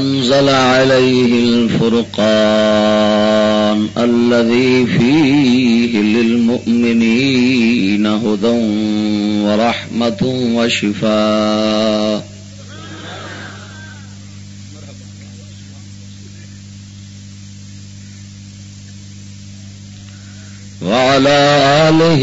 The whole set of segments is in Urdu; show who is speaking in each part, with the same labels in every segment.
Speaker 1: وأنزل عليه الفرقان الذي فيه للمؤمنين هدى ورحمة وشفاء. وعلى آله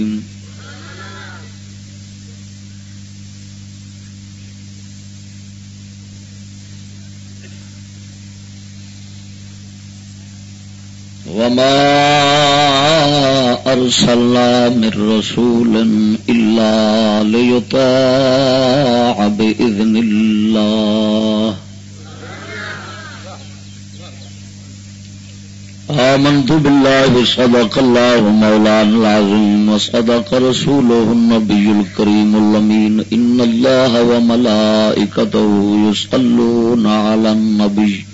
Speaker 1: وما أرسلنا من رسول إلا ليطاع بإذن الله. آمنت بالله، صدق الله مولانا العظيم، وصدق رسوله النبي الكريم اللمين إن الله وملائكته يصلون على النبي.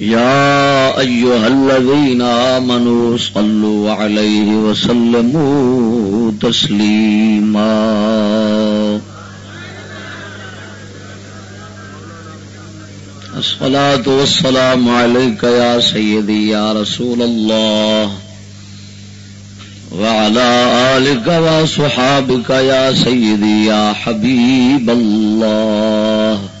Speaker 1: يا أيها الذين آمنوا صلوا عليه وسلموا تسليما. الصلاة والسلام عليك يا سيدي يا رسول الله وعلى آلك وصحابك يا سيدي يا حبيب الله.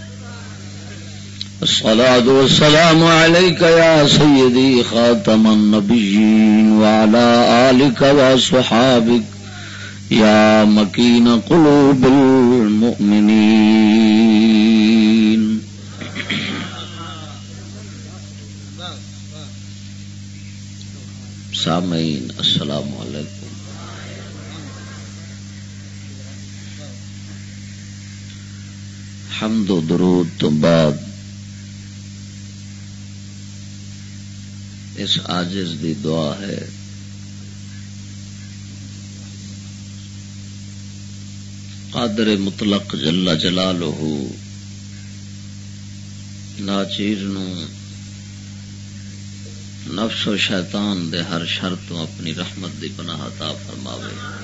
Speaker 1: الصلاة والسلام عليك يا سيدي خاتم النبيين وعلى آلك وصحابك يا مكين قلوب المؤمنين. سامعين السلام عليكم حمد و درود تو بعد اس آجز دی دعا ہے۔ قادر مطلق جلا جلا لو ناچیر نفس و شیطان دے ہر شرط اپنی رحمت دی پناہ عطا فرماوے۔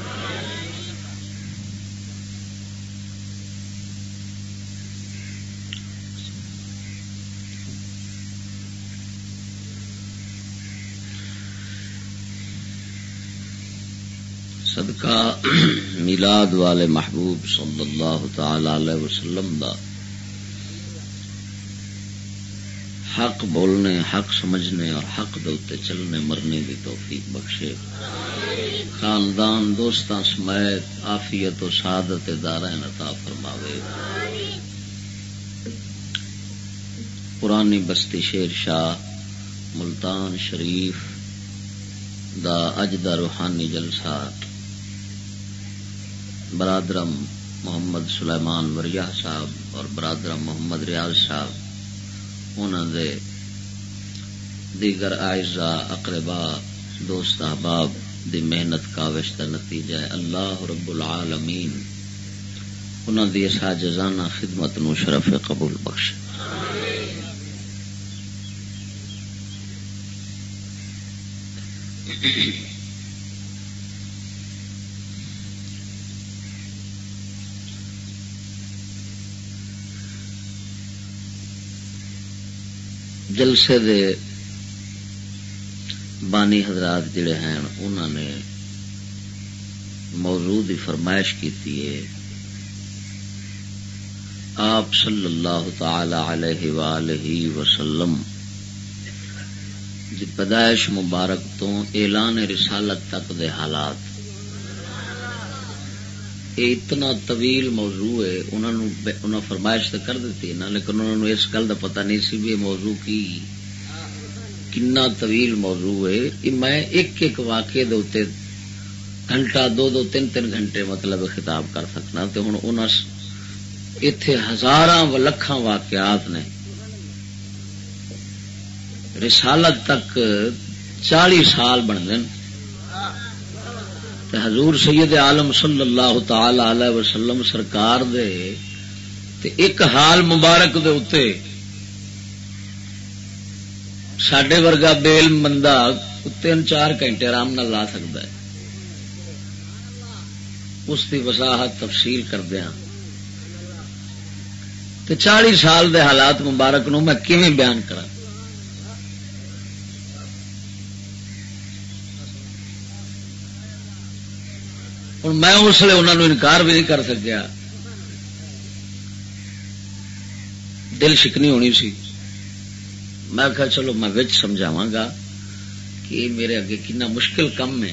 Speaker 1: صدقہ میلاد والے محبوب صلی اللہ تعالی علیہ وسلم دا۔ حق بولنے، حق سمجھنے اور حق دلتے چلنے، مرنے کی توفیق بخشے۔ خاندان دوستان سمیت آفیت و سعادت دارین عطا فرماوے۔ پرانی بستی شیر شاہ ملتان شریف دا اج دا روحانی جلسہ۔ برادرم محمد سلیمان وریا صاحب اور برادرم محمد ریاض صاحب انہوں دے دیگر آئزہ اقربا دوست احباب دی محنت کا نتیجہ ہے۔ اللہ رب العالمین انہوں دی ایسا جزانہ خدمت نو شرف قبول بخش۔ جلسے دے بانی حضرات جڑے ہیں انہوں نے موضوع کی فرمائش کی آپ صلی اللہ تعالی علیہ وآلہ وسلم دی پیدائش مبارک تو اعلان رسالت تک دے حالات یہ اتنا طویل موضوع ہے انہوں فرمائش تو کر دیتی نا لیکن انہوں نے اس گل کا پتا نہیں سی بھی موضوع کی کنا طویل موضوع ہے۔ میں ایک ایک واقعے دے گھنٹہ، دو دو، تین تین گھنٹے مطلب خطاب کر سکنا تو ہوں اتے ہزار و لکھان واقعات نے۔ رسالت تک چالی سال بن حضور سید عالم صلی اللہ تعالی علیہ وسلم سرکار دے تے ایک حال مبارک دے اتے سڈے ورگا بیل بندہ تین چار گھنٹے آرام نہ لا سکتا ہے۔ اس کی وضاحت تفصیل کردیا ہاں۔ چالی سال دے حالات مبارک نو میں کیویں بیان کرا ہوں میں اس لیے انہوں نے انکار بھی نہیں کر سکیا۔ دل شکنی ہونی سی۔ میں کہا چلو میں سمجھاوا گا کہ میرے اگے کنا مشکل کم ہے۔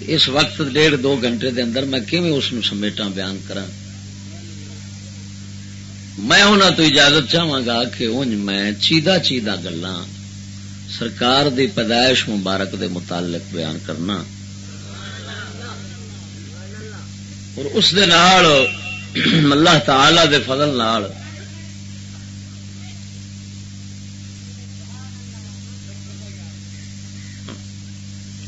Speaker 1: اس وقت ڈیڑھ دو گھنٹے دے اندر میں کیون اس سمیٹا بیان کرا میں انہوں تو اجازت چاہا گا کہ انج میں چیدہ چیدہ گلا سرکار دی پیدائش مبارک دے متعلق بیان کرنا۔ اور اس دے نال، اللہ تعالی دے فضل نال۔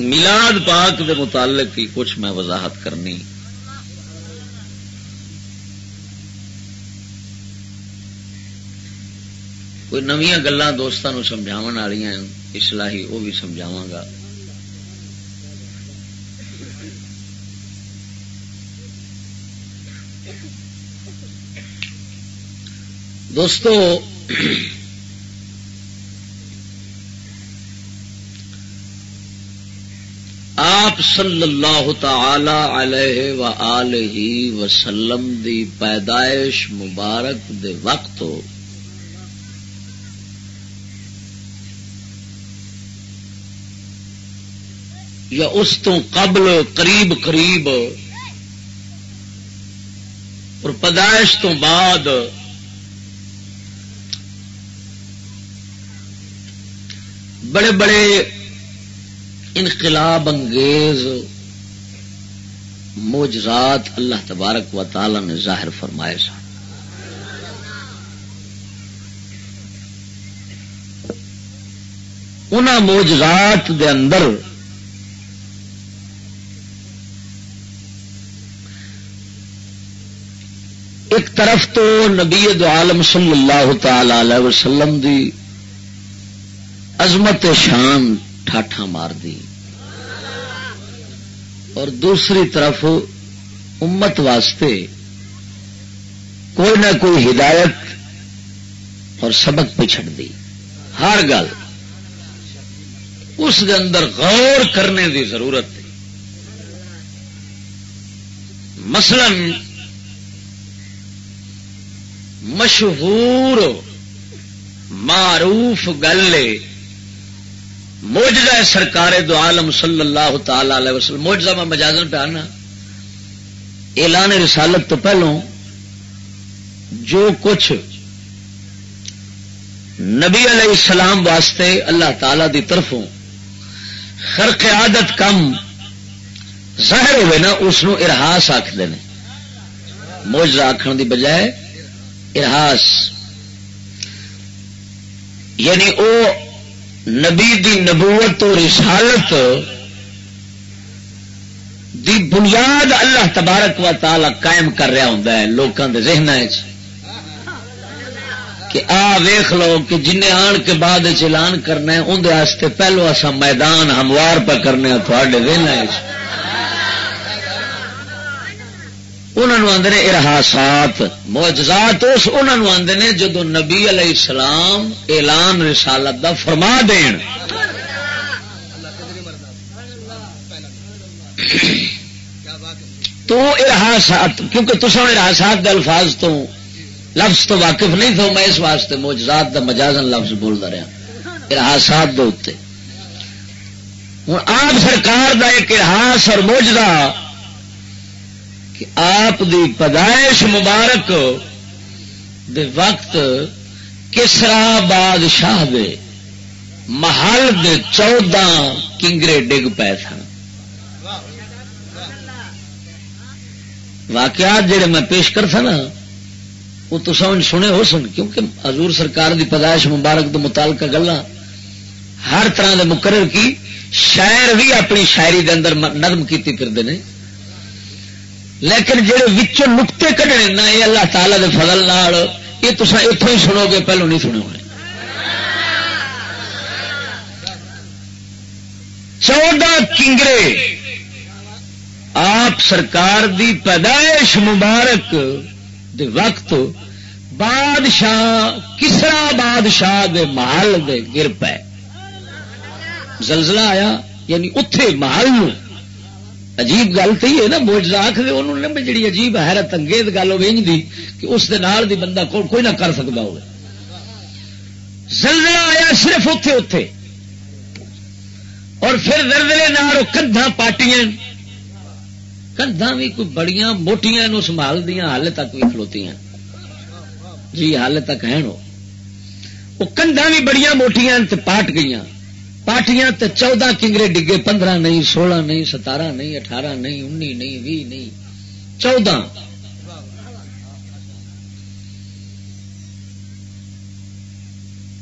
Speaker 1: ملاد پاک دے متعلق ہی کچھ میں وضاحت کرنی۔ کوئی نویاں گلان دوستوں سمجھاو والی اسلحی وہ بھی سمجھاوا گا۔ دوستو، آپ صلی اللہ تعالی علیہ و وسلم دی پیدائش مبارک دے وقت یا اس تو قبل قریب قریب اور پیدائش تو بعد بڑے بڑے انقلاب انگیز موجرات اللہ تبارک و تعالی نے ظاہر فرمائے سن۔ ان موجرات دے اندر ایک طرف تو نبی دو عالم صلی اللہ تعالی علیہ وسلم دی عظمت شان ٹھاٹھا مار دی۔ اور دوسری طرف امت واسطے کوئی نہ کوئی ہدایت اور سبق پچھڑ دی۔ ہر گل۔ اس دے اندر غور کرنے دی ضرورت تھی مثلا مشہور معروف گل موجزہ سرکار دو عالم صلی اللہ تعالی علیہ وسلم۔ موجزہ میں مجازن پہ آنا۔ اعلان رسالت تو پہلوں جو کچھ نبی علیہ السلام واسطے اللہ تعالی دی طرفوں خرق عادت کم ظاہر ہوئے نا، اس ارحاس آخر موجزہ آخر دی بجائے ارحاس یعنی او نبی دی نبوت و رسالت دی بنیاد اللہ تبارک و تعالی قائم کر رہا ہوں لوگوں کے ذہن کہ آ ویخ لو کہ جن آن کے بعد اعلان کرنا ہے اندر پہلو اصا میدان ہموار پہ کرنے تھوڑے ذہن انہوں آدھے ارحاسات موجزات اس انہوں آدھے نے جدو نبی علیہ السلام اعلان رسالت دا فرما دین۔ تو ارحاسات، کیونکہ تصا ارحاسات کے الفاظ تو لفظ تو واقف نہیں تھو میں اس واسطے موجزات دا مجازن لفظ بولتا رہا۔ ارحاسات دے
Speaker 2: ہوں آپ سرکار کا ایک اتہاس اور موجدہ کہ آپ دی پیدائش مبارک دے وقت کسرا بادشاہ دے محل دے چودہ کنگرے ڈگ پے سن۔ واقعات جڑے میں پیش کر سا نا، وہ تو سمجھ سنے ہو سن، کیونکہ حضور سرکار دی پیدائش مبارک تو متعلقہ گلا ہر طرح دے مقرر کی شاعر بھی اپنی شاعری دے اندر نرم کیتی پھرتے ہیں لیکن جہے وچوں نقطے کھڑنے نہ یہ اللہ تعالی دے فضل نال، یہ تو اتوں ہی سنو گے پہلو نہیں سنے ہونے چودہ کنگرے، آپ سرکار دی پیدائش مبارک دے وقت بادشاہ، کسرا بادشاہ دے محل دے گر پے۔ زلزلہ آیا یعنی اتے محل میں عجیب گل تو ہی ہے نا موجزہ آخر انہوں نے جی عجیب حیرت انگیز گل ہو دی، کہ اس دے نال دی بندہ کو کوئی نہ کر سکتا ہو زلزلہ آیا صرف اتے اتے اور پھر زلزلے نال کندھا پارٹیاں کندھا بھی کوئی بڑیاں موٹیاں نو سنبھال دیا ہال تک بھی کھلوتی ہیں جی ہال تک ہیں وہ کندھا بھی بڑیاں موٹیاں پاٹ گئی پارٹیاں تے چودہ کنگرے ڈگے پندرہ نہیں سولہ نہیں ستارہ نہیں اٹھارہ نہیں انی نہیں بھی نہیں چودہ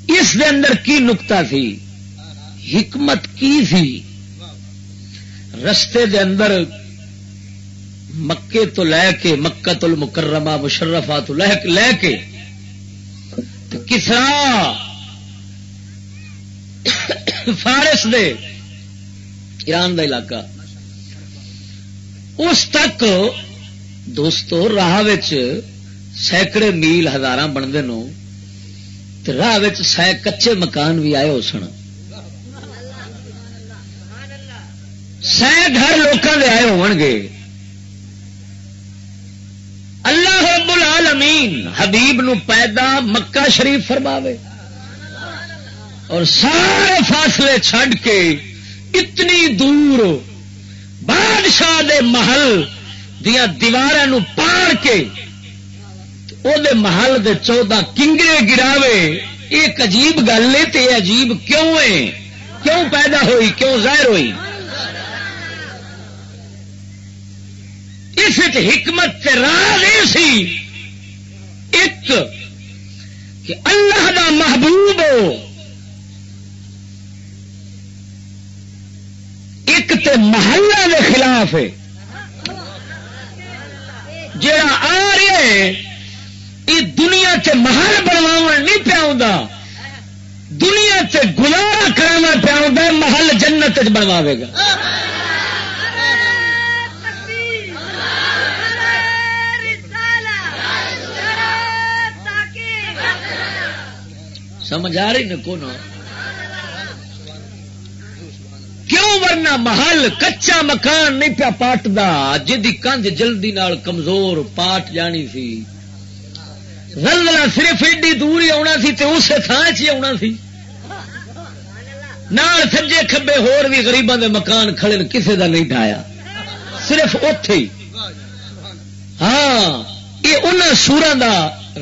Speaker 2: اس دے اندر کی نکتا تھی حکمت کی تھی رستے دے اندر مکے تو لے کے مکت المکرمہ مشرفہ تو لے کے کسرا فارس دے ایران دا علاقہ۔ اس تک دوستو، راہ سینکڑے میل ہزار بنتے نو راہ سہ کچے مکان بھی آئے ہو سن سہ گھر لوگوں کے آئے ہو گے۔ اللہ رب العالمین حبیب نو پیدا مکہ شریف فرماوے۔ اور سارے فاصلے چھڈ کے اتنی دور بادشاہ دے محل دیا دیوار پاڑ کے دے محل دے چودہ کنگرے گراوے۔ ایک عجیب گل ہے تو عجیب کیوں ہے؟ کیوں پیدا ہوئی؟ کیوں ظاہر ہوئی؟ اس حکمت راہ سی، ایک کہ اللہ دا محبوب ہو ایک تے محلہ دے خلاف ہے۔ جڑا آ رہا ہے یہ دنیا تے محل بنوا نہیں پیا دنیا تے گزارا کرنا پیا محل جنت بنواوے گا۔ سمجھ آ رہی نا کون کیوں ورنہ محل کچا مکان نہیں پیا پاٹتا جی کنج جلدی نال کمزور پاٹ جانی سی۔ رلنا صرف ایڈی دور ہی آنا سی تے اسے تھان چ آنا سی۔ نال سجے کھبے ہور بھی غریباں دے مکان کھڑے کسے دا نہیں ڈایا صرف اتے ہی۔ ہاں یہ ان سورا دا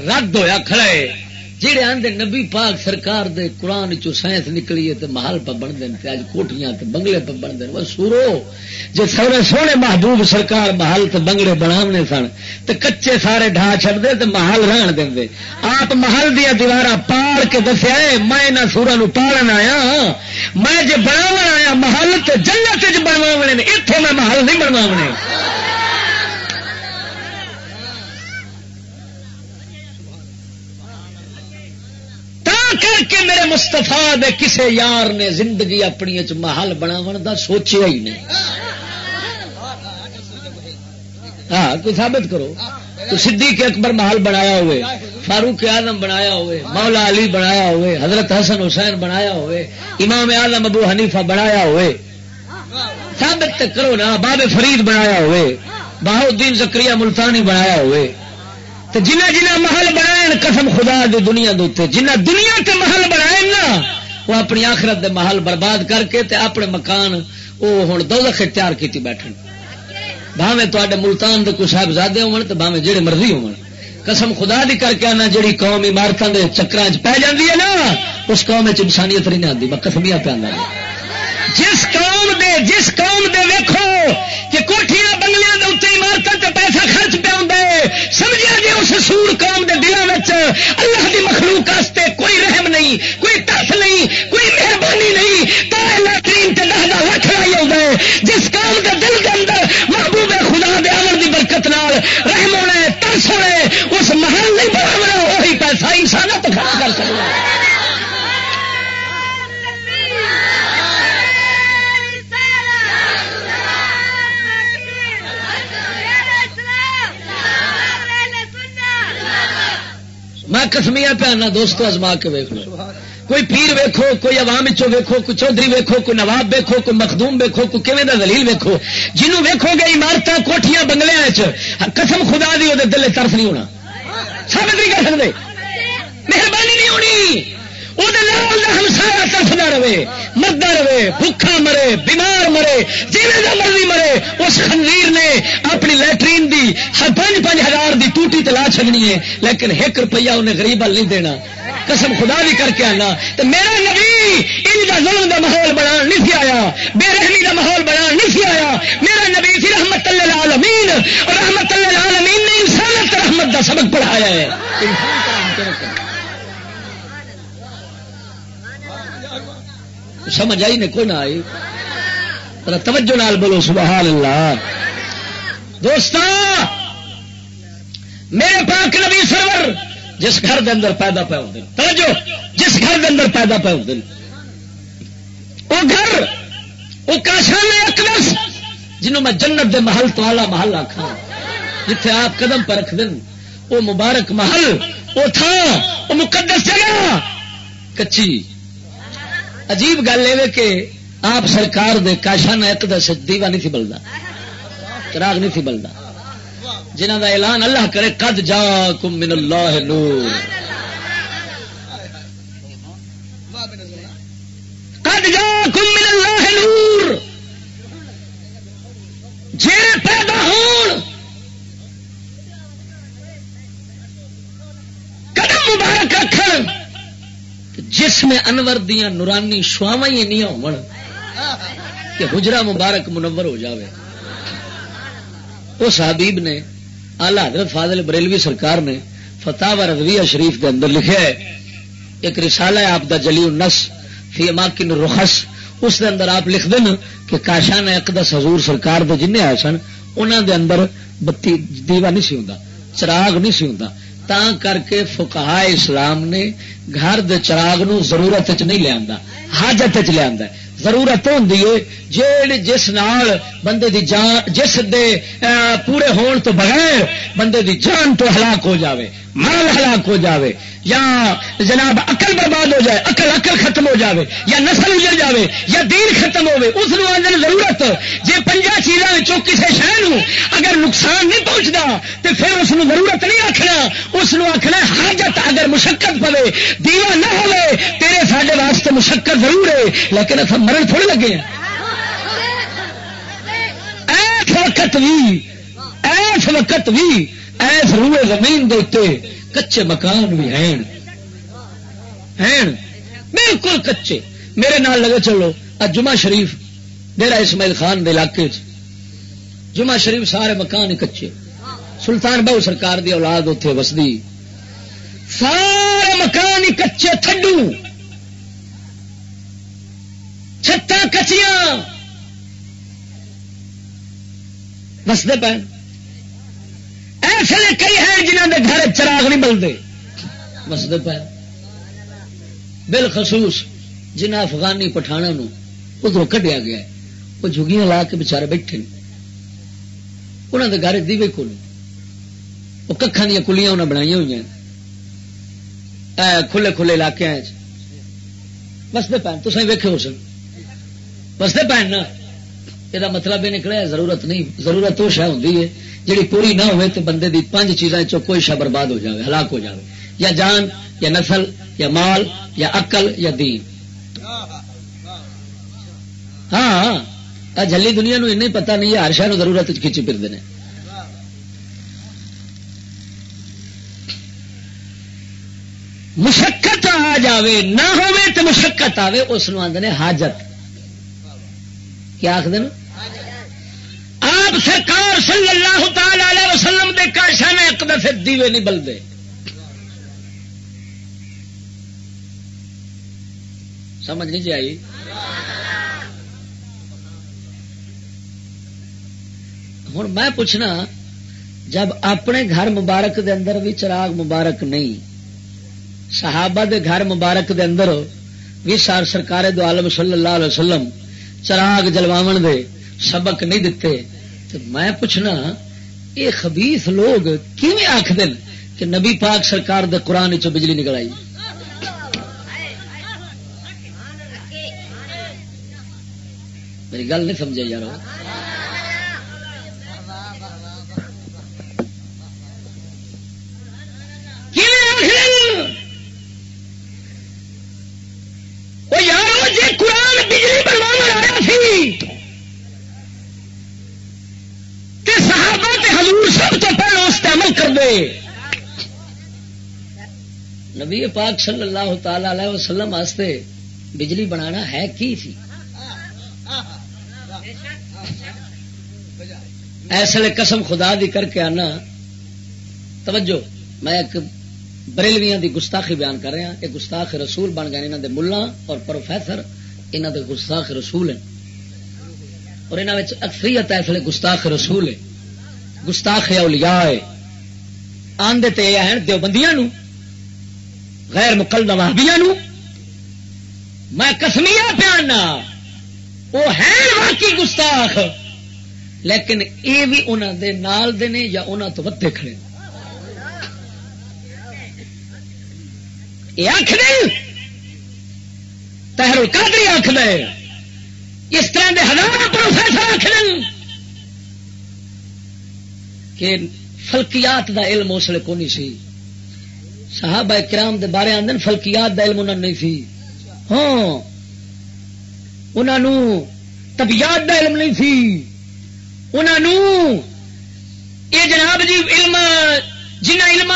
Speaker 2: رد ہویا کھڑا ہے۔ جہے آدھے نبی پاک سرکار دے قرآن چو سائنس نکلی ہے محل پہ بنتے ہیں اج کوٹیاں بنگلے پہ بنتے ہیں سورو جی سونے سونے محبوب سرکار محل تے بنگلے بنا سن تو کچے سارے ڈھا چڑتے تو محل رہن دیں آپ محل دیا دیوار پاڑ کے دسیا میں یہاں سورا نو پالن آیا ہاں۔ میں جی بناو آیا محل تے جنت بنوا اتوں میں محل نہیں بنوانے کر کے میرے مستفا دے کسے یار نے زندگی اپنی محل بنا سوچیا ہی نہیں۔ ہاں کوئی ثابت کرو۔ تو صدیق اکبر محل بنایا ہوئے، فاروق اعظم بنایا ہوئے، مولا علی بنایا ہوئے، حضرت حسن حسین بنایا ہوئے، امام اعظم ابو حنیفہ بنایا ہوئے۔ ثابت کرو نا، باب فرید بنایا ہوئے بہاؤدین زکری ملتانی بنایا ہوئے۔ تو جنہ جنہ محل بنائے قسم خدا دی دنیا دے جنہ دنیا تے محل بنائے نا، وہ اپنی آخرت دے محل برباد کر کے تے اپنے مکان، وہ ہوں دو تیار کی بیٹھن۔ بھاوے تے ملتان کے کوئی صاحبزادے ہوے جہے مرضی ہو قسم خدا دی کر کے آنا جہی قوم عمارتوں کے چکر چ پی جاتی ہے نا، اس قوم چ انسانیت نہیں آتی میں کسمیا پہ آنا جس قوم دے، جس قوم دے ویکھو کہ کوٹیاں بنگلیاں دے اتنے عمارتوں تے پیسہ خرچ پہ آتا ہے۔ سمجھا جی اس سور قوم کے دلوں میں اللہ کی مخلوق واسطے کوئی رحم نہیں، کوئی تس نہیں، کوئی مہربانی نہیں۔ تو اللہ لٹرین تے دہدا لکھ لائی آتا ہے۔ جس قوم کے دل کے اندر محبوب خدا دے آمن کی برکت نال رحم ہونا ہے، ترس ہونا ہے میں کسمیا پیانا دوستو ازما کے ویک لو۔ کوئی پیر ویکھو، کوئی عوام ویکھو، کوئی چودھری ویکھو، کوئی نواب ویکھو، کوئی مخدوم ویکھو، کوئی کیویں دا دلیل ویکھو۔ جنوں ویکھو گے عمارت کوٹیاں بنگلے قسم خدا دی وہ دل طرف نہیں ہونا۔ سب نہیں کر سکتے مہربانی نہیں ہونی۔ ہمسایا ترفنا رہے مرد رہے بھوکھا مرے بیمار مرے جی مرضی مرے اس خنزیر نے اپنی لیٹرین دی پانچ پانچ ہزار دی ٹوٹی تلا چڑنی ہے لیکن ایک روپیہ انہیں غریب نہیں دینا قسم خدا بھی کر کے آنا تو میرا نبی ان کا ظلم کا ماحول بنا نہیں سی آیا بے رحمی کا ماحول بنا نہیں سی آیا میرا نبی سی رحمت اللہ عالمین اور رحمت اللہ عالمین نے انسانت رحمت کا سبق پڑھایا ہے سمجھ آئی نے کوئی نہ آئی؟ توجہ نال بولو، سبحان اللہ۔ دوست میرے پاک نبی سرور، جس گھر دے اندر پیدا پہ ہوتے توجہ، جس گھر دے اندر پیدا پہ ہوتے وہ گھر، وہ کاشان اکلس جنہوں میں جنت دے محل تو آلہ محل آخا جتھے آپ قدم پر رکھ دیں وہ مبارک محل، وہ تھا وہ مقدس جگہ۔ کچی۔ عجیب گل یہ کہ آپ سرکار دے کاشانہ ایک دس دیوا نہیں تھی بلدا، چراغ نہیں تھی بلدا۔ جنہ دا اعلان اللہ کرے، قد جا کم من اللہ نور۔ قد جا کم من اللہ نور۔ جی پیدا ہون قدم مبارک رکھ جس میں انور دیا نورانی شواوا ہی نہیں ہو کہ حجرا مبارک منور ہو جاوے۔ اس حبیب نے آلہ حضرت فاضل بریلوی سرکار نے فتح و رضویہ شریف کے اندر لکھا ہے، ایک رسالہ ہے آپ دا جلی النس فی اماکن رخص اس دے اندر آپ لکھ دیں کہ کاشان اقدس حضور سرکار دے جن آئے سن انہوں دے اندر بتی دیوا نہیں سی ہوں چراغ نہیں سی ہوں تاں کر کے فکہ اسلام نے گھر دے چراغ نو ضرورت چ نہیں لیا حاجت چ لیا ضرورت ہوں جیڑ جس نال بندے دی جان جس دے پورے ہون تو بغیر بندے دی جان تو ہلاک ہو جاوے مال ہلاک ہو جاوے، یا جناب اقل برباد ہو جائے اقل اقل ختم ہو جاوے، یا نسل اجڑ جاوے، یا دین ختم ہوے اس آدھے ضرورت۔ جی پنجا چیزوں کسی شہر اگر نقصان نہیں پہنچتا تو پھر اس ضرورت نہیں آخنا اس آخنا حاجت، اگر مشقت پوے دیوا نہ ہوے تیرے سارے واسطے مشقت ضرور ہے۔ لیکن اتنا مرن تھوڑے لگے ہیں ایس وقت بھی ایس وقت بھی ایس روئے زمین دے کچے مکان بھی ہیں۔ بالکل کچے۔ میرے نال لگے چلو۔ جمعہ شریف میرا اسماعیل خان دے علاقے جمعہ شریف سارے مکان کچے۔ سلطان بہو سرکار دی اولاد اتے وسدی۔ سارے مکان ہی کچے، تھڈو۔ چھتاں کچیاں وسدے پہ ایسے کئی ہیں جنہوں کے گھر چراغ نہیں ملتے مسدے پہ۔ بالخصوص جنہ افغانی پٹھانا ادھر کڈیا گیا وہ جگیاں لا کے بچارے بیٹھے انہوں نے گھر دیوے کو وہ ککھان دیا کلیاں انہیں بنائی ہوئی ہیں۔ کھلے کھلے علاقے وستے پہن تو سی ویکے ہو سن۔ وستے پہن نا یہ مطلب یہ نکلا ضرورت نہیں۔ ضرورت تو شہ ہوں جی پوری نہ ہوئے تو بندے دی پانچ چیزاں کوئی شہ برباد ہو جائے ہلاک ہو جائے یا جان، یا نسل، یا مال، یا عقل، یا دین۔ ہاں, ہاں۔ جلی دنیا نو این پتا نہیں ہر شہر ضرورت کھچی پھرتے ہیں مشقت آ جائے نہ تو مشقت آئے اس آدھے حاجت۔ کیا آخد آپ سرکار صلی اللہ تعالی وسلم دے کاشا نے ایک دفعے دیوے نہیں بلتے سمجھ نہیں جی آئی؟ ہوں میں پوچھنا، جب اپنے گھر مبارک دے اندر بھی چراغ مبارک نہیں، صحابہ دے گھر مبارک دے اندر بھی سار سرکار دو عالم صلی اللہ علیہ وسلم چراغ جلوا دے سبق نہیں دیتے تو میں پوچھنا، یہ خبیث لوگ کیویں آخ دن کہ نبی پاک سرکار دے قرآن چ بجلی نکل آئی؟ میری گل نہیں سمجھے یار نبی پاک صلی اللہ تعالی علیہ وسلم واسطے بجلی بنانا ہے کی تھی ایسے قسم خدا دی کر کے آنا۔ توجہ، میں ایک بریلویاں دی گستاخی بیان کر رہا یہ گستاخ رسول بن گئے انہوں دے ملا اور پروفیسر انہوں دے گستاخ رسول ہیں۔ اور انہوں اکثریت ایسے گستاخ رسول ہے گستاخ اولیاء ہے آندے تے ہیں دیوبندیاں نو، غیر مقل وہابیاں نو۔ میں کسمیا پیانا وہ ہے واقعی گستاخ، لیکن یہ بھی انہوں دے نال دے نے یا انہوں تو ودے کھڑے۔ یہ آخ دے تہر القادری آخ دے اس طرح دے ہزار پروفیسر آخ دیں کہ فلکیات دا علم اس لیے کونی سی؟ صحابہ کرام دے بارے آدھے فلکیات دا علم انہوں نہیں سی۔ ہاں انہوں طبیعت دا علم نہیں سی۔ انہوں یہ جناب جی علم، جنہ علم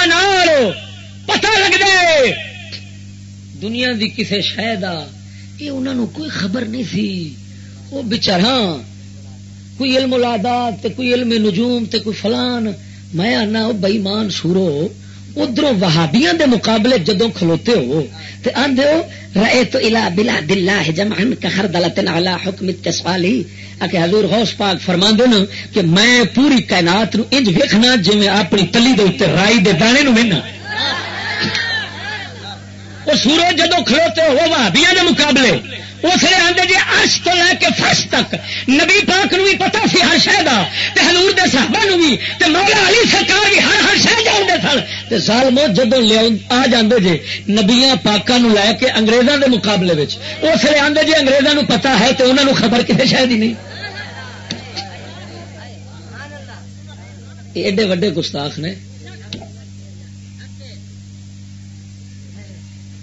Speaker 2: پتہ لگ دے دنیا دی کسے شاید یہ انہوں کوئی خبر نہیں سی۔ وہ بچارا کوئی علم الادات کوئی علم نجوم، تے کوئی فلان میں آنا بئیمان سورو ادھر وہابیاں دے مقابلے جدو کھلوتے ہو، تے آندے ہو رائے تو الا بلا دلہ جمعن کہر دلتن علی حکم التسوالی۔ اکہ حضور غوث پاک فرما نا کہ میں پوری کائنات نو انج ویکھنا جی میں اپنی تلی دے اوتے رائی دے دانے نو مہنا وہ سورج جدو کھلوتے ہو وہابیاں دے مقابلے۔ اس لیے آدھے جی ارش تو لے کے فرش تک۔ نبی پاک نو بھی پتا سی ہر شہ کا ہزور دے صحابہ نو بھی، تے مولا علی سرکار بھی ہر ہر شہ جانتے سن۔ تے سالمو جدو لیا آ جاندے جی نبیا پاکوں لے کے انگریزوں دے مقابلے اس لیے آدھے جی انگریزوں نو پتا ہے تو انہوں نے خبر کسی شاید ہی نہیں۔ ایڈے وڈے گستاخ نے۔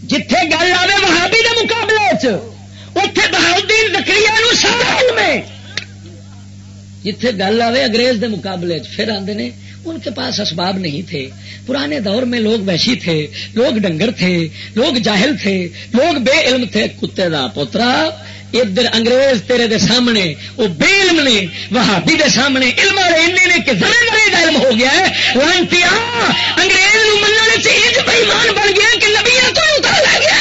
Speaker 2: جتھے گل آئے وہابی دے مقابلے اتے بہاؤدین زکری سارا علم جتھے گل آئے انگریز دے مقابلے پھر آتے نے، ان کے پاس اسباب نہیں تھے۔ پرانے دور میں لوگ ویشی تھے، لوگ ڈنگر تھے، لوگ جاہل تھے، لوگ بے علم تھے۔ کتے دا پوترا، ادھر انگریز تیرے دے سامنے وہ بے علم نے، وہابی دے سامنے، علم والے نے کہ زرے زرے کا علم ہو گیا ہے۔ لانتی انگریز مننے سے بےمان بن گیا کہ نبیا تو اتار لے گیا۔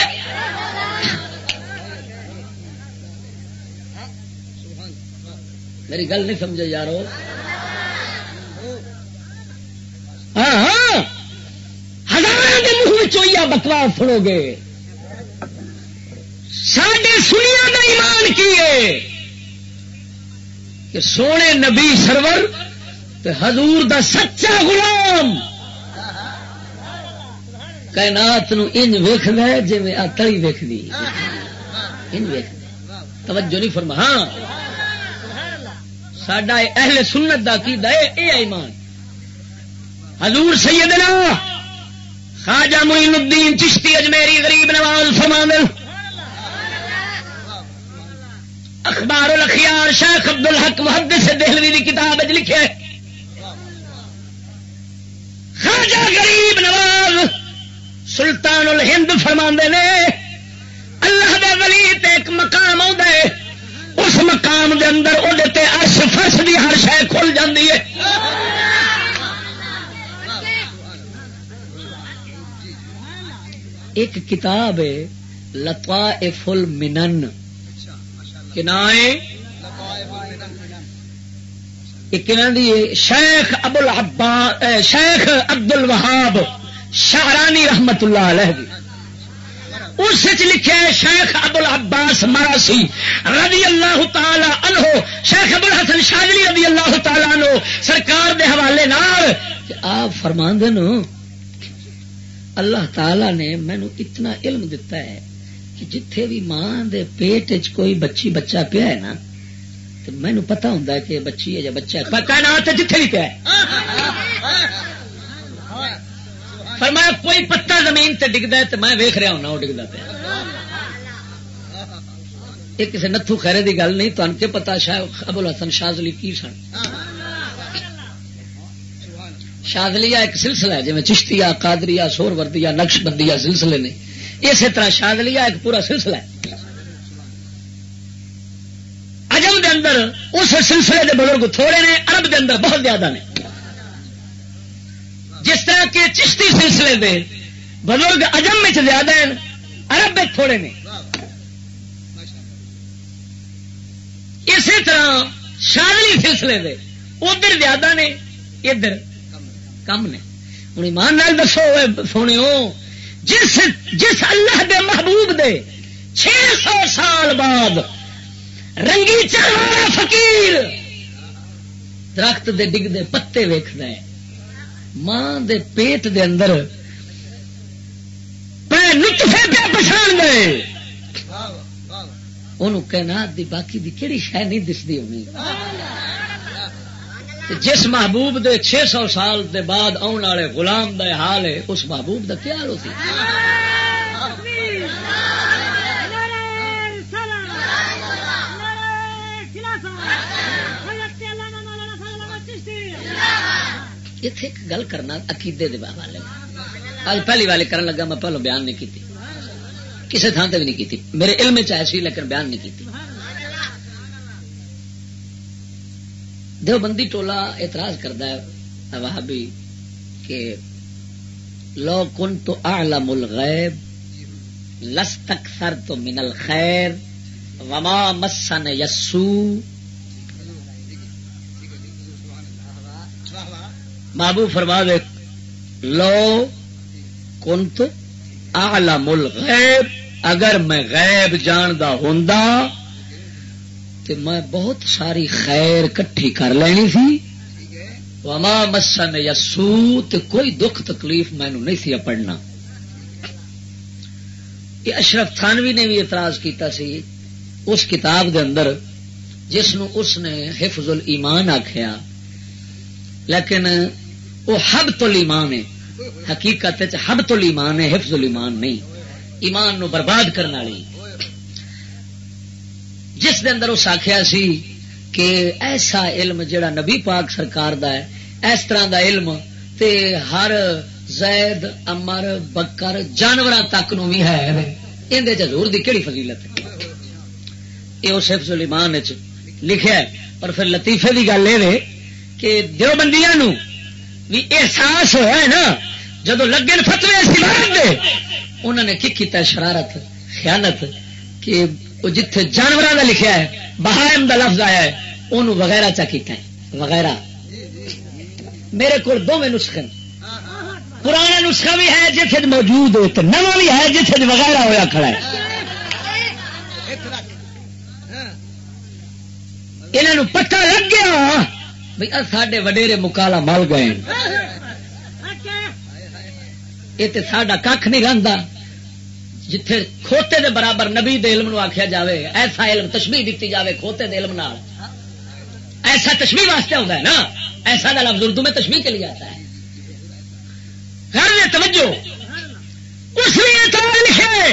Speaker 2: میری گل نہیں سمجھے یار ہاں ہزار کے منہ چوئیا بکواس سنو گے۔ سڈے سنیا کا ایمان کی ہے؟ کہ سونے نبی سرور حضور دا سچا غلام۔ کائنات نو انج ویخ جی میں تلی ویخ دی انج توجہ نہیں فرما۔ ہاں۔ سڈا اہل سنت دا کی دے اے ایمان۔ حضور سیدنا خواجہ معین الدین چشتی اجمیری غریب نواز فرما اخبار الخیار شیخ عبد الحق محدث سے دہلوی کی کتاب لکھے خواجہ غریب نواز سلطان الہند فرما نے، اللہ دے ولی ایک مقام آ اس مقام دے اندر وہ ارش فرش دی ہر شہ کھل جاتی ہے۔ ایک کتاب ہے لتا فل منن شیخ ابل شیخ ابد ال وہاب شاہرانی رحمت اللہ علیہ اس لکھے شیخ ابو العباس مراسی رضی اللہ تعالی عنہ۔ شیخ ابو الحسن شاہلی رضی اللہ تعالی عنہ سرکار دے حوالے نال۔ آپ فرما دین اللہ تعالی نے مینو اتنا علم دیتا ہے کہ جتھے بھی ماں دے پیٹ چ کوئی بچی بچہ پیا ہے نا، تو مینو پتا ہوں کہ بچی ہے یا بچہ کائنات جتھے بھی پیا ہے۔ فرمایا کوئی پتا زمین تے ڈگتا ہے تو میں ویخ رہا ہوں وہ ڈگتا پیا۔ یہ کسی نتھو خیرے دی گل نہیں تو کے پتا؟ شاید ابو الحسن شاہلی کی سن؟ شادلیا ایک سلسلہ ہے جی چشتیا کادریا سور وردیا نقش بندیا سلسلے نے۔ اسی طرح شادلیا ایک پورا سلسلہ ہے۔ اجم دے اندر اس سلسلے دے بزرگ تھوڑے نے ارب دے اندر بہت زیادہ نے۔ جس طرح کے چشتی سلسلے دے، بزرگ اجم میں زیادہ ہیں ارب میں تھوڑے نے اسی طرح شادلی سلسلے دے، ادھر زیادہ نے، ادھر کم نے۔ ہوں ایمان نال دسو سونے جس جس اللہ دے محبوب دے چھ سو سال بعد رنگی چاہ فقیر درخت دے ڈگ دے پتے ویخنا ہے۔ ماں دے پیٹ دے اندر نطفے پہ پچھان گئے ان دی باقی دی کہڑی شہ نہیں دستی ہونی۔ جس محبوب دے چھ سو سال دے بعد آنے والے غلام دا حال ہے، اس محبوب دا کیا حال ہوتی اتنے ایک گل کرنا عقیدے دے حوالے آج پہلی والی کرن لگا میں پہلو بیان نہیں کی کسی تھان سے بھی نہیں کی میرے علم چی لیکن بیان نہیں کی دیو بندی ٹولا اعتراض کرتا ہے وہابی کہ لو کن تو اعلم الغیب لس سر تو من الخیر وما مسن یسو بابو فرما دے لو کن تو آلم الغیب، اگر میں غیب جاندا ہوں تو میں بہت ساری خیر کٹھی کر لینی تھی وما مسن یسو کوئی دکھ تکلیف مینو نہیں سی پڑھنا یہ اشرف تھانوی نے بھی اعتراض کیتا سی، اس کتاب دے اندر، جس نو اس نے حفظ الایمان آخیا لیکن وہ حب تو ایمان ہے۔ حقیقت حب تو ایمان ہے، حفظ الایمان نہیں۔ ایمان نو برباد کرنے والی۔ جس دے اندر اس آخیا سی کہ ایسا علم جڑا نبی پاک سرکار دا ہے اس طرح دا علم تے ہر زید امر بکر جانور تک نو بھی ہے۔ اندر چور دی کہڑی فضیلت یہ اس حفظ الایمان لکھا ہے۔ پر پھر لطیفے کی گل یہ کہ دیوبندیاں نو بھی احساس ہوا ہے نا جب لگے فتوے دے انہوں نے کی کیتا شرارت خیالت کہ وہ جتھے جانوروں کا لکھا ہے، بہائم کا لفظ آیا ہے انہوں وغیرہ چا کیتا ہے، وغیرہ۔ میرے کو دونوں نسخے پرانا نسخہ بھی ہے جتھے موجود ہو تو نواں بھی ہے جتھے وغیرہ ہوا کھڑا ہے۔ انہوں پتہ لگ گیا سڈے وڈیرے مکالا مل گئے یہ تو ساڈا کھ نہیں رہتا جتھے کھوتے دے برابر نبی دے علم آخیا جاوے ایسا علم تشبیح دیتی جاوے کھوتے دے علم نال۔ ایسا تشبیح واسطے ہوتا ہے نا۔ ایسا کا لفظ اردو میں تشبیح کے لیے آتا ہے۔ توجہ۔ اس لیے تو لکھے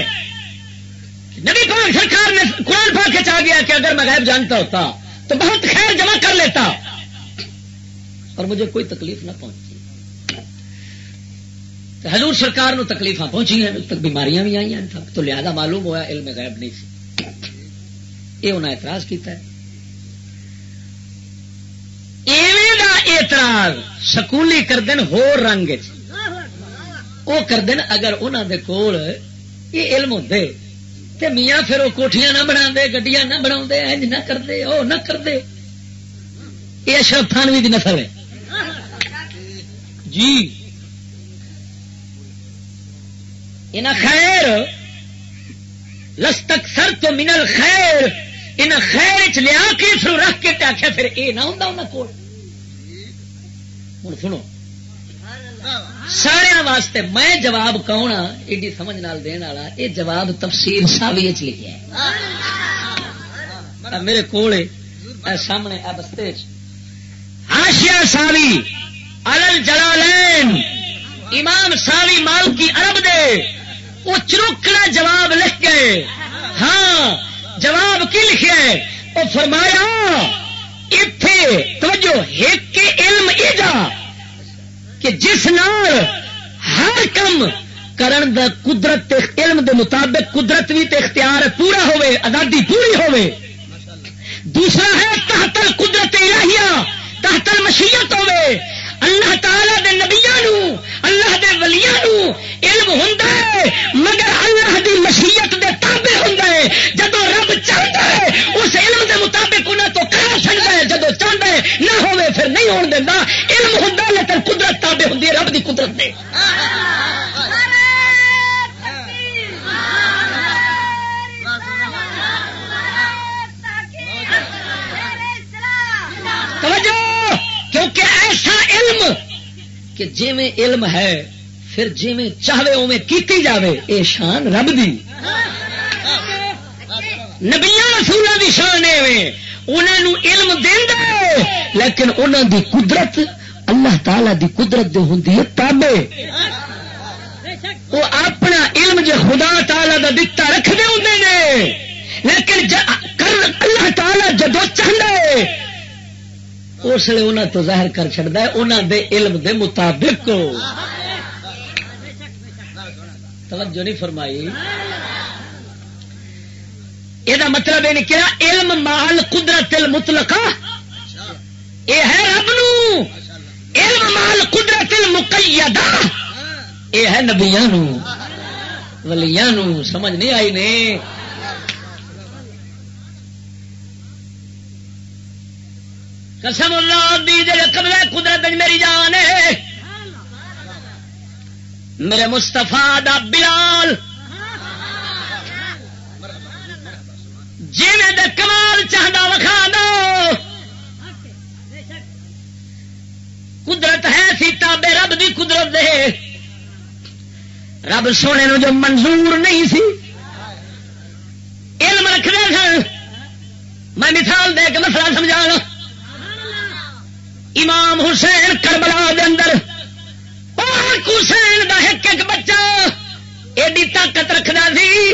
Speaker 2: نبی پاک پاک سرکار نے قرآن پاک کے چاہ گیا کہ اگر میں غائب جانتا ہوتا تو بہت خیر جمع کر لیتا۔ اور مجھے کوئی تکلیف نہ پہنچی۔ حضور سرکار نو تکلیف پہنچی ہیں تک بیماریاں بھی آئی ہیں۔ تو لہذا معلوم ہوا علم غائب نہیں سی یہ انہیں اعتراض کیتا ہے۔ اعتراض سکولی کر دین ہو رنگ وہ کر اگر انہوں دے کول یہ علم ہوتے تے میاں پھر وہ کوٹیاں نہ بنا دے گڈیاں نہ بنا نہ کرتے وہ نہ کرتے یہ اشرف تھانوی کی نسل ہے۔ جی۔ ان خیر، لستک سر تو منل خیر ان خیر چ لیا کے پھر رکھ کے آخیا پھر یہ نہ ہوں انہوں کو سنو۔ سارا واسطے میں جواب کون ہاں ایڈی سمجھ نال دین والا یہ جواب تفسیر ساوی چ لکھا ہے۔ میرے کول سامنے آ بستے آشیا ساوی الل جلالین، امام ساوی مال کی ارب دے، وہ چروکڑا جواب لکھ گئے ہاں جواب کی لکھے؟ وہ فرمایا اتے توجہ، ایک علم ایجا کہ جس نال ہر کم کرن دا قدرت علم دے مطابق قدرت بھی تے اختیار پورا ہوئے آزادی پوری ہوئے دوسرا ہے تحتل قدرت الہیہ تحتل مشیت ہوئے۔ اللہ تعالی دے نبیا اللہ دے ولیا علم ہوں مگر اللہ دی مشیت دے تابع ہوں جب رب چاہتا ہے، اس علم دے مطابق انہیں تو کر سکتا ہے۔ جب چاہتا ہے، نہ ہوئے پھر نہیں ہون دینا علم ہوں لیکن قدرت تابع ہوں رب دی قدرت دے۔ توجہ علم کہ جی میں علم ہے، پھر جی میں چاہے اوے کیتی جاوے، اے شان رب دی۔ نبیا رسولوں کی شان انہوں علم دے لیکن انہوں دی قدرت، اللہ تعالی دی قدرت دے ہوں تابے وہ اپنا علم جو خدا تعالی دا دتا رکھتے ہوں لیکن اللہ تعالی جدو چاہتا اس لیے انہوں تو ظاہر کر چڑتا ہے انہوں دے علم دے مطابق۔ توجہ نہیں فرمائی۔ یہ مطلب یہ نکلا، علم مال قدرت المطلقہ۔ یہ ہے رب نو۔ علم مال قدرت المقیدہ۔ یہ ہے نبیا ولیا سمجھ نہیں آئی نے؟ قسم اللہ دی جی قبضہ قدرت میری جان ہے۔ میرے مستفا دا بلال۔ جی میں کمال چاہتا وکھا دو قدرت ہے سیتا بے رب دی قدرت دے۔ رب سونے نو جو منظور نہیں سی، علم رکھتے سن۔ میں مثال دے کے مسئلہ سمجھا امام حسین کربلا دے اندر، پاک حسین دا ایک ایک بچہ ایڈی طاقت رکھنا سی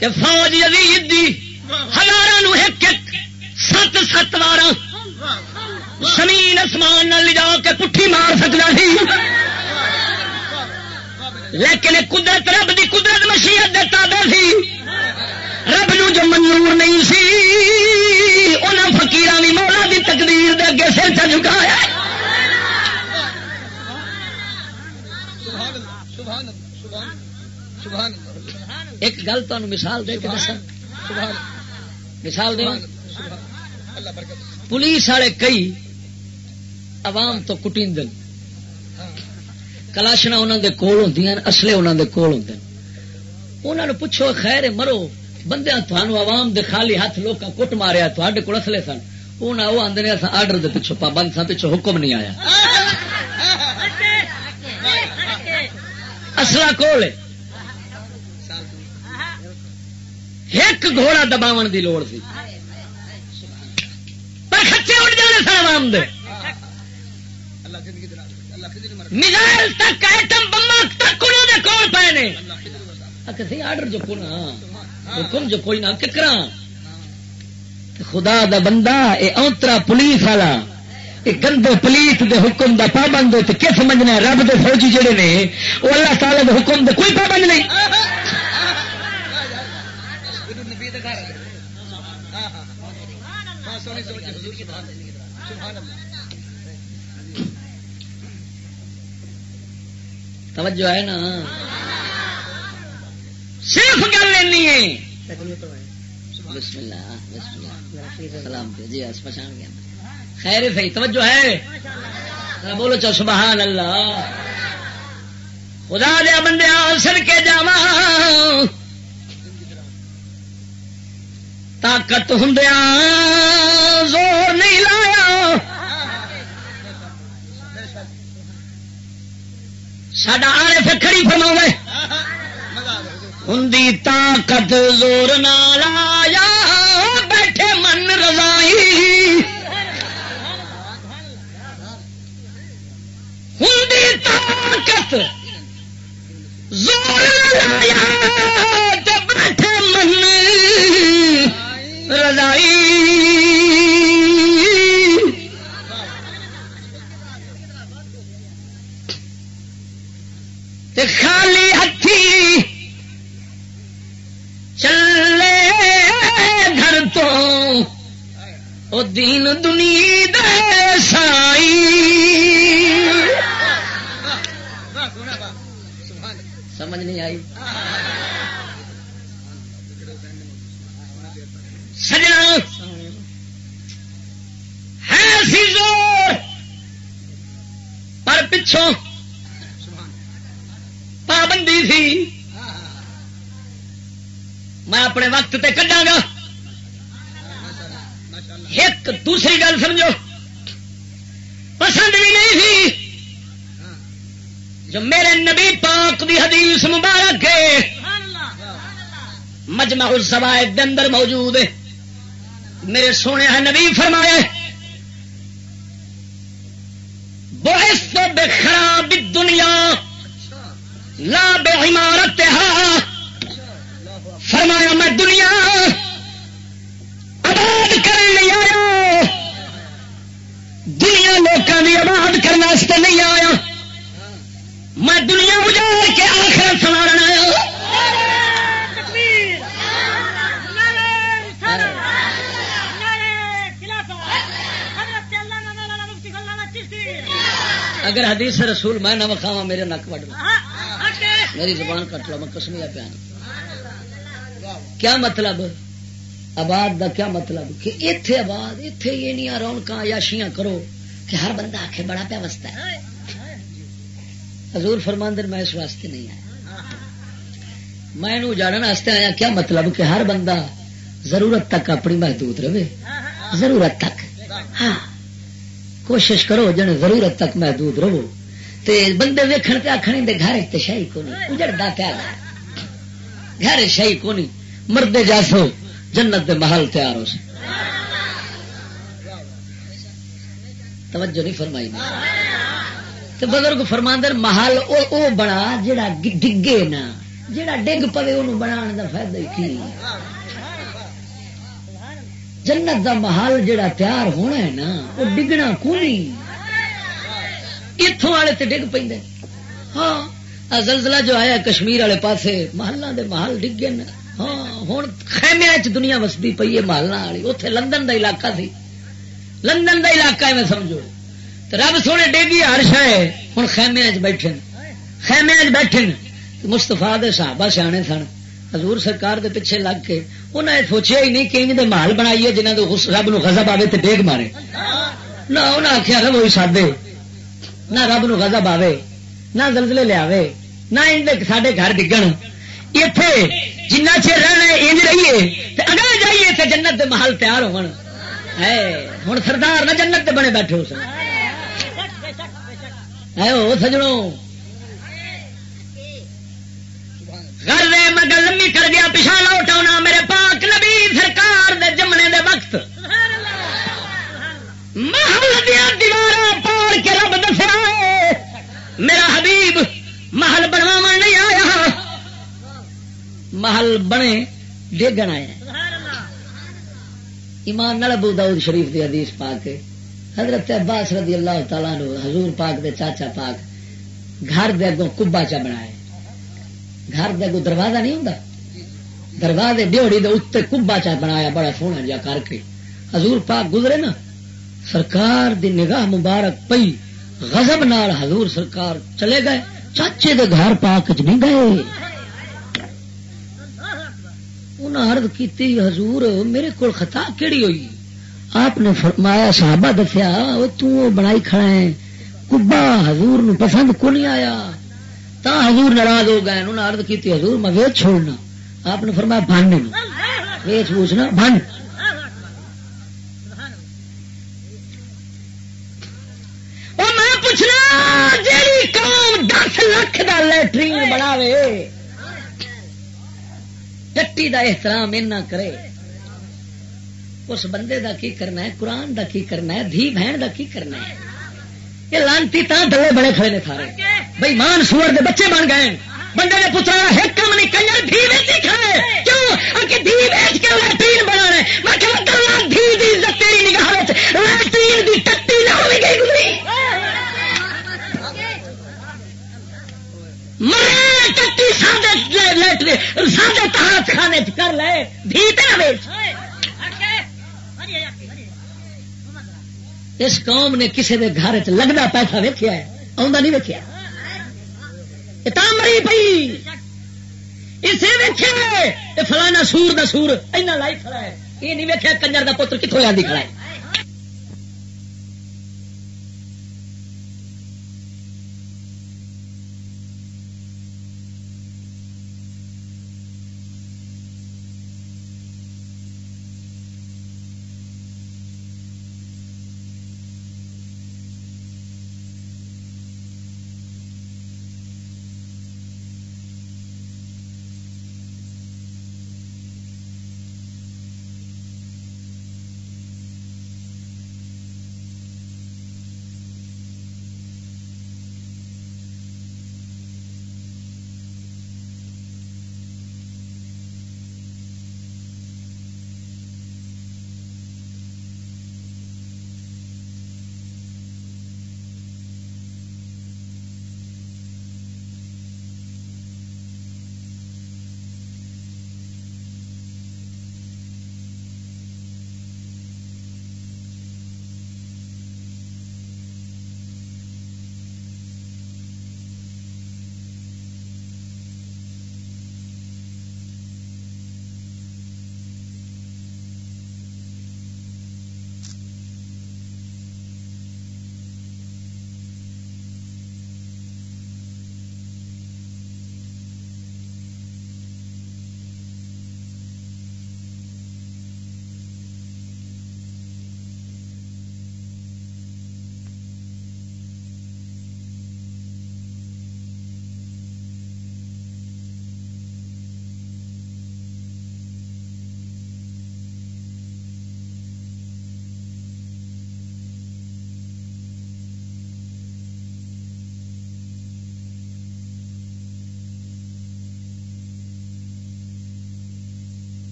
Speaker 2: کہ فوج یزید دی ہزار ایک ایک سات سات وار زمین آسمان لے کے پٹھی مار سکتا سی۔ لیکن قدرت رب دی قدرت مشیت دیتا دے سی۔ رب نو جو منظور نہیں سی ان فکیر بھی مولا دی تقدیر دے اگے سر چ چکایا ایک گل تمہیں مثال دے کے دسا مثال دے پولیس والے کئی عوام تو کٹیندن کلاشنا انہوں دے کول ہوں اصلے انہوں دے کول ہوں انہوں نے پوچھو، خیر مرو بندے تھانو عوام دے خالی ہاتھ لوگ کٹ ماریا تے کول اصلے سن۔ وہ آدھے آرڈر دے پچھو پابند سا پچھو حکم نہیں آیا۔ اصلا کول ایک گھوڑا دباو دی لوڑ سی۔ پر خچے اٹھ جانے سن عوام دے۔ میزائل تک، ایٹم بما تک انہوں نے کول پائے نے۔ آرڈر جو کونا حکم جو کوئی نہ ککرا خدا دا بندہ، اے اونترا پولیس والا، اے گندے پلیس دے حکم دا پابند ہو کیا سمجھنا رب دے فوجی جڑے نے وہ اللہ تعالی دے حکم دے کوئی پابند نہیں۔ توجہ ہے نا؟ صرف گل لینی ہے۔ بسم اللہ بسم اللہ۔ سلام جی گیا خیر صحیح توجہ ہے۔ بولو چل، سبحان اللہ۔ خدا دیا بندے سر کے جا طاقت ہوں زور نہیں لایا۔ سڈا آر فکری فرما ہوں طاقت زور نہ لایا بیٹھے من رضائی۔ ہوں طاقت زور لایا بیٹھے من رضائی۔ خالی ہاتھی تو او دین دنی دے سائی۔ سمجھ نہیں آئی۔ سجنا۔ ہے سی زور۔ پر پچھوں پابندی تھی۔ میں اپنے وقت تے کڈا گا۔ ایک دوسری گل سمجھو۔ پسند بھی نہیں تھی۔ جو میرے نبی پاک دی حدیث مبارک ہے۔ مجمع الزوائد دے اندر موجود ہے۔ میرے سونے ہیں نبی فرمائے بحث بخراب دنیا۔ لا بے عمارت فرمایا میں دنیا آباد کرنے دنیا لوگوں کی آباد کرنے نہیں آیا۔ میں دنیا اجاڑ کے آخر سوارن آیا اگر حدیث رسول میں نہ وکھاوا میرے نک وڈ میری زبان کٹ لو، میں کسمیا پیا کیا مطلب؟ آباد دا کیا مطلب؟ کہ اتے آباد اتے یہ نہیں رونق یاشیاں کرو۔ کہ ہر بندہ آخے بڑا پیا وستا ہے۔ حضور فرماندر میں اس واسطے نہیں آیا۔ میں اجاڑن واسطے آیا کیا مطلب کہ ہر بندہ ضرورت تک اپنی محدود رہے۔ ضرورت تک۔ ہاں۔ کوشش کرو جن ضرورت تک محدود رہو۔ تے بندے ویکھن تے آخر دے گھر تے شاہی کو نہیں اجڑتا پیا گھر؟ شاہی کو نہیں مردے جاسو جنت دے محل تیار ہو سکے توجہ نہیں فرمائی تو بزرگ فرماندر محل او, او بنا جڑا ڈگے نا جڑا ڈگ پوے انہوں بنا دا فائدہ کی؟ جنت دا محل جڑا تیار ہونا ہے نا وہ ڈگنا کو نہیں اتوں والے تو ڈگ پہ ہاں زلزلہ جو آیا کشمیر والے پاسے محلہ دے محل ڈگے ہاں ہوں خیمیا چ دنیا وستی پی ہے محلہ والی۔ اتنے لندن دا علاقہ سی۔ لندن دا علاقہ میں سمجھو۔ رب سونے ڈیگی ہر شاید ہوں خیمیا بیٹھے خیمیا بیٹھے مستفا دے صحابہ سیانے سن، حضور سرکار دے پیچھے لگ کے انہیں نے سوچیا ہی نہیں کہ انہیں محل بنائیے جنہیں تو رب نو غضب آئے تو ڈیگ مارے۔ نہ انہیں آخیا رب وہی سادے، نہ رب نو غضب آوے، نہ زلزلے لیا نہ سڈے گھر ڈگن۔ اتے جنہ چر رہنا انج رہیے۔ اگر جائیے تو جنت دے محل تیار ہو ہوں سردار نہ جنت دے بنے بیٹھے ہو سن۔ سجڑوں گھر مگر لمبی کر گیا پچھا لوٹا میرے پاک نبی سرکار دے جمنے دے وقت۔ محل دیا دیوار پاڑ کے رب دسا میرا حبیب محل بنوا نہیں آیا۔ محل بنے، ڈیگن آئے۔ ایمان نال ابو داؤد شریف دی حدیث پاک حضرت عباس رضی اللہ تعالیٰ نو حضور پاک دے چاچا پاک، گھر دے اگوں کبا چا بنایا گھر دے اگوں دروازہ نہیں ہوں دروازے ڈیوڑی دے اتنے کبا چا بنایا، بڑا سونا جا کر کے۔ حضور پاک گزرے نا، سرکار دی نگاہ مبارک پئی۔ غضب نال حضور سرکار چلے گئے۔ چاچے دے گھر پاک چ نہیں گئے۔ انہیں عرض کی حضور میرے کو خطا کیڑی ہوئی؟ آپ نے فرمایا، صحابہ دسیا وہ بنائی کھڑا ہے۔ کبا حضور نو پسند کو نہیں آیا؟ تا حضور ناراض ہو گئے، انہوں نے عرض کی حضور میں ویچ چھوڑنا۔ آپ نے فرمایا بن ویچ پوچھنا بن پوچھنا، جیڑی قوم دس لاکھ کا لٹرین بنا ٹٹی دا احترام اینا کرے۔ اس بندے دا کی کرنا ہے؟ قرآن دا کی کرنا ہے؟ دھی بہن دا کی کرنا ہے؟ یہ لانتی تا دلے بڑے کھڑے نے تھارے۔ بھائی مان سور دے بچے بن گئے۔ بندے نے پوچھا ہے کم نہیں، کنجر دھی ویچی کھڑے کیوں؟ کہ دھی ویچ کے لٹرین بنا رہے میں کہ دھی دی عزت تیری نگاہ وچ لٹرین دی ٹٹی نہ ہوئی گئی گزری۔ مرے ٹٹی سادے سادے تحت خانے کر لے اس قوم نے کسی کے گھر چ لگتا پیسہ ویکیا ہے آ نہیں ویکیا مری پی اسے ویکیا فلانا سور دا سور اینا لائی کھڑا ہے۔ یہ نہیں ویکیا کنجر دا پتر کتوں یاد کھڑا ہے۔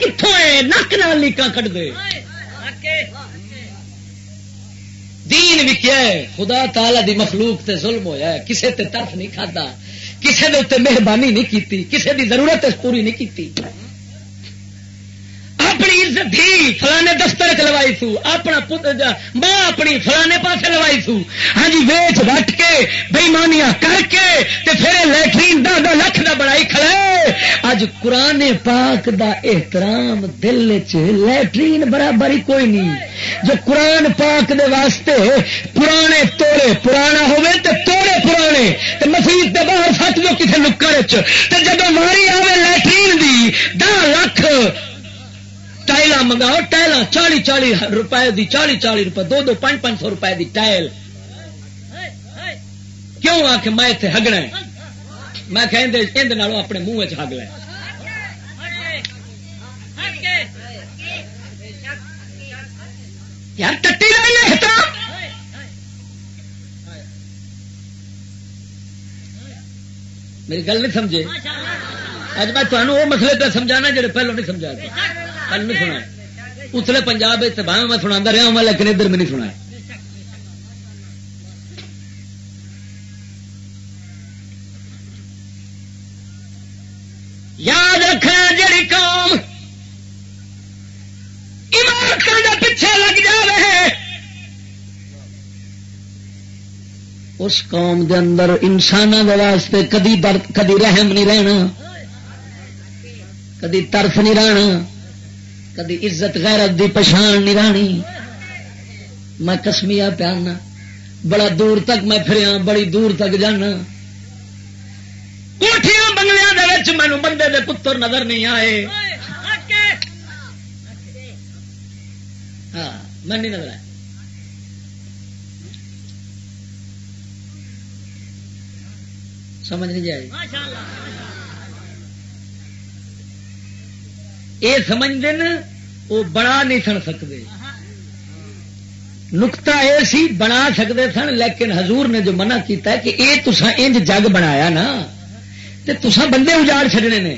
Speaker 2: کتوں نک نال لیکا کٹ دے۔ دین وکیا کیا خدا تعالی دی مخلوق تے ظلم ہویا ہے۔ کسے تے طرف نہیں کھادا کسے دے اتنے مہربانی نہیں کیتی، کسے دی ضرورت پوری نہیں کیتی۔ عزت فلانے دفتر چ لوائی سو، اپنا ماں اپنی فلانے پاس لوائی سو۔ ہاں جی ویچ وٹ کے بےمانیاں کر کے، تے پھر لیٹرین دا دا لکھ دا بڑائی کھڑے۔ اج قرآن پاک دا احترام دل چ لیٹرین برابر کوئی نہیں۔ جو قرآن پاک دے واسطے پرانے توڑے پرانا ہوئے، تے توڑے پرانے، تے مسیح دے باہر سٹ دو کسی نکر چ جب ماری آئے لیٹرین دی دا لکھ ٹائل منگاؤ ٹائل چالی چالی روپئے دی چالی چالی روپئے دو دو پانچ پانچ سو روپئے دی ٹائل کیوں آ کے میں اتنے ہگنا میں کہ اپنے منہ چگ لے یار ٹٹی رہی ہے میری گل نہیں سمجھے اج میں تمہیں وہ مسئلے پہ سمجھانا جڑے پہلو نہیں سمجھا پہلے نہیں سنا اتلے پنجاب باہیں میں سنا رہا ہوں لیکن ادھر میں نہیں سنا یاد رکھنا جڑی قوم عمارت کا پیچھے لگ جائے اس قوم دے اندر انسانوں کے واسطے کدی کدی رحم نہیں رہنا۔ کدی ترف نہیں رہنا، کدی عزت، غیرت دی پچھان نہیں رہنی۔ میں کسمیا پیانا، بڑا دور تک میں پھریا، بڑی دور تک جانا۔ کوٹیاں بنگلیا مینو بندے دے پتر نظر نہیں آئے۔ ہاں من نہیں نظر آئے۔ سمجھ نہیں جائے یہ سمجھتے نا، وہ بنا نہیں سن سکتے۔ نکتا یہ سی، بنا سکتے سن، لیکن حضور نے جو منع کیتا ہے کہ یہ تسا انج جگ بنایا نا تو تسا بندے اجاڑ چڑنے نے۔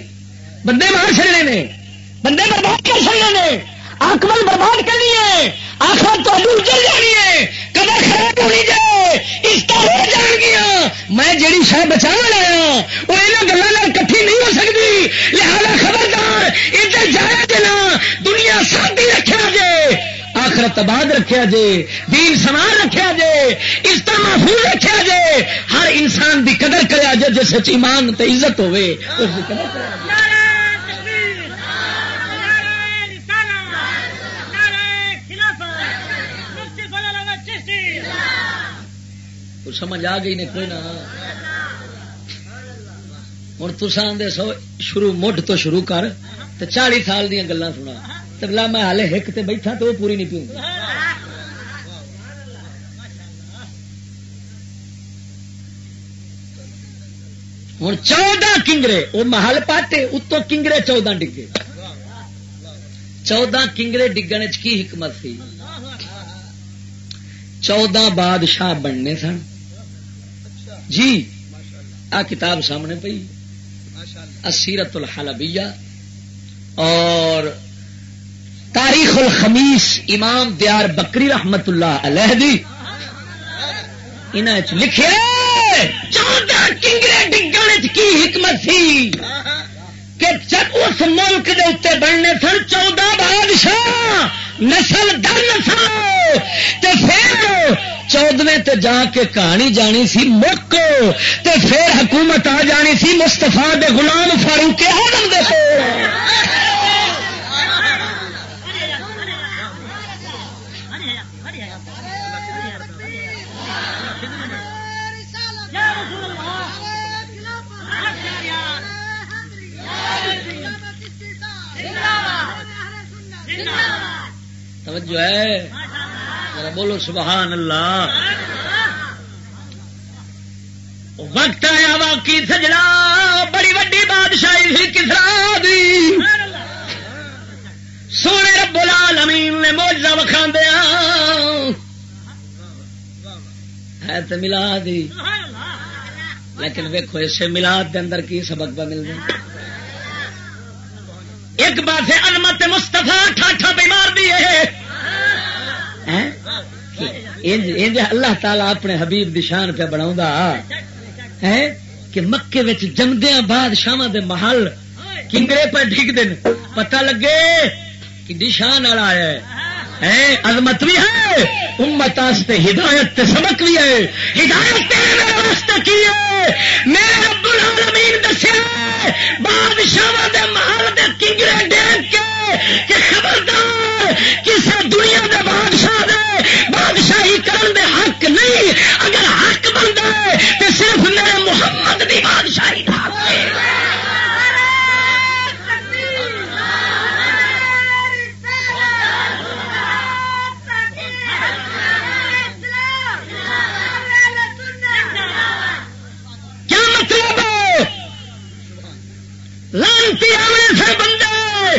Speaker 2: بندے مار چڑنے نے۔ بندے برباد کر چڑنے نے۔ آکمل برباد کرنی ہے آخر تو چل جانی ہے کدر خراب ہونی جائے، اس طرح ہو جان گیا۔ میں جیڑی شہ بچا لایا وہ یہاں گلوں کٹھی نہیں ہو سکتی۔ لہذا خبردار، ادھر جایا جنا دنیا سادی رکھا جے، آخرت آباد رکھا جے، دین سمان رکھا جے اس طرح محفوظ رکھا جے۔ ہر انسان دی قدر کرا جے، جس ایمان تے عزت ہوے اس کی قدر کرا سمجھ آ گئی نے کوئی نہ. ہوں تسا آدھے سو شروع مٹھ تو شروع کر تو چالی سال دیا گلا سنا. تگلا میں ہالے ہک تے بیٹھا تو وہ پوری نہیں پیوں. ہوں چودہ کنگرے وہ محل پاٹے اتو کنگرے چودہ ڈگے. چودہ کنگرے ڈگنے کی حکمت تھی چودہ بادشاہ بننے سن. جی آ کتاب سامنے پی اسیرت الحلبیہ۔ اور تاریخ الخمیس امام دیار بکری رحمت اللہ علیہ دی۔ لکھے چودہ کنگرے ڈگن کی حکمت تھی کہ جب اس ملک کے اتنے بننے سن چودہ بادشاہ نسل در نسل پھر چودویں تے جا کے کہانی جانی سی مک تے پھر حکومت آ جانی سی مستفا دے غلام فاروق آدم دے توجہ ہے۔ بولو، سبحان اللہ۔ وقت آیا واقعی سجنا بڑی وڈی بادشاہی تھی کسرا دی۔ سونے رب العالمین نے موجہ وکھا دیا ہے تو ملا دی۔ لیکن ویکو اسے ملاد دے اندر کی سبق پہ مل جائے ایک بات ہے المت مستفا ٹھاٹھا بیمار دی ہے۔ اللہ تعالیٰ اپنے حبیب دشان پہ بنا کہ مکے جمدیا بادشاہ دے محل کنگرے پہ ڈگ دن پتہ لگے کہ دشان والا ہے۔ عظمت بھی ہے۔ امت واسطے ہدایت تے سبق بھی ہے۔ ہدایت میرے واسطے کی ہے۔ میرے رب العالمین دسیا بادشاہ دے محل دے کنگرے ڈیگ کے کہ خبردار کسی دنیا دے بادشاہ دے بادشاہی کرن دے حق نہیں۔ اگر حق بنتا ہے تو صرف میرے محمد دی بادشاہی کا حق ہے لانتی آمنے سے بندے!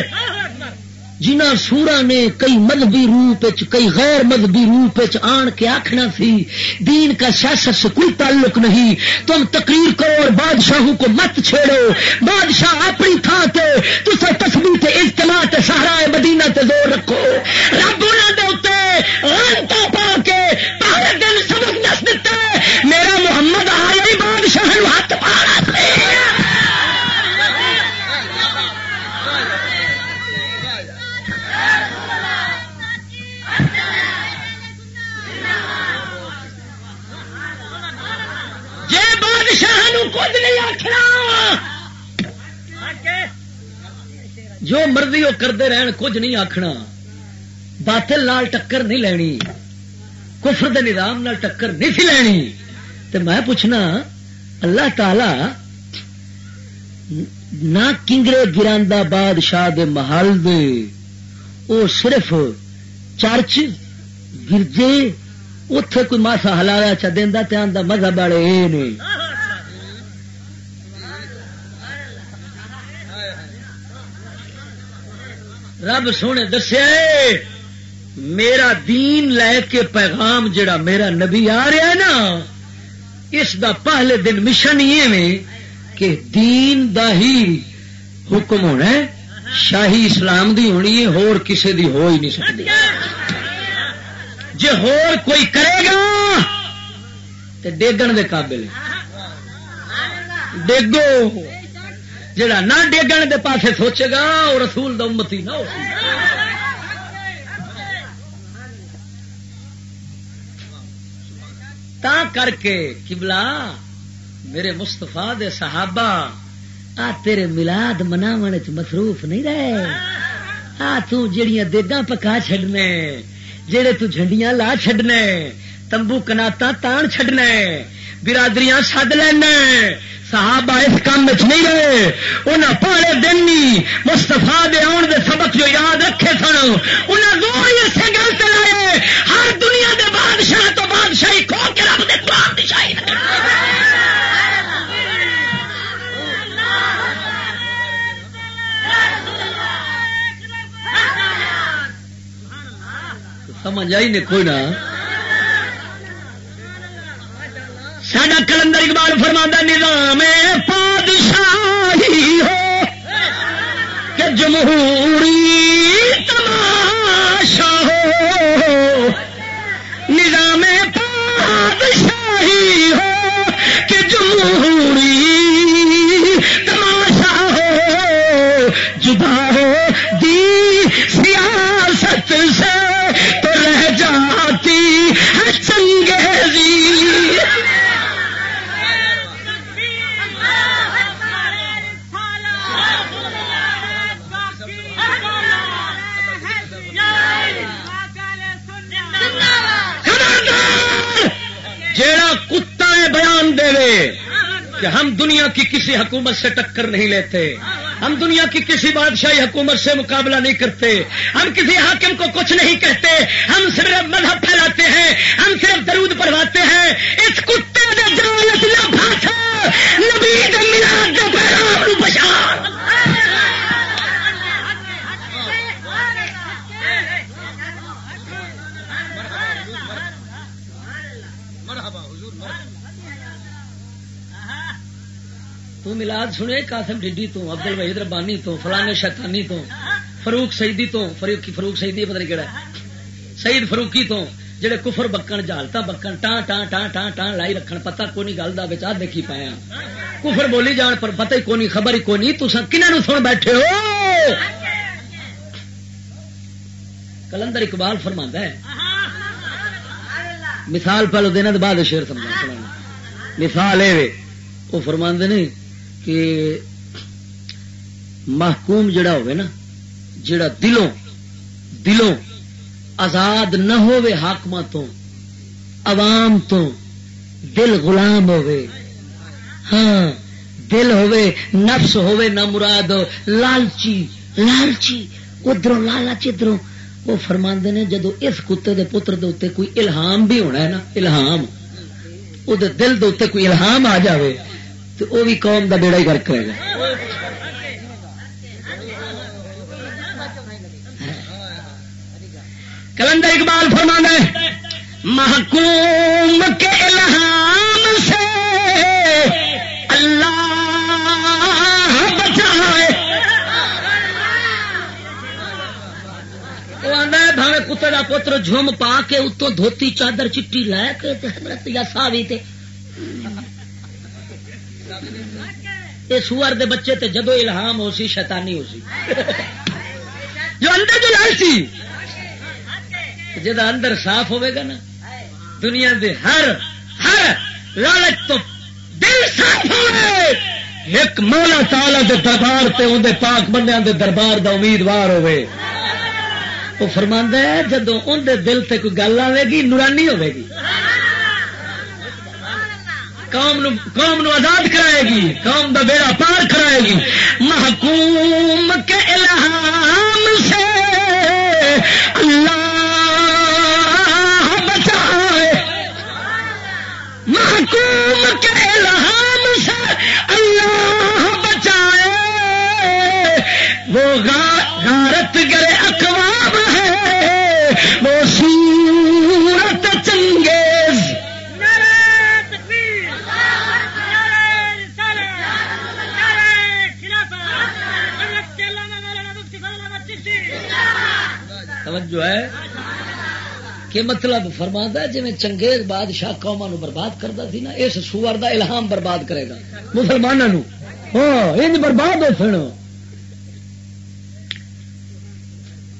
Speaker 2: جنا سورا نے کئی مذہبی روپ کئی غیر مذہبی روپ آن کے آخنا سی، دین کا سیاست سے کوئی تعلق نہیں، تم تقریر کرو اور بادشاہوں کو مت چھیڑو۔ بادشاہ اپنی تھان سے تصے تسبی تے اجتماع تے سہارا مدینہ تے زور رکھو۔ رب انہوں دے پا کے پہلے دن سبق دس دیتا ہے میرا محمد آیا بادشاہ ہاتھ پارا پا کچھ نہیں آخنا جو مرضی وہ کرتے رہن، کچھ نہیں آخنا باطل نال ٹکر نہیں لینی۔ کفر دے نظام نال ٹکر نہیں سی لینی۔ تو میں پوچھنا، اللہ تعالی نہ کنگرے گراندا بادشاہ دے محل دے، او صرف چرچ، گرجے اتے کوئی ماسا ہلایا چا دینا تو مذہب والے یہ نہیں رب سونے دسیا میرا دین لے کے پیغام جڑا میرا نبی آ رہا ہے نا، اس دا پہلے دن مشن یہ کہ دین دا ہی حکم ہونا ہے، شاہی اسلام دی ہونی ہے، ہور کسے دی ہو ہی نہیں سکتی۔ جی ہور کوئی کرے گا تو ڈیگن دے قابل ڈیگو۔ جڑا نہ ڈیگن دے پاسے سوچے گا وہ رسول دا امتی نہ ہو تا کر کے کبلا میرے مستفا دے صحابہ، آ تیرے ملاد منا مصروف نہیں رہے۔ آ تڑیاں دیگا پکا چڈنے جہے تنڈیاں لا چڈنے تمبو کناتا تان چڈنے برادریاں سد لینا صحابہ اس کام نہیں رہے انہیں پہلے دن ہی مستفا دے آن دے سبق جو یاد رکھے سن انہیں زور ہی اسے گل چلائے ہر دنیا دے بادشاہ تو بادشاہی کھو کے رب دے قرآن دی شاہی سمجھ آئی نے کوئی نہ؟ ساڈا کلندر اقبال فرما نظام پادشاہی ہو کہ جمہوری تماشا ہو۔ نظام پادشاہی ہو کہ جمہوری کتا ہے بیان دے کہ ہم دنیا کی کسی حکومت سے ٹکر نہیں لیتے، ہم دنیا کی کسی بادشاہی حکومت سے مقابلہ نہیں کرتے، ہم کسی حاکم کو کچھ نہیں کہتے، ہم صرف مذہب پھیلاتے ہیں، ہم صرف درود پڑھواتے ہیں، اس کتے نبی بشار تو ملاد سنے، قاسم ڈڈی تو عبد الوحید ربانی تو فلانے شیطانی تو فروخ سیدی تو فروخ فروخ سیدی پتہ نہیں کہڑا سعید فروخی تو، جڑے کفر بکن جالتا بکن ٹان ٹان ٹان ٹان ٹان لائی رکھن، پتہ کونی گل دا بچا دیکھی پایا ہاں۔ کفر بولی جان، پر پتہ ہی کونی خبر ہی کونی تو کنہوں سن بیٹھے ہو؟ کلندر اقبال فرما ہے، مثال پہلو دینا، بعد شیر سمجھا مثال ہے وہ فرماندے نہیں کہ محکوم جڑا ہوئے نا، جڑا دلوں دلوں آزاد نہ ہوئے حاکم تو عوام تو دل غلام ہوئے۔ ہاں دل ہوئے، نفس ہوئے نہ مراد، لالچی لالچی ادھر لالچ ادھر وہ فرما نے جدو اس کتے دے پتر دے اتنے کوئی الہام بھی ہونا ہے نا، الہام وہ دل دے اتنے کوئی الہام آ جاوے۔ تو وہ بھی قوم کا بیڑا ہی گا۔ کلندر اقبال فرما ہے، محکوم کے الہام سے اللہ بچائے۔ بھاوے کتے کا پتر جم پا کے اتوں دھوتی چادر چٹی لے کے حضرت یا ساوی تے۔ یہ سور دے بچے تے جدو الہام ہو سی، شیطانی ہو سی۔ جو اندر جو لالچی جا اندر صاف ہوئے گا نا، دنیا دے ہر ہر لالچ تو دل صاف ہوئے۔ ایک مولا تالا دے دربار تے اندر پاک بندیاں دے دربار دا امیدوار ہوئے۔ وہ فرما ہے، جدو اندر دل تے کوئی گل آئے گی، نورانی ہوے گی۔ قوم نو قوم نو آزاد کرائے گی، قوم دا بیڑا پار کرائے گی۔ محکوم کے الہام سے اللہ بچائے۔ محکوم کے الہام سے اللہ بچائے۔ وہ غارت گرے جو ہے کہ مطلب فرما جی چنگیز بادشاہ قوما نو برباد کرتا سی نا، اس سور دا الہام برباد کرے گا۔ مسلمانوں ہاں برباد ہو سن۔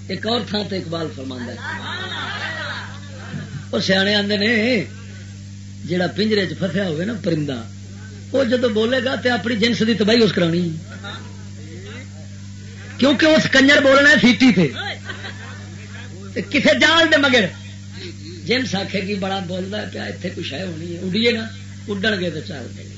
Speaker 2: ایک اور تھان سے اقبال فرما وہ سیانے آتے نے جڑا پنجرے چ فسیا ہوگا نا پرندہ وہ جدو بولے گا تو اپنی جنس کی تباہی اس کرانی۔ کیونکہ اس کنجر بولنا سیٹی تھے کسے جال دے مگر جنس آخے گی بڑا بولتا ہے پیا اتنے کچھ ہے ہونی ہے۔ اڈیے نا اڈن گے تو چل دیں گے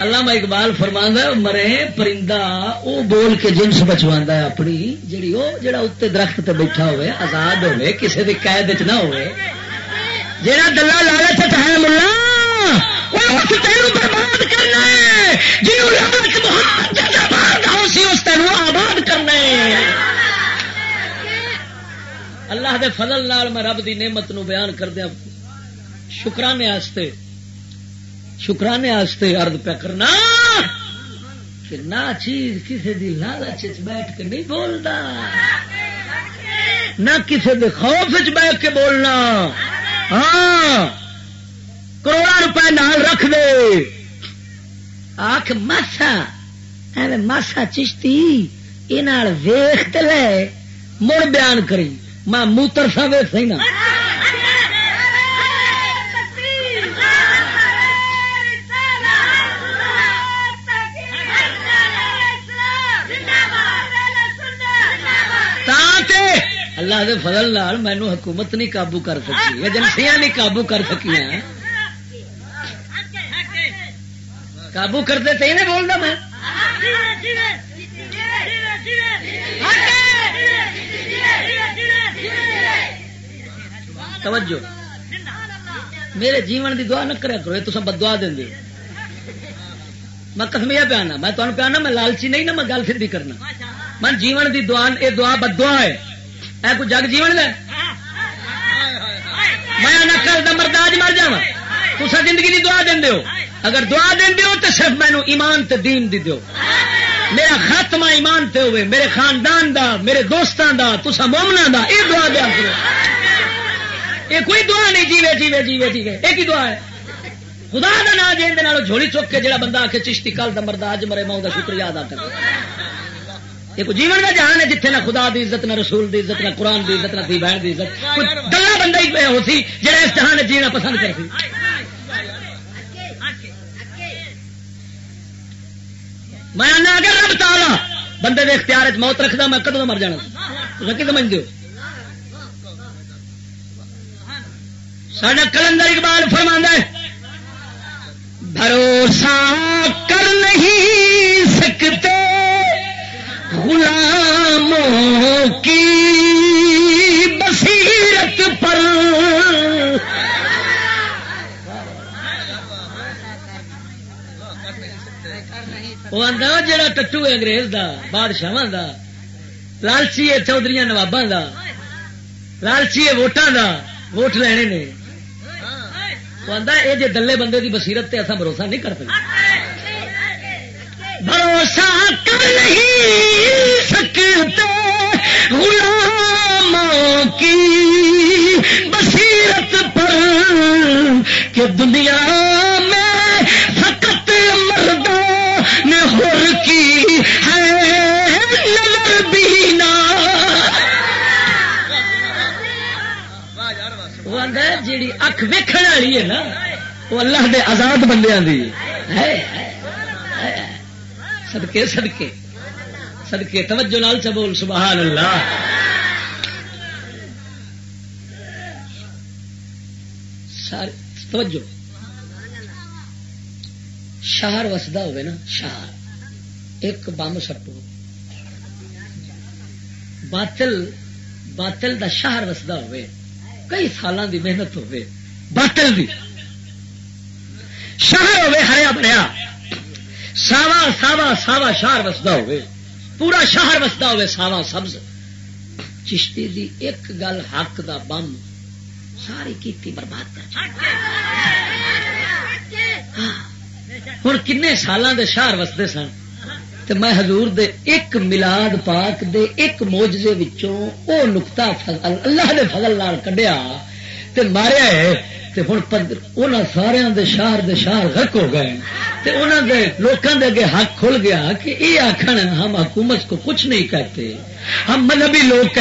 Speaker 2: اللہ اقبال فرما مرے پرندہ وہ بول کے جنس بچوا اپنی جڑی وہ جڑا اتنے درخت تے بیٹھا ہوئے، آزاد ہوئے کسی کی قید چ نہ ہوئے۔ جڑا دلہ لالچ ہے ملا برباد کرنا جنہوں لالچ محبت سی اس تین آباد کرنا اللہ دے فضل نال میں رب دی نعمت نو بیان کردیا۔ شکرانے آستے۔ شکرانے آستے ارد پہ کرنا کہ نہ چیز کسی دی لالچ بیٹھ کے نہیں بولتا نہ کسی دے خوف بیٹھ کے بولنا۔ ہاں۔ کروڑا روپے نال رکھ دے۔ آخ ماسا۔ ایویں ماسا چشتی یہ ویخ لے مڑ بیان کری میں موتر سا ویخ سی نا اللہ دے فضل نال مینو حکومت نہیں قابو کر سکی ایجنسیاں نہیں قابو کر سکی قابو کرتے تو نہیں بولنا میں توجہ۔ میرے جیون دی دعا نہ کریا کرو تو سب دعا دیں میں کسمیا پیانا، میں تمہیں پیانا، میں لالچی نہیں نا میں گل پھر بھی کرنا۔ میں جیون دی دعا، یہ دعا بدعا ہے۔ اے کوئی جگ جیون میں نہ کر مرداج مر جا تو زندگی دی دعا دیں ہو۔ اگر دعا دیں ہو تو صرف مینو ایمان تے دین دی دیو۔ میرا خاتمہ ایمان تے ہوئے، میرے خاندان دا، میرے دوستان دا تسا مومنا دا یہ دعا دیا کرو۔ یہ کوئی دعا نہیں، جیوے جیوے جیوے جیوے۔ ایک ہی دعا ہے؟ خدا کا نام جی جھولی چک کے جڑا بندہ آ کے چشتی کل کا مرد اج مرے ماؤں کا شکریہ ادا کر ایک جیون کا جہان ہے جتنے نہ خدا دی عزت، نہ رسول دی عزت، نہ قرآن دی عزت، نہ دی بہن دی عزت۔ گلا بندہ ہی ہو سی جہاں اس جہان جینا پسند کرتی۔ میں اگر رب تالا بندے کے اختیار موت رکھتا میں کدو مر جانا رکی سمجھ دو سڈا کلندر اقبال فرما ہے، بھروسہ کر نہیں سکتے غلاموں کی بصیرت پر۔ وہ آتا جا ٹٹو ہے انگریز دا بادشاہ دا، لالچی ہے چودھری نوابا کا لالچی ہے ووٹان کا ووٹ لینے نے۔ یہ جی دلے بندے کی بصیرت تے ایسا بھروسہ نہیں کر سکتے۔ بھروسہ کر نہیں سکتے غلاموں کی بصیرت پر کہ دنیا میں جیڑی اکھ ویکھن والی ہے نا، وہ اللہ دے آزاد بندیاں دی۔ ہے سدکے سدکے سدکے توجہ لال چبول سبحان اللہ۔ توجہ۔ شہر وسدا ہوئے نا، شہر۔ ایک بم سٹو۔ باطل باطل دا شہر وسدا ہوئے۔ کئی سال دی محنت ہوئے باطل دی۔ شہر ہوئے ہریا بنیا ساوا ساوا ساوا شہر وسدا ہوئے پورا شہر وسدا ہوئے ساوا سبز۔ چشتی دی ایک گل حق دا بم ساری کیتی برباد کر ہوں کن سالوں دے شہر وستے سن؟ تو میں حضور دے ایک ملاد پاک دے ایک موجے وہ نکتا اللہ دے فضل لال کڈیا ماریا ہے تے ہوں سارا دے شہر دے شہر غرق ہو گئے تے لوگوں دے اگے حق کھل گیا کہ یہ آخر ہم حکومت کو کچھ نہیں کہتے۔ ہم مذہبی لوگ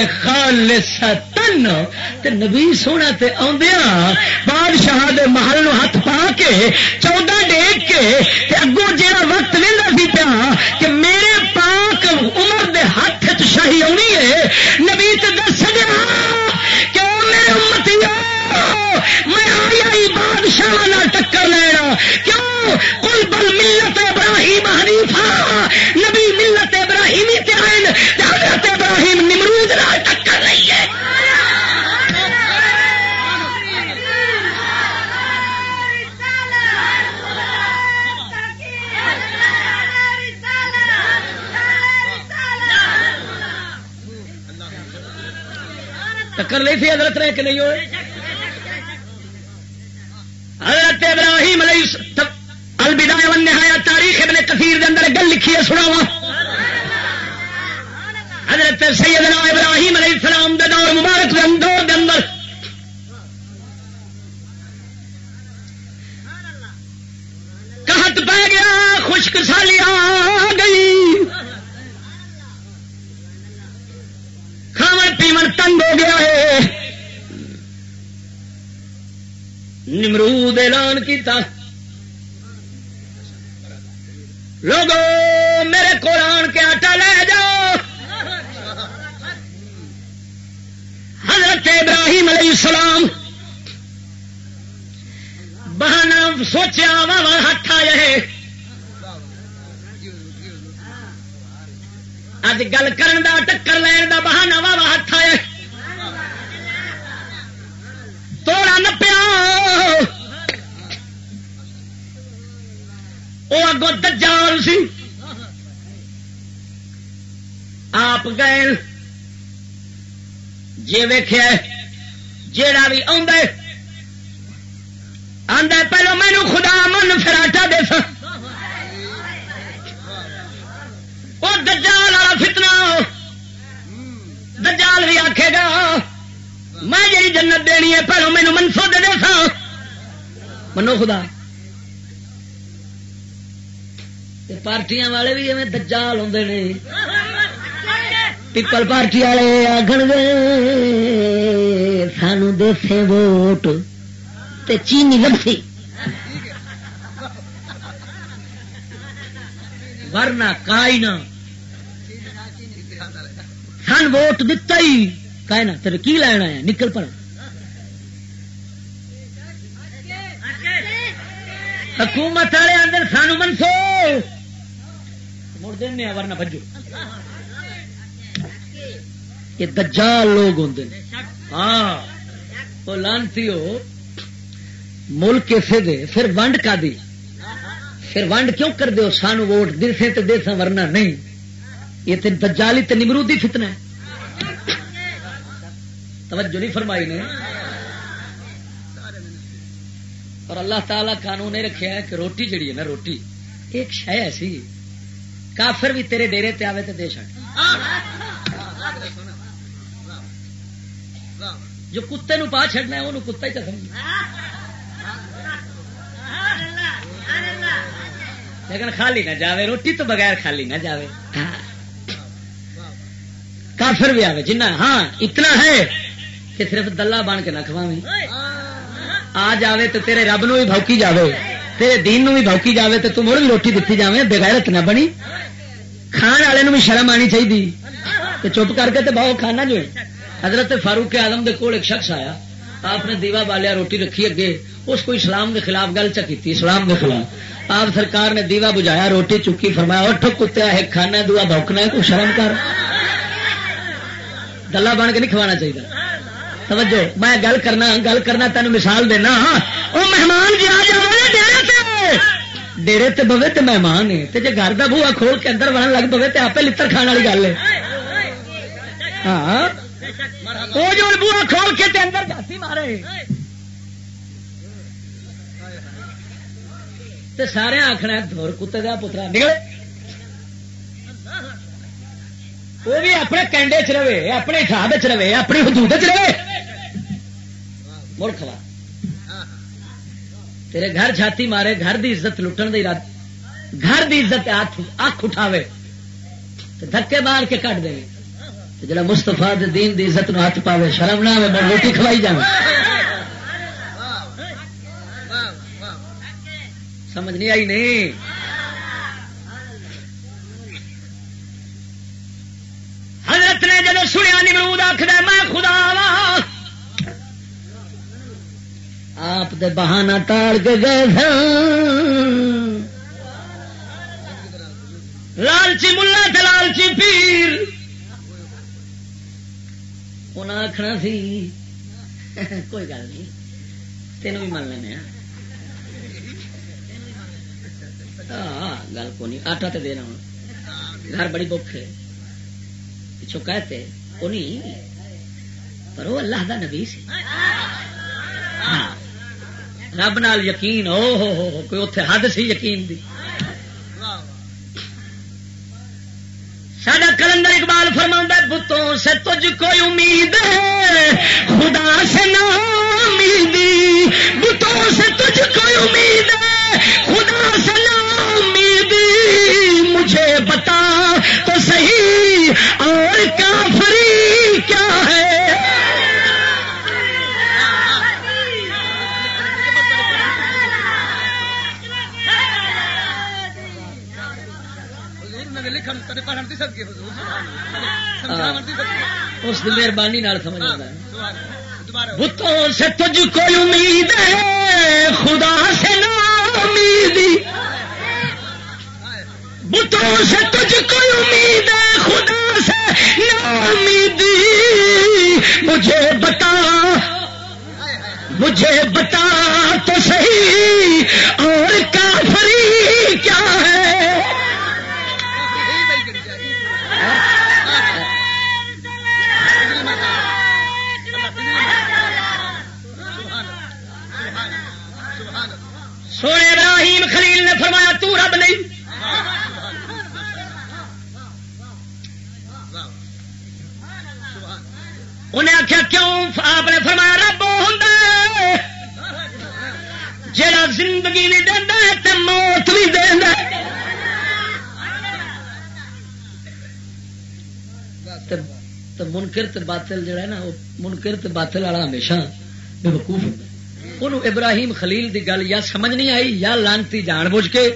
Speaker 2: تن نبی سونا تے آدیا بادشاہ دے محل نو ہاتھ پا کے، چودہ ڈیک کے، تے اگوں جہاں وقت لینا سی پیا کہ میرے پاک عمر دے ہاتھ شاہی آنی ہے، نبی تے دس گیا کہ میرے امتی آ! میں آئی بادشاہ ٹکر لینا کیوں؟ کل بل ملت ابراہیم حنیفہ نبی ملت ابراہیمی تے آئین حضرت ابراہیم نمرود نال ٹکر رہی ہے۔ ٹکر لی تھی حضرت رہ کے نہیں ہوئے؟ حضرت ابراہیم علیہ الوداع والنہایا تاریخ ابن کثیر دے اندر گل لکھی ہے سناوا حضرت سیدنا ابراہیم علیہ السلام دے دور مبارک دے دور دے اندر۔ کہت پہ گیا، خشک سالی آ گئی۔ کھاون پیمن تنگ ہو گیا ہے۔ نمرود اعلان کیتا۔ لوگو، میرے کو آن کے آٹا لے جاؤ۔ حضرت ابراہیم علیہ السلام، بہانا سوچیا وا ہاتھ آئے اج گل کرن دا، ٹکر لین دا بہانا وا ہاتھ آئے۔ توڑا نپیا وہ اگوں دجال سی۔ آپ گئے۔ جی ویخ جا بھی آدھا پہلو مینو خدا من فراٹا دے سا وہ دجال والا فتنا دجال بھی آخے گا۔ میں جی جنت دینی ہے، پہلو مینو منسو دے دے سا منو خدا۔ پارٹیاں والے بھی ایویں دجال ہوں نے۔ پیپل پارٹی والے آخر گے سانو دے ووٹ تے چینی لبسی۔ ورنہ کائی نہ سن ووٹ دتا ہی۔ کہنا تیرے کی لینا ہے نکل پڑ حکومت والے اندر سانو منسو مڑ دینا ورنہ بجو یہ دجال لوگ ہوں ہاں وہ لانتی ہو۔ ملک کسے دے، پھر ونڈ کا دی۔ پھر ونڈ کیوں کر دو سانو ووٹ دے سے تو دے سا ورنہ نہیں۔ یہ تو دجالی تو نمرودی فتنا ہے۔ توجہ نہیں فرمائی نے۔ اور اللہ تعالی قانون نے رکھا ہے کہ روٹی جڑی ہے نا، روٹی۔ ایک شہ ایسی۔ کافر بھی تیرے ڈیرے تے آوے تے دے چڑ جو کتے نو پا چڑنا ہے وہ کتا ہی چسم لیکن خالی نہ جاوے، روٹی تو بغیر خالی نہ جاوے۔ کافر بھی آوے، جنہ ہاں اتنا ہے۔ کہ صرف دلہ بن کے نہ کھواویں آ جاوے تو تیرے رب نو بھی بھوکی جاوے۔ تیرے دین نو بھی بھوکی جاوے تو تم بھی روٹی دیتی جاوے بغیرت نہ بنی۔ کھان والے بھی شرم آنی چاہیے چپ کر کے تو بہت کھانا جو ہے حضرت فاروق آدم دے کول ایک شخص آیا۔ آپ نے دیوا بالیا روٹی رکھی اگے۔ اس کو اسلام کے خلاف گل چکی اسلام کے خلاف۔ آپ سرکار نے دیوا بجایا روٹی چکی فرمایا اٹھ کتیا ہے کھانا دعا بوکنا ہے کوئی شرم کر۔ گلا بن کے نہیں کھوانا چاہیے سمجھو میں گل کرنا گل کرنا تین مثال دینا۔ وہ مہمان جی آ جائے ڈیری تے۔ بوے تے مہمان ہے تے جے گھر کا بوا کھول کے اندر بڑھن لگ پوے تے آپ لڑ کھان والی گل ہے۔ ہاں۔ وہ جو بوا کھول کے تے اندر جاتی مارے۔ تے سارے آخنا دور کتے کا پترا نکلے۔ وہ بھی اپنے کینڈے چ رہے، اپنے حساب چ رہے، اپنی حدود چ رہے۔ مڑ کھوا تیرے گھر چھاتی مارے، گھر دی عزت لٹن دی رات گھر دی عزت اکھ اٹھاوے۔ دھکے مار کے کٹ دے۔ جڑا مستفا دین دی عزت نو ہاتھ پاوے، شرم نہ آئے روٹی کھوائی جائے سمجھ نہیں آئی نہیں؟ آپ دے بہانا ٹال کے گئے لالچی ملا تے لالچی پیر۔ انہیں آخنا سی، کوئی گل نہیں، تینوں بھی من لینا ہاں گل کو نہیں آٹا تو دینا ہوں۔ گھر بڑی بخ ہے پچھو کہتے وہ نہیں پر وہ اللہ دا نبی سی۔ ہاں۔ رب نال یقین، او ہو ہو کوئی اتے حد سی یقین دی۔ سڈا کلندر اقبال فرما بتوں سے تجھ کوئی امید ہے؟ خدا سے نا امیدی بتوں سے تجھ کوئی امید ہے؟ خدا سے نا امیدی مجھے بتا اس مہربانی سمجھ بتوں سے تجھ کوئی امید ہے؟ خدا سے نا امیدی بتوں سے تجھ کوئی امید ہے؟ خدا سے نا امیدی مجھے بتا۔ مجھے بتا تو صحیح۔ اور کافری کیا نے فرمایا تو رب نہیں۔ انہیں آخیا کیوں؟ آپ نے فرمایا رب ہوں جڑا زندگی بھی دینا تو موت بھی دینا منکر باطل جڑا ہے نا، وہ منکر باطل والا ہمیشہ بے وقوف ہوتا انہوں ابراہیم خلیل دی گل یا سمجھ نہیں آئی یا لانتی جان بوجھ کے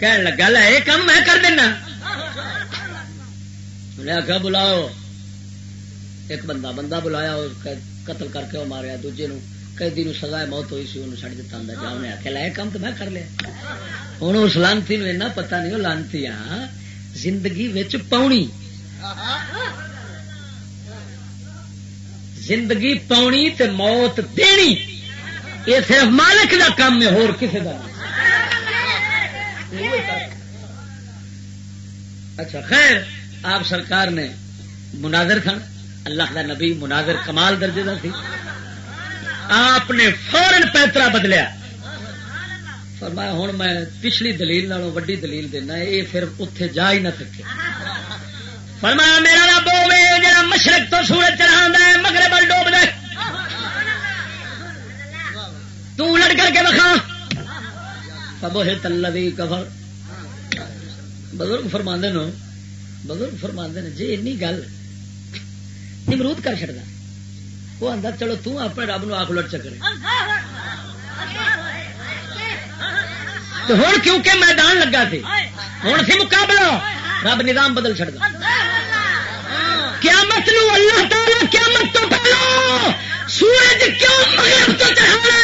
Speaker 2: کہنے لگا یہ کام میں کر دینا آخیا بلاؤ ایک بندہ بندہ بلایا قتل کر کے وہ ماریا دوجے نو قیدی نو سزا موت ہوئی سی انہوں چڑ دتا جا انہیں آخیا لائے کام تو میں کر لیا ہوں اس لانتی نو پتا نہیں وہ لانتی زندگی پاؤنی زندگی پاؤنی تے موت دینی، یہ صرف مالک کا کام ہے ہور کسی کا اچھا خیر، آپ سرکار نے مناظر کھان اللہ کا نبی مناظر کمال درجے کا سی آپ نے فورن پیترا بدلیا۔ فرمایا، ہوں میں پچھلی دلیل نالوں وڈی دلیل دینا، یہ پھر اتے جا ہی نہ سکے فرمایا، میرا رب جا مشرق تو سورج چڑھا ہے مگر بل ڈوب دے تڑ کر کے بکھا پبو ہے تلوی کفر۔ بزرگ فرما نو، بزرگ فرما نے جی این گل نمرود کر چڑتا وہ آتا چلو تم اپنے رب نو آخ لٹ چکرے ہوں کیونکہ میدان لگا سی ہوں سی مقابلہ۔ رب نظام بدل چڑ گا قیامت نو اللہ تعالی قیامت تو پہلو سورج کیوں مغرب تو چڑھا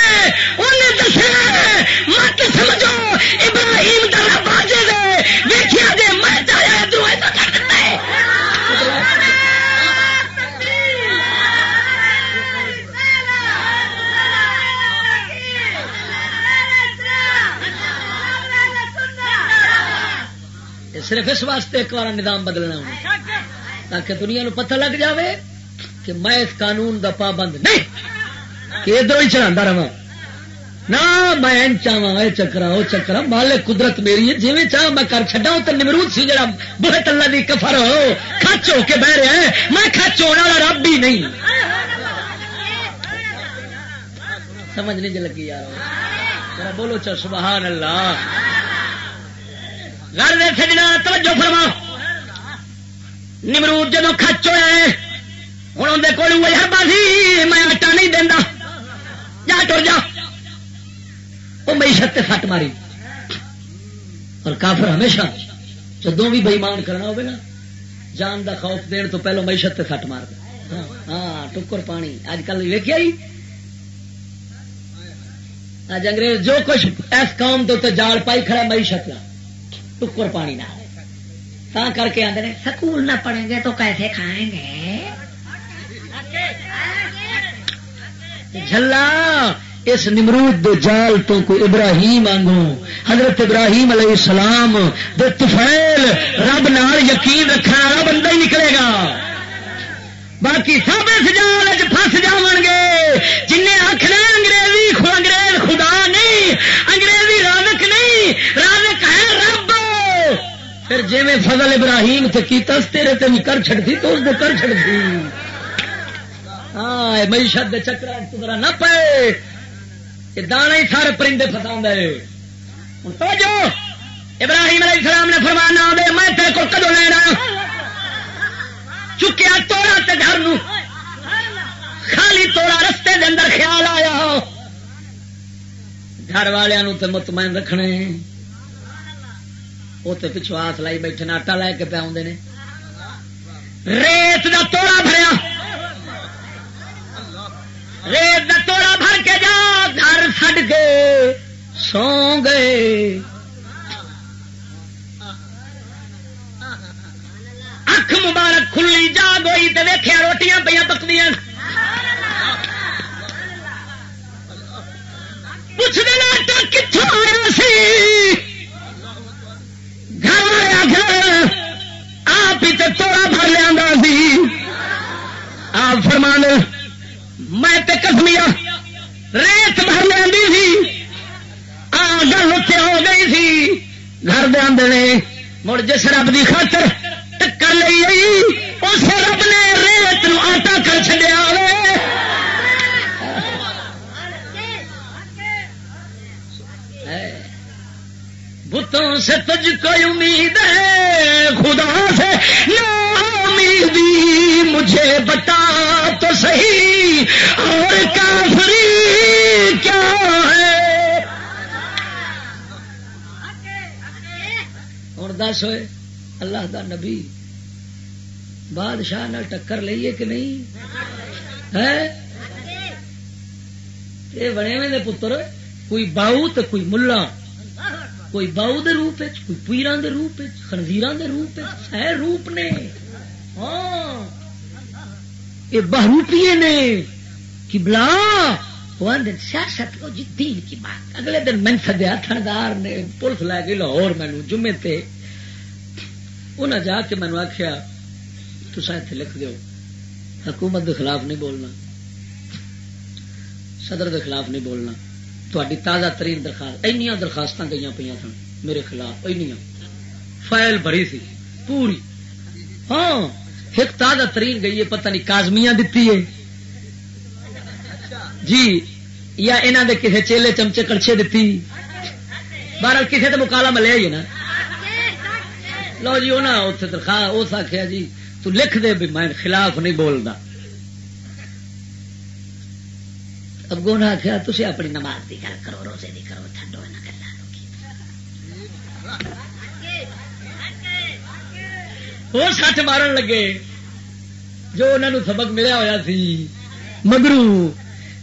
Speaker 2: انہیں دسیا مت سمجھو، ابراہیم دارا رب دے ویکیا دے میں چاہیا ادھر تو چڑھ دیتا ہے صرف اس واسطے ایک بار نظام بدلنا ہونا تاکہ دنیا نو پتہ لگ جاوے کہ میں اس قانون دا پابند نہیں، کہ ادھر ہی چلا رہا نہ میں چاہا یہ چکرا وہ چکرا، مالک قدرت میری ہے جی چاہ میں کر چڈا تو نمرود سی جا بہت اللہ کی کفر ہو کچ ہو کے بہ رہا ہے۔ میں کچ ہونے والا رب ہی نہیں۔ سمجھ نہیں جی لگی یار۔ بولو چل سبحان اللہ۔ گھر سجنا توجہ فرما نمرود جدو کچ ہوا ہوں اندر کول ہربا سی میں آٹا نہیں دینا جا ٹر جا۔ وہ معیشت سٹ ماری۔ اور کافر ہمیشہ جدو بھی بئیمان کرنا ہوگا نا جان دا خوف دین تو پہلو معیشت سٹ مار ہاں, ہاں ٹکر پانی۔ اج کل ویکیا ہی جی؟ اج انگریز جو کچھ اس قوم تو جال پائی کھڑا معیشت کا ٹکر پانی نہ تا کر کے آدھے سکول نہ پڑھیں گے تو کیسے کھائیں گے؟ جھلا، اس نمرود دے جال تو کوئی ابراہیم آنگو حضرت ابراہیم علیہ السلام دے تفیل رب نال یقین رکھنے والا بندہ ہی نکلے گا۔ باقی سب اس جال فس جا گے۔ جن آخر انگریزی انگریز خدا نہیں، انگریزی رانک نہیں رانک پھر جی میں فضل ابراہیم تے کیتا تیرے تے بھی کر چڑتی تو اس دے کر چڑتی ہاں معیشت دے چکر تدرا نہ پے۔ یہ دانا ہی سارے پرندے فسا ہوں جو ابراہیم علیہ السلام نے فرمانا دے میں تیرے کو کدو لینا؟ چکیا توڑا تے گھر نو۔ خالی توڑا رستے دے اندر خیال آیا۔ گھر والوں تے مطمئن رکھنے۔ اتنے پچھو آس لائی بیٹھے آٹا لے کے پیا آدھے ریت کا توڑا بھریا۔ ریت کا توڑا بھر کے جا، گھر چڈ کے سو گئے۔ اکھ مبارک کھلی، جا گئی تو ویخیا روٹیاں پہ پکدیا پوچھتے آٹا کتوں آیا سی؟ گھر آپ ہی توڑا بھر لیا سی۔ آپ فرمان میں تے کسمیا ریت بھر لیا سی۔ آ گل اتنے ہو گئی سی۔ گھر دے آدھے مڑ جس رب کی خاطر ٹکر لی اس رب نے ریت نو آٹا کر چڑیا ہوئے۔ بتوں سے تجھ کوئی امید ہے؟ خدا سے نا امیدی مجھے بتا تو صحیح۔ اور کافری کیا ہے؟ اور دس ہوئے، اللہ دا نبی بادشاہ ٹکر لئیے کہ نہیں؟ ہے؟ بنے ہوئے پتر، کوئی باؤ تو کوئی ملا۔ کوئی باؤ دے روپ کوئی پیران دے روپ خنزیر دے روپ ہے روپ نے۔ ہاں۔ یہ بہروپیے نے۔ کہ بلا سیاست کو جی دین کی بات۔ اگلے دن میں سدیا تھندار نے پولیس لے گئی لاہور مینو جمعے تے۔ انہیں جا کے مینو آخیا تصا اتنے لکھ دو حکومت کے خلاف نہیں بولنا۔ صدر کے خلاف نہیں بولنا۔ تاری تازہ ترین درخواست این درخواست گئی پہ سن میرے خلاف این فائل بھری سی پوری ہاں ایک تازہ ترین گئی ہے پتہ نہیں کازمیاں دیتی ہے جی یا انہوں دے کسے چیلے چمچے کڑچے دیتی بہرحال کسے تو مکالا ملیا ہی نا لو جی وہ اتنے درخواست اس آخیا جی تو لکھ دے بھی میں خلاف نہیں بولتا ابگو نے آخیا تھی اپنی نماز کی گل کرو، روزے کی کرو ٹھنڈو وہ سٹ مارن لگے۔ جو انہوں سبق ملیا ہوا سی۔ مگرو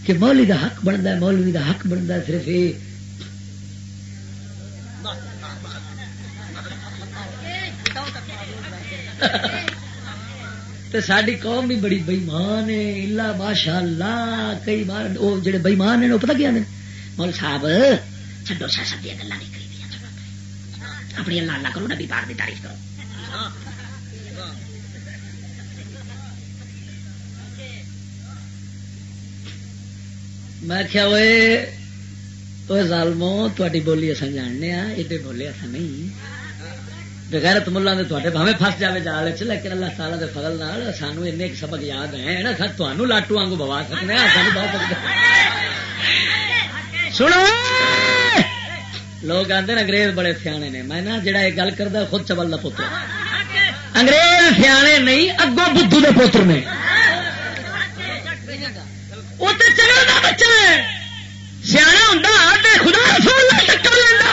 Speaker 2: کہ مولی دا حق بنتا ہے، مولوی دا حق بنتا ہے، صرف یہ ساری قوم بھی بڑی بئیمان ہے۔ اللہ ماشاء اللہ کئی بار وہ جڑے بئیمان ہیں، وہ پتا کیا نے؟ مول صاحب چڈو سیاست دیا گلا نہیں کری اپنی اللہ اللہ کرو، نبی پاک کی تعریف کرو۔ میں کیا وہ ظالمو تاری بولی اصل جاننے ہاں ایڈے بولے اصا نہیں۔ بغیرت ملا نے تے بھاوے فس جائے جال چ، لیکن اللہ تعالیٰ کے فضل نال سانو این سبق یاد ہے نا؟ سر تمہوں لاٹو آنگو بوا سکتے ہیں سانو بہت سنو! لوگ آتے انگریز بڑے سیانے نے، میں نا جڑا یہ گل کرتا خود چبل کا پتر انگریز سیانے نہیں، اگوں بدھو کے پوتر نے۔ وہ تو چلو بچہ سیاح ہوں خدا رسول ٹکر لینا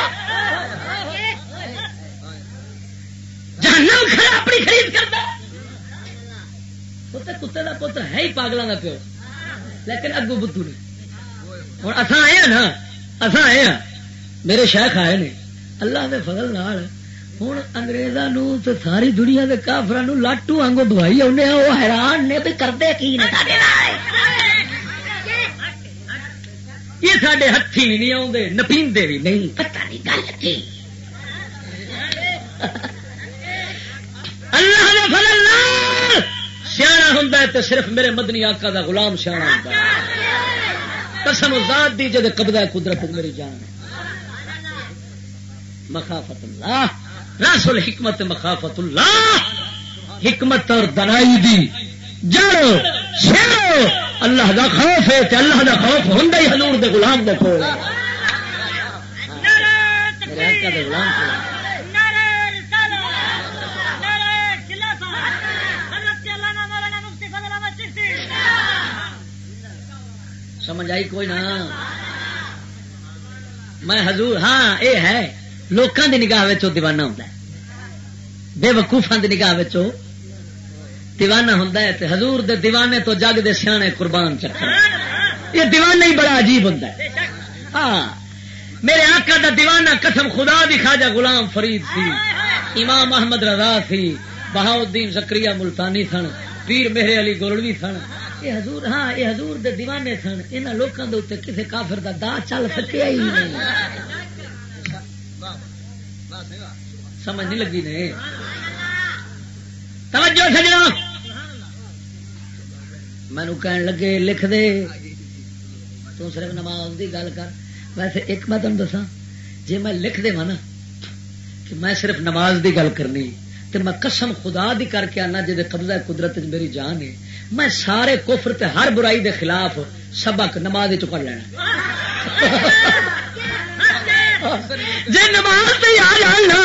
Speaker 2: جہنم کھڑا اپنی خرید کرتا۔ کتے کا پتر ہے ہی پاگلوں کا پیو۔ لیکن اگو بدھو نے ہوں اصا آئے ہاں نا۔ اصا آئے ہاں۔ میرے شیخ آئے نے۔ اللہ کے فضل نال۔ ہوں اگریزوں تو ساری دنیا کے کافر لاٹو آنگو دوائی آنے وہ حیران نے بھی کرتے کی یہ سارے ہاتھی بھی نہیں آتے نپیندے بھی نہیں۔ پتا نہیں گل کی۔ اللہ نے فضل سیاح ہوں تو صرف میرے مدنی آقا دا غلام سیاح ہوں قسم ذات دی جد قبضہ قدرت میری جان۔ مخافت اللہ، راس الحکمت مخافت اللہ۔ حکمت اور دنائی دی۔ جڑو شیرو اللہ دا خوف ہے اللہ دا خوف ہوں ہی حضور دے غلام دے کو میرے آقا دے غلام کو سمجھ آئی کوئی نہ میں حضور ہاں یہ ہے لوگوں کی نگاہ دیوانہ ہوں بے وقوفا کی نگاہ دیوانہ ہوں حضور دے دیوانے تو جگ دے سیانے قربان چکر یہ دیوانہ ہی بڑا عجیب ہوں ہاں میرے آقا دا دیوانہ قسم خدا بھی خواجہ غلام فرید سی امام محمد رضا سی بہاؤدین زکری ملتانی سن پیر میرے علی گولوی سن یہ حضور ہاں یہ حضور دے دیوانے سن یہاں لوگوں کے اتنے کسی کافر دا دا چل سکیا ہی نہیں۔ سمجھ نہیں لگی نے؟ توجہ سجنا۔ مینو کہن لگے، لکھ دے۔ تو صرف نماز دی گل کر۔ ویسے ایک میں تمہیں دسا جی میں لکھ دے نا، کہ میں صرف نماز دی گل کرنی تو میں قسم خدا دی کر کے آنا جی قبضہ قدرت میری جان ہے۔ میں سارے کفر تے ہر برائی دے خلاف سبق نماز پڑھ لینا. جی نماز تے آ جانا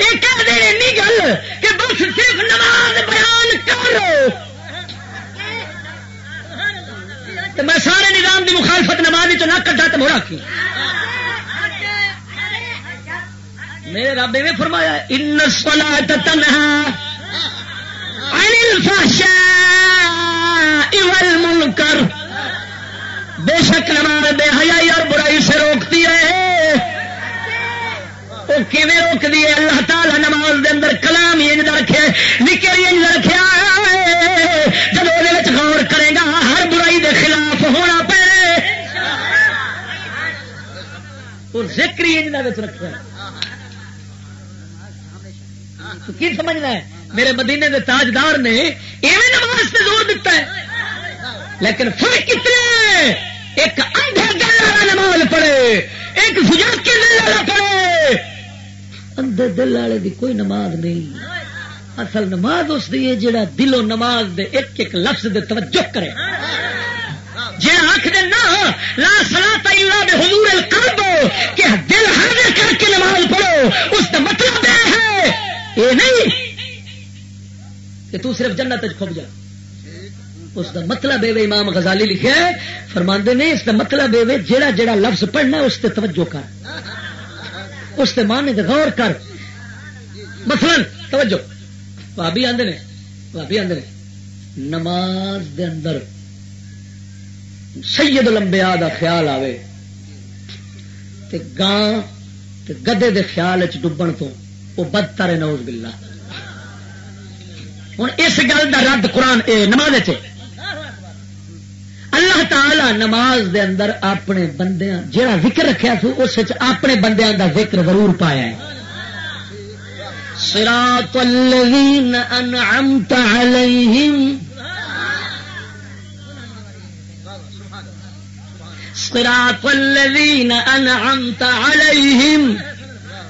Speaker 2: یہ کہہ دے اینی گل کہ بس صرف نماز بیان کرو میں سارے نظام دی مخالفت نماز چ نہ کٹا تو مڑا کی؟ میرے رب نے فرمایا، ان سولا تنہا والمنکر۔ بے شک نماز بے حیائی اور برائی سے روکتی ہے۔ وہ کیون روک دی اللہ تعالی نماز دے اندر کلام ہی رکھے نکل ہی رکھا جب وہ غور کرے گا، ہر برائی دے خلاف ہونا پہ ذکر ہی رکھا کی سمجھنا ہے؟ میرے مدینے کے تاجدار نے ایویں نماز پہ زور دیتا ہے۔ لیکن فرق کتنے ایک اندھے دل والا نماز پڑھے، ایک سجاد کے دل والا پڑھے۔ اندھے دل والے دی کوئی نماز نہیں۔ اصل نماز اس دی ہے جڑا دل و نماز دے ایک ایک لفظ دے توجہ کرے۔ جی آخ دینا لا سلا تلا بے حضور القلب، کہ دل حاضر کر کے نماز پڑھو، اس کا مطلب یہ ہے۔ یہ نہیں کہ تو صرف جنت کھب جا۔ اس کا مطلب ہے امام غزالی لکھا ہے، فرماندے نے اس کا مطلب ہے جڑا جڑا لفظ پڑھنا اس تے توجہ کر۔ اس تے معنی تے غور کر۔ مثلا، توجہ۔ بھابی آدھے نے بھابی آدھے نماز دے اندر سید لمبیا دا خیال آوے، تے گاں تے گدے دے خیال ڈبن تو وہ بدتر ہے نوز بلا ہوں اس گل کا رد قرآن اے نماز اللہ تعالی نماز دے اندر اپنے بندیاں جہاں ذکر رکھا سو اس اپنے بندیاں دا ذکر ضرور پایا ہے۔ صراط الذین انعمت علیہم۔ صراط الذین انعمت علیہم۔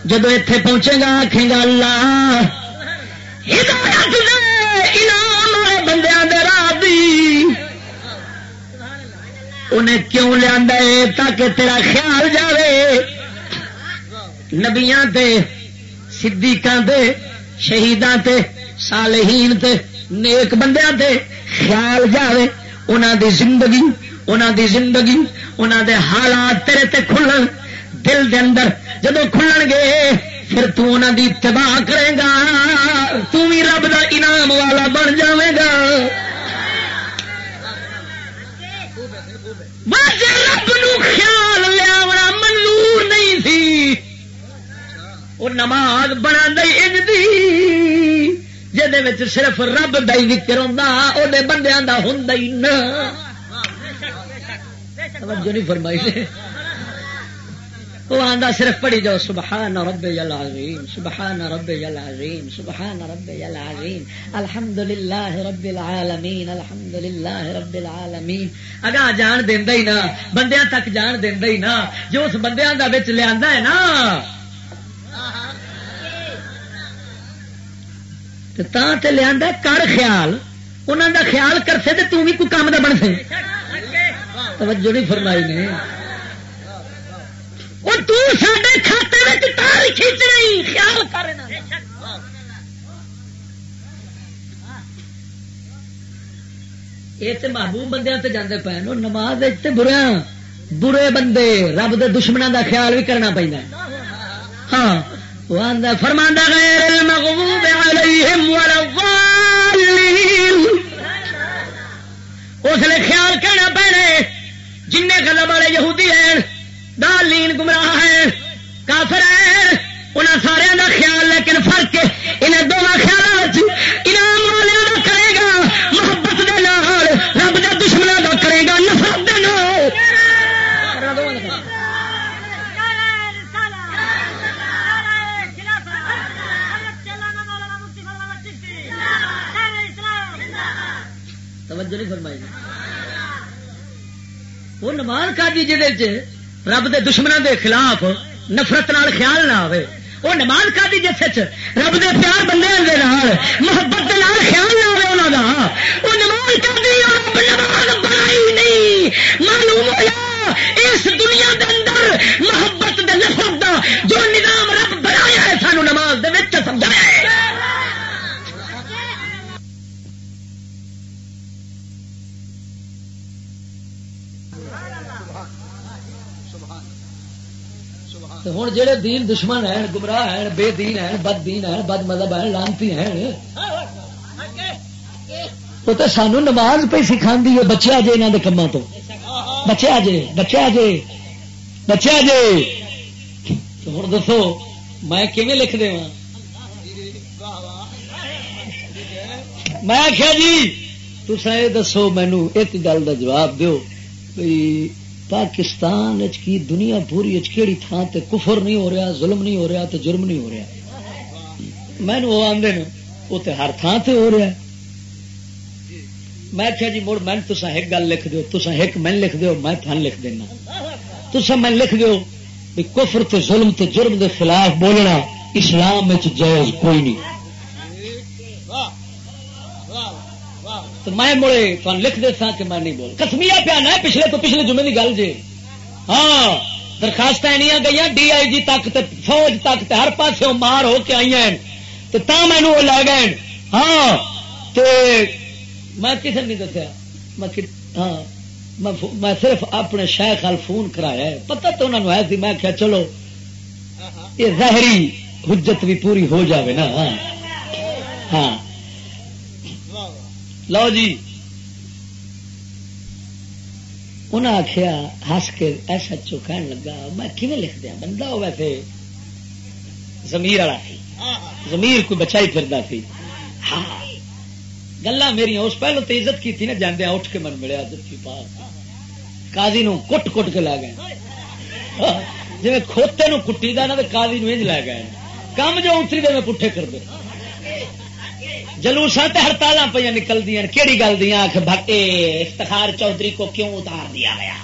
Speaker 2: جب اتے پہنچے گا آخے گا اللہ، ہدایت دے انعام بندیاں دے راہ دی۔ انہیں کیوں لیا تاکہ تیرا خیال جائے نبیاں تے، صدیقاں تے، شہیداں تے، صالحین تے، نیک بندیاں تے خیال جائے انہاں دی زندگی، انہاں دی زندگی، انہاں دے حالات تیرے تے کھلن، دل دے اندر جدو کھلن گے پھر تو انہاں دی اتباع کرے گا، تو بھی رب دا انعام والا بن جاوے گا۔ رب نو خیال لیا منظور نہیں تھی وہ نماز بنا دئی جہد صرف رب دئی وکر ہوں وہ بندیاں کا ہوں توجہ نہیں فرمائی۔ وہ آندا صرف پڑھی جاؤ، سبحان رب العظیم، سبحان رب العظیم، سبحان رب العظیم الحمد للہ رب العالمین الحمد للہ رب العالمین۔ اگا جان دینا ہی نا، بندیاں تک جان دینا ہی نا، جو اس بندیاں دا بچ لیا ہے نا۔ تے لیا کر خیال انہوں دا خیال کرتے تو تم بھی کوئی کام دا بن سکے۔ توجہ نہیں فرمائی نے۔ اور تے کھاتے میں تار کھینچ رہی، خیال کر یہ تو محبوب بندے تے جانے پے نماز برا ہاں۔ برے بندے، رب دے دشمنوں دا خیال بھی کرنا پہنا ہاں وہ آدھا فرماندہ غیر المغضوب علیہم ولا الضالین۔ اس لیے خیال کرنا پینے جن گلا والے یہودی ہیں دالین گمراہ ہیں، کافر ہیں۔ انہوں سارے کا خیال، لیکن فرق انہیں دونوں خیال انعام والے کا کرے گا، محبت دے نال، رب دے دشمنوں کا کرے گا، نفرت دے نال۔ توجہ نہیں فرمائی۔ وہ نماز کا دی جی رب دے دشمنوں دے خلاف نفرت نال خیال نہ آئے وہ نماز کا دی جس رب دے پیار بندے دے نال، محبت دے نال خیال نہ آئے انہوں کا وہ نماز کا دی رب نماز بنائی نہیں۔ معلوم ہوا اس دنیا دے اندر محبت دے نفرت دا جو نظام رب بنایا ہے، سانو نماز دے سمجھایا ہے۔ ہوں جہے دین دشمن ہیں، گمراہ ہیں، بے دین ہیں، بد دین ہیں، بد مذہب ہیں، لانتی ہیں۔ وہ تو سانو نماز پہ سکھا ہے بچیا جے یہاں کے کاموں تو۔ بچیا جے بچیا جے بچیا جے۔ ہوں دسو، میں کھے لکھ دیا میں آخیا جی تصا یہ دسو مینو ایک گل کا جواب دو پاکستان کی دنیا پوری کہڑی تھان تے کفر نہیں ہو رہا، ظلم نہیں ہو رہا تے جرم نہیں ہو رہا۔ میں وہ آدھے وہ تو ہر تھان سے ہو رہا۔ ہے میں کیا جی مڑ میں تسا ایک گل لکھ دو تسا ایک میں لکھ دو میں تھن لکھ دینا۔ تسا میں لکھ دو بھی کفر تے ظلم تے جرم دے خلاف بولنا اسلام جائز کوئی نہیں۔ تو میں مڑے تمہیں لکھ دے سا کہ میں نہیں بول کسمیا پیا نہ پچھلے تو پچھلے جمعے کی گل جی ہاں درخواست گئی ڈی آئی جی تک تے فوج تک تے ہر پاس مار ہو کے آئی ہیں۔ تو تا مینو وہ لے گئے ہاں تے میں کسی نہیں دسیا۔ میں ہاں میں صرف اپنے شیخ خال فون کرایا پتا تو انہوں نے تھی میں کیا چلو، یہ ظاہری حجت بھی پوری ہو جاوے نا۔ ہاں۔ ہاں۔ لو جی۔ انہیں آخیا ہس کے ایسا چو کہن لگا، میں کھے لکھ دیا؟ بندہ ہو ویسے زمیر والا سی زمیر کوئی بچا ہی سی ہاں۔ گلا میری اس پہلو تو عزت کی تھی نا جاندیا اٹھ کے من ملیا کی پاس کازی نو کٹ کٹ کے لا گئے۔ جی کھوتے نو کٹی دا نا تو کازی نو لے گئے۔ کام جو اتری دے میں پٹھے کر دے۔ جلوسا تو ہڑتال پہ نکل دیا کہڑی گل دیا آخ بھٹے افتخار چودھری کو کیوں اتار دیا گیا؟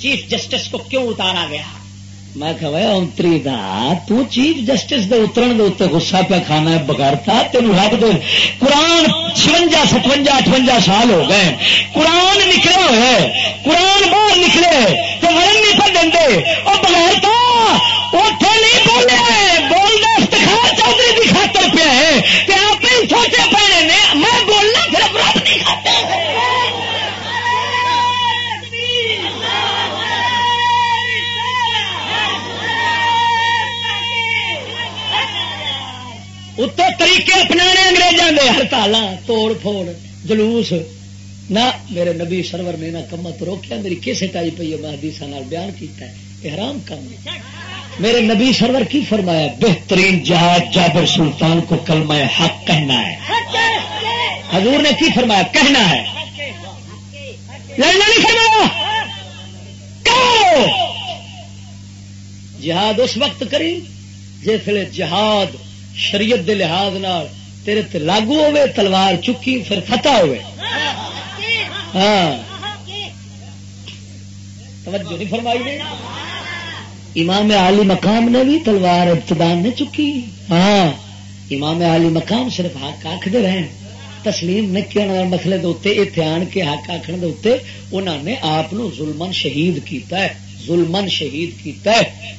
Speaker 2: چیف جسٹس کو کیوں اتارا گیا؟ میں کہ انتری دا، تو چیف جسٹس دے اترن دے اتنے غصہ پہ کھانا ہے بغیرتا تین رب دے۔ قرآن چونجا ستوجا اٹھوجا سال ہو گئے۔ قرآن نکلے ہوئے۔ قرآن باہر نکلے۔ تو ورن نہیں پہ دے وہ بغیرتا اتے نہیں بولے۔ بول دے۔ افتخار کی خاطر پہ ہے کہ آپ ہی سوچے پے میں بولنا پھر رب نہیں کھاتے اتو طریقے اپنا اگریزوں کے ہڑتال توڑ پھوڑ، جلوس۔ نہ میرے نبی سرور نے نہ کمت روکیا، میری کیسے ٹائی پی میں حدیث بیان کیتا ہے۔ احرام کم میرے نبی سرور کی فرمایا بہترین جہاز جابر سلطان کو کلمہ حق کہنا ہے۔ حضور نے کی فرمایا؟ کہنا ہے۔ نہیں فرمایا۔ جہاد اس وقت کری جس جہاد شریعت دے لحاظ نال تیرے تے لاگو ہوے تلوار چکی، پھر فتح ہوے ہاں۔ توجہ نہیں فرمائی امام عالی مقام نے بھی تلوار ابتدان نے چکی۔ ہاں امام عالی مقام صرف حق آخر رہے تسلیم نے کیا مسئلے دے اتنے آن کے حق آخر دے انہوں نے آپ ظلمن شہید کیتا ہے۔ ظلمن شہید کیتا ہے۔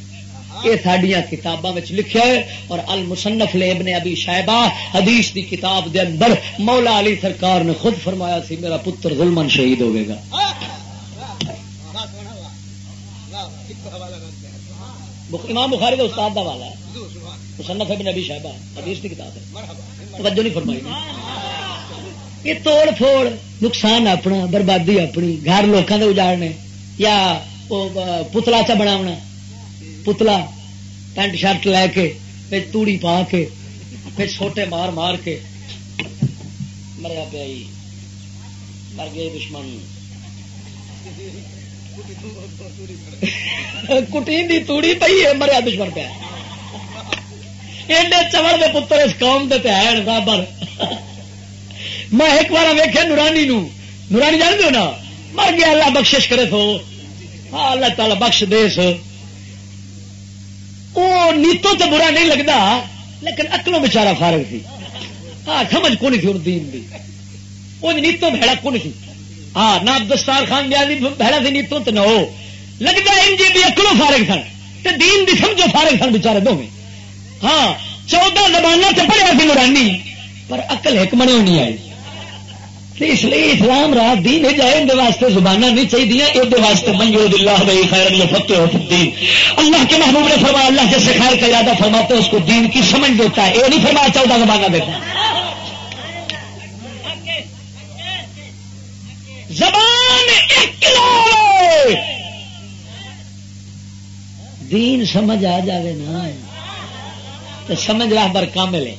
Speaker 2: یہ سڈیا کتاباں لکھا ہے اور المصنف لے ابن ابی شائبہ حدیث دی کتاب دے اندر مولا علی سرکار نے خود فرمایا سی، میرا پتر ظلمن شہید ہوئے گا۔ امام بخاری کا استاد کا والا ہے۔ مصنف ابن ابی شائبہ حدیث کی کتاب ہے۔ توجہ نہیں فرمائی یہ توڑ پھوڑ نقصان اپنا بربادی اپنی گھر لوگوں کے اجاڑنے یا پتلا چا بناونا۔ پتلا پینٹ شرٹ لے کے پھر توڑی پا کے پھر چھوٹے مار مار کے۔ مریا پیا مر گئے دشمن۔ کٹی دی توڑی پی ہے مریا دشمن پیا ایڈے چمڑ دے پتر اس قوم دے ہے برابر میں ایک بار ویخیا نورانی نو نورانی جان دو نا مر گیا اللہ بخشش کرے تو ہاں اللہ تعالی بخش دے سو وہ نیتوں تو برا نہیں لگتا لیکن اکلوں بچارا فارغ تھی ہاں سمجھ کو نہیں تھی اور دین دی وہ نیتوں بھڑا کو نہیں تھی ہاں نہ دستار خان گیا بھڑا تھی نیتوں تو نہ ہو۔ لگتا ان جی بھی اکلوں فارغ سن تو دین دی سمجھو فارغ سن بچارے دو ہاں چودہ زبانہ سے پڑھیا سی نورانی، پر اکل ایک منوں نہیں آئی۔ اس لیے اسلام رات دین ہے، جائے اندر واسطے زبانہ نہیں چاہیے یہ واسطے منجو اللہ بھائی خیر فتح ہو دین۔ اللہ کے محبوب نے فرمایا، اللہ جیسے خیر کا ارادہ فرماتے اس کو دین کی سمجھ دیتا ہے۔ یہ نہیں فرمایا چودہ زبانہ دیتا زبان دین سمجھ آ جائے نا تو سمجھ رہا بر کامل ہے۔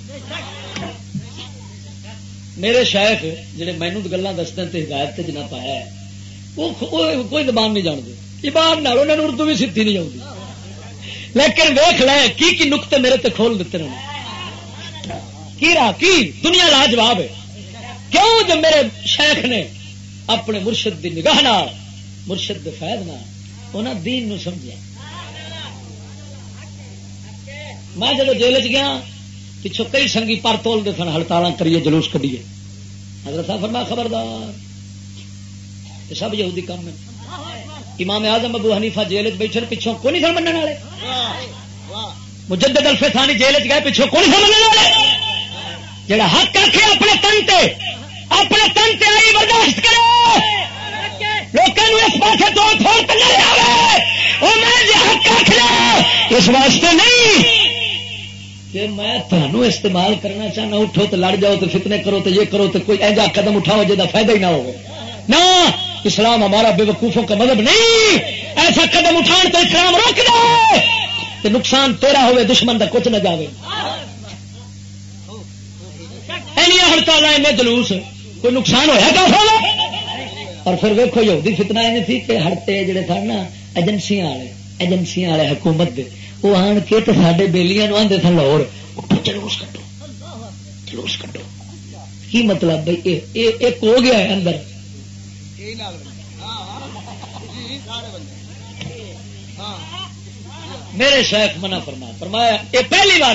Speaker 2: میرے شیخ جڑے مینو گلا دستے ہیں ہدایت جنا پایا ہے، وہ کوئی زبان نہیں جانتے۔ ایمان نال انہوں نے اردو بھی سیدھی نہیں آتی لیکن ویخ لے، کی کی نقطے میرے تے کھول دیتے ہیں کیرا کی؟ دنیا لاجواب ہے۔ کیوں جو میرے شیخ نے اپنے مرشد دی نگاہ مرشد دے فیض انہیں دین نو سمجھا؟ میں جب جیل چ گیا پچھو کئی سنگھی پر تولتے سن ہڑتال کریے، جلوس کڈیے۔ حضرت صاحب فرما خبردار. یہ سب یہودی کام ہے۔ امام اعظم ابو حنیفہ جیل بیٹھے، پچھوں کو نہیں سن منع والے؟ مجدد الفے تھانی جیل گئے، پچھوں کو نہیں سن منع والے؟ جڑا حق رکھے، اپنے تن تے، اپنے تن تے آئی برداشت کرے۔ لوگوں اس پاس تو تھوڑ کرنے آئے وہ میں حق رکھ اس واسطے نہیں۔ کہ میں تمہوں استعمال کرنا چاہنا، اٹھو تو لڑ جاؤ تو فتنے کرو تو یہ کرو تو کوئی ایجا قدم اٹھاؤ جا فائدہ ہی نہ ہو۔ نہ! اسلام ہمارا بے وقوفوں کا مطلب نہیں! ایسا قدم اٹھان تو اسلام روک دے! کہ نقصان تیرا ہوئے، دشمن کا کچھ نہ جائے ہڑتال جلوس۔ کوئی نقصان ہوا کا اور پھر ویکو یہ فتنا یہ تھی کہ ہڑتے جڑے تھے نا، ایجنسیاں والے ایجنسیاں والے حکومت دے۔ وہ آن کے تو سارے بےلیاں آدھے تھے لاہور جلوس کٹو جلوس کٹو کی مطلب بھائی ایک ہو گیا ہے اندر میرے شیخ منع فرما فرمایا یہ پہلی بار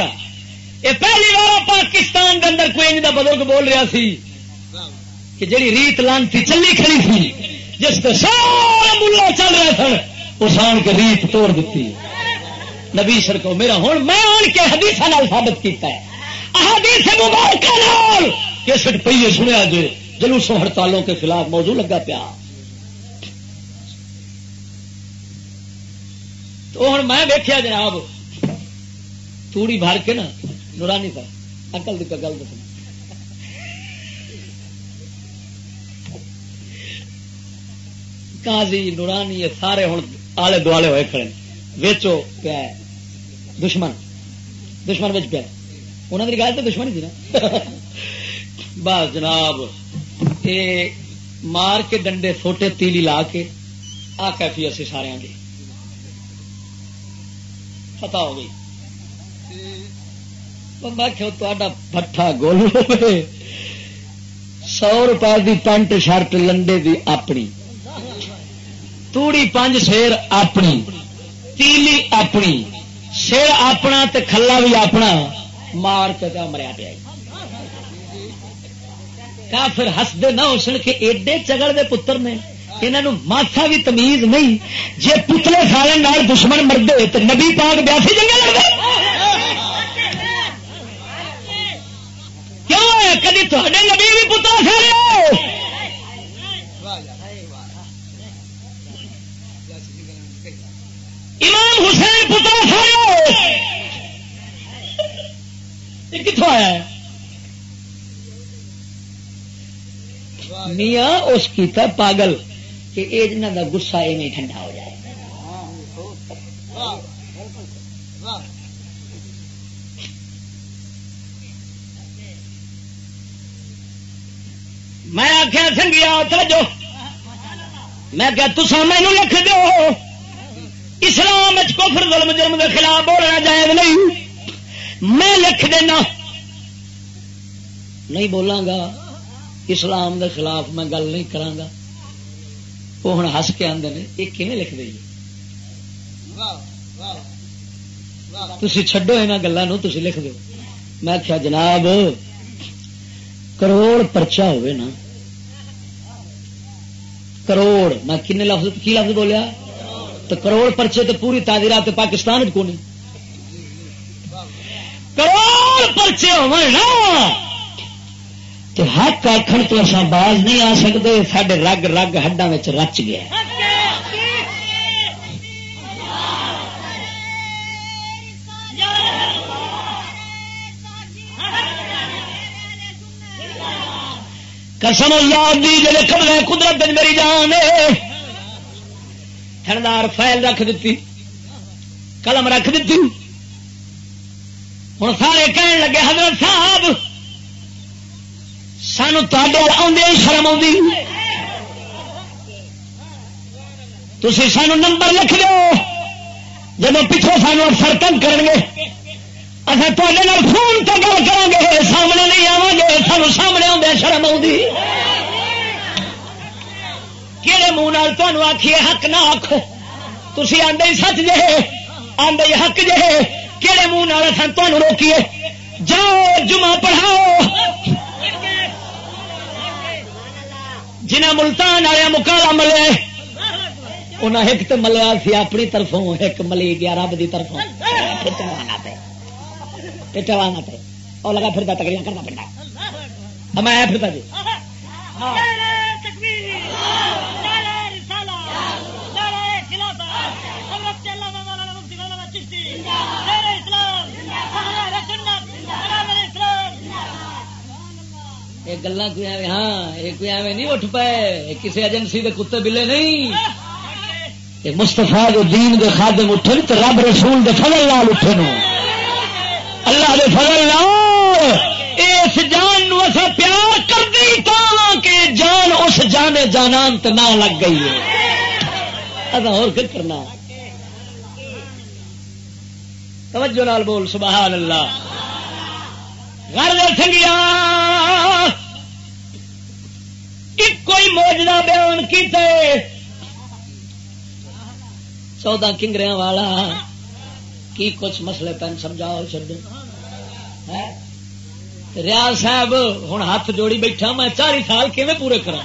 Speaker 2: یہ پہلی بار پاکستان کے اندر کوئی نہیں بزرگ بول رہا سی کہ جڑی ریت لانتی چلی کھڑی تھی جس پہ سارا ملا چل رہا سن اس آن کے ریت توڑ دیتی نبی سر کو میرا ہوں میں آن کے حدیث ثابت کیتا ہے۔ حدیث مبارکہ کیسٹ پہیے سنیا جو جلوسوں ہڑتالوں کے خلاف موضوع لگا پیا۔ تو ہوں میں دیکھا جناب، توڑی بھر کے نا، نورانی پر۔ اکل دی گل دس قاضی، نورانی، یہ سارے ہوں آلے دوالے ہوئے کھڑے۔ ویچو پیا۔ دشمن. دشمن بچ پیا. انہوں نے گل تو دشمن ہی تھی نا. بس جناب یہ مار کے ڈنڈے سوٹے تیلی لا کے آ کیفی اسی سارے گے پتا ہو گئی. میں پٹھا گول سو روپئے کی پینٹ شرٹ لنڈے دی اپنی. توڑی پانچ شیر اپنی. تیلی اپنی. سر اپنا تے کھلا بھی اپنا مار کے مریا پیا کافر ہستے نہ ہو سن کے ایڈے چگڑ دے پتر نے انہوں ماسا بھی تمیز نہیں۔ جی پتلے سارے نال دشمن مردے تو نبی پاک بیاسی جنگے لڑتے کیوں کدی تے نبی بھی پتلا سارے امام حسین پتلا سارے کتوں آیا ہے؟ میاں، اس کیتا پاگل کہ یہ جنہ کا گسا ایویں ٹھنڈا ہو جائے۔ میں آخیا سنگیا جو میں کیا تسا مینو لکھ دو اسلام کفر، ظلم، جرم کے خلاف بولنا جائز نہیں۔ میں لکھ دینا۔ نہیں بولاں گا۔ اسلام دے خلاف میں گل نہیں کرا وہ ہوں ہس کے آدھے یہ کھے لکھ دے؟ تھی چڈو یہاں گلوں تھی لکھ دو۔ میں کیا جناب، کروڑ پرچا ہوئے نا۔ کروڑ، میں کن لفظ، کی لفظ بولیا؟ تو کروڑ پرچے تو پوری تعدیرات پاکستان کو نہیں کروڑ پرچے ہوئے نا! تو حق آخر تو اصا باز نہیں آ سکتے سڈے رگ رگ ہڈا رچ گیا۔ قسم اللہ دی جی قبل قدرت میری جان تھندار فائل رکھ دیتی قلم رکھ دیتی ہوں سارے کہن لگے، حضرت صاحب، سانو ہی شرم آئی تھی سانو نمبر لکھ دو جب پچھوں سانو افسر تنگ کر گے اصل تے فون تو گل کریں گے سامنے نہیں آو گے سانو سامنے آدھے شرم آؤں کہڑے منہ تمہوں آخیے حق نہ آخو تھی آدھے سچ جے آدھے حق جے کہڑے منہ اصل تمہیں روکیے؟ جاؤ جمعہ پڑھاؤ۔ جنہ ملتان والے مکالا ملے انہیں ایک تو ملیا سی اپنی طرفوں ایک ملی گیا رب کی طرفوں۔ ٹوانا پہ اور لگا پھر تکڑیاں کرنا پڑتا میں پھرتا جی۔ ہاں۔ یہ گلا کوئی ایویں ہاں یہ کوئی ایویں نہیں اٹھ پائے۔ کسی ایجنسی کے کتے بلے نہیں۔ یہ مستفا جو دین دے خادم اٹھے تو رب رسول دے فضل لال اٹھے نو اللہ دے فضل لال اس جان نو اسا پیار کر دی تا کہ جان اس جانے جانان تے نہ لگ گئی ہے۔ ادا اور کیا کرنا توجہ لال بول، سبحان اللہ۔ گھر سنگیا ایک کوئی موجنا بیان کیتے۔ چودہ کنگریا والا، کی کچھ مسئلے پین سمجھاؤ چڈو ریاض صاحب ہوں ہاتھ جوڑی بیٹھا، میں چالی سال کیون پورے کرا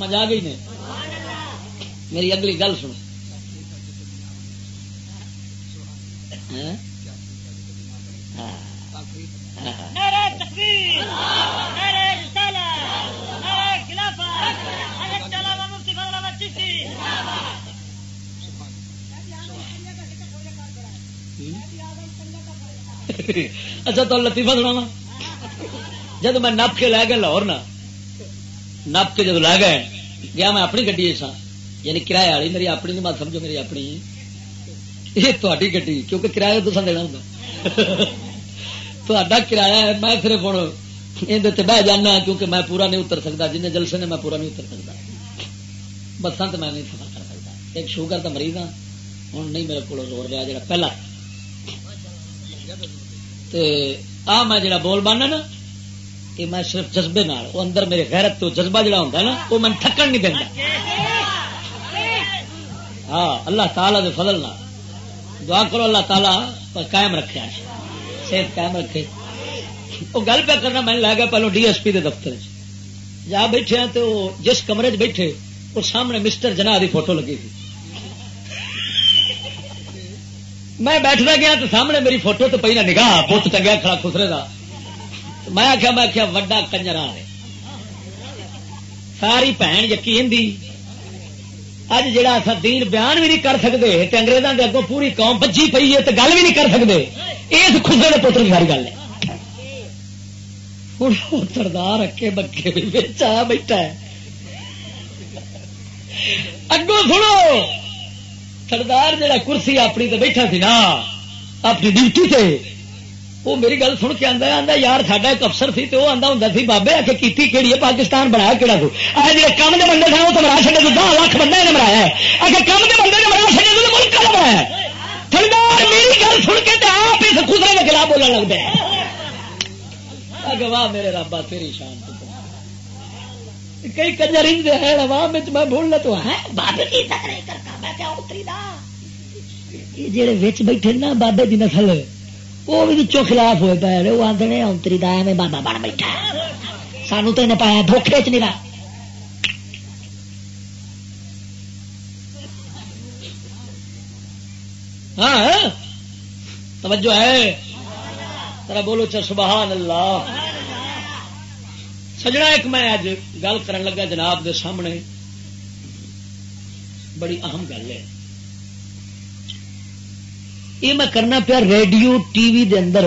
Speaker 2: سمجھ آ گئی نے؟ میری اگلی گل سنو ہاں؟ اچھا تو لطیفہ سنا جب میں نپ کے لے گیا لاہور نا نپ کے جب لے گئے گیا میں اپنی گڈی سا یعنی کرایہ والی، میری اپنی نہیں مت سمجھو، میری اپنی۔ یہ تاری گڈی، کیونکہ کرایہ تو دینا ہوں تا کرایہ ہے، میں صرف ہوں یہ بہ جانا، کیونکہ میں پورا نہیں اتر سکتا جن جلسے نے میں پورا نہیں اتر سکتا بسان تو میں نہیں سفر کر سکتا ایک شوگر کا مریض ہاں ہوں نہیں میرے کو زور رہا جا پہلا۔ آ میں جڑا بول بانا نا یہ میں صرف جذبے نال، وہ اندر میرے غیرت تو جذبہ جڑا ہوتا ہے نا، وہ میں تھکن نہیں دینا ہاں اللہ تعالی دے فضل نہ دعا کرو اللہ تعالی قائم رکھے صحت قائم رکھے۔ وہ گل پہ کرنا، میں لے گیا پہلو ڈی ایس پی دے دفتر جا بیٹھے ہیں تو جس کمرے چ بیٹھے، وہ سامنے مسٹر جنا کی فوٹو لگی تھی میں بیٹھتا گیا تو سامنے میری فوٹو تو پہ نگاہ، بت ٹنگیا کھڑا، خسرے کا میں آخیا میں آخیا وڈا کنجر آ ساری بھن یقین دی۔ اج جڑا اصا دین بیان بھی نہیں کر سکتے اگریزوں کے اگوں پوری قوم بجی پی ہے تو گل بھی نہیں کر سکتے اس خسرے کے پوتر ساری گل ہے۔ سردار رکھے بکے بھی بیٹھا ہے۔ اگوں سنو، سردار جڑا کرسی اپنی تو بیٹھا سی نا، اپنی ڈیوٹی سے وہ میری گل سن کے آتا آتا یار ساڈا ایک افسر سی تو وہ آتا ہوں سی، بابے آ کے کیتی کہڑی ہے، پاکستان بنایا کہڑا تو جی کام کے بندے سن وہ تو مرا چڑے تو دہ لاکھ بندے نے مرایا ہے۔ اگر کام کے بندے نے مرا چڑے تو ملک کا بنایا سردار میری گل سن کے آپ اس خدرے کے خلاف بولنے لگتا ہے واہ میرے رابا تیری شان کئی کنجر ہے عوام میں بولنا تو ہے۔ بابے کی کرتا، میں کیا اتری دا؟ یہ جڑے بیٹھے نا، بابے کی نسل۔ وہ بھی بچوں خلاف ہوئے پے وہ آتے ہیں اتری دا میں بابا بن بیٹھا سانو تو انہیں پایا دھوکھے چ نہیں رہا۔ ہاں, ہاں۔ توجہ ہے۔ ترا بولو چا، سبحان اللہ۔ سجنا ایک میں اج گل کرن لگا جناب دے سامنے۔ بڑی اہم گل ہے۔ یہ میں کرنا پیا ریڈیو ٹی وی دے اندر۔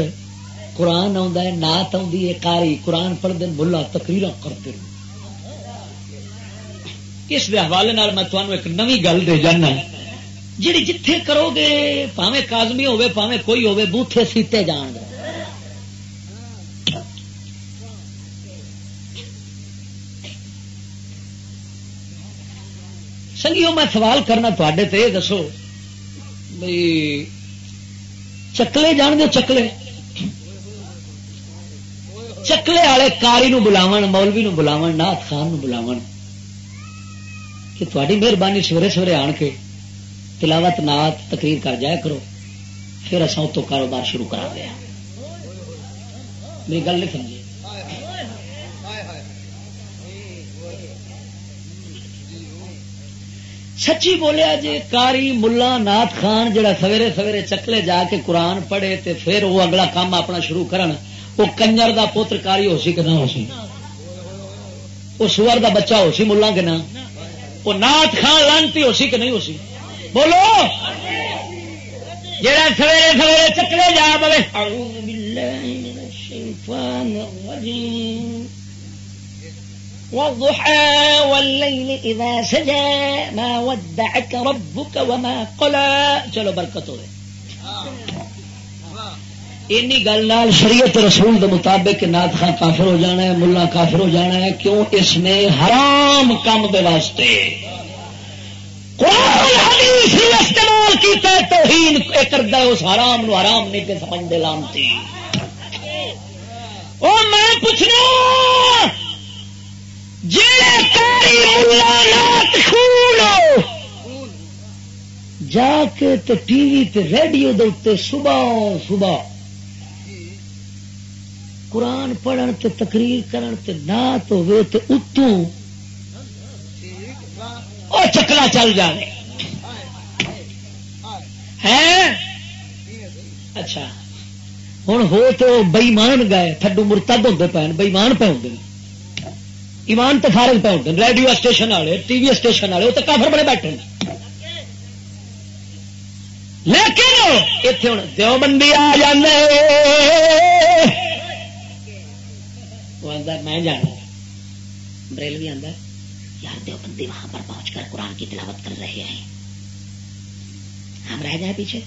Speaker 2: قرآن ہے، نعت آدھی کاری قرآن پڑھ دین بلا تقریر کرتے ہیں اس حوالے میں تمہیں ایک نویں گل دے جانا جی جتھے کرو گے، پاوے کازمی ہوے پاوے کوئی ہوے بوتھے سیتے جان گے سنگیو، میں سوال کرنا تے دسو۔ بھائی چکلے جان دے چکلے۔ چکلے والے کاری نو بلاو مولوی نو بلاو نات خان نو بلاو کہ تاری مہربانی سویرے سویرے آن کے تلاوت نات تقریر کر جایا کرو، پھر اصا اتو کاروبار شروع کرا دیا میری گل نہیں سمجھی۔ سچی بولیا جی کاری ملا نات خان جڑا سویرے سویرے چکلے جا کے قرآن پڑھے تے پھر وہ اگلا کام اپنا شروع کرن، وہ کنجر دا پوتر کاری ہو سی کہ نہ ہو سی وہ سور دا بچہ ہو سی ملا کہ نہ؟ وہ نات خان لانتی ہو سی کہ نہیں ہو سی بولو! جڑا سویرے سویرے چکلے جا بولے والضحى والليل إذا سجى ما ودعك ربك وما قلى. چلو برکت ہوئے. اینی گل نال شریعت رسول دے مطابق نات خان کافر ہو جانا ہے، ملا کافر ہو جانا ہے، کیوں؟ اس نے حرام کام دے واسطے قرآن حدیث نے استعمال کیتا ہے، توہین کرتا ہے، اس حرام نو حرام نہیں کہ سمجھ دے لامتی او میں پوچھنا جا کے ٹی وی تے ریڈیو دے صبح صبح قرآن پڑھن تے تقریر کرن تے نات ہوئے تے اتوں اور چکلا چل جانے۔ ہے؟ اچھا۔ ہوں ہو تو بئیمان گئے، تھڈو مرتد ہوتے پے بئیمان پہ ہوں ایمان تو فارغ پہ ہوتے ریڈیو اسٹیشن والے، ٹی وی اسٹیشن والے، وہ تو کافر بڑے بیٹھے ہیں۔ لیکن اتنے ہوں دو بندی آ جانے میں جانا بریل بھی آتا یار دو بندی وہاں پر پہنچ کر قرآن کی تلاوت کر رہے ہیں۔ ہم رہ جائیں پیچھے۔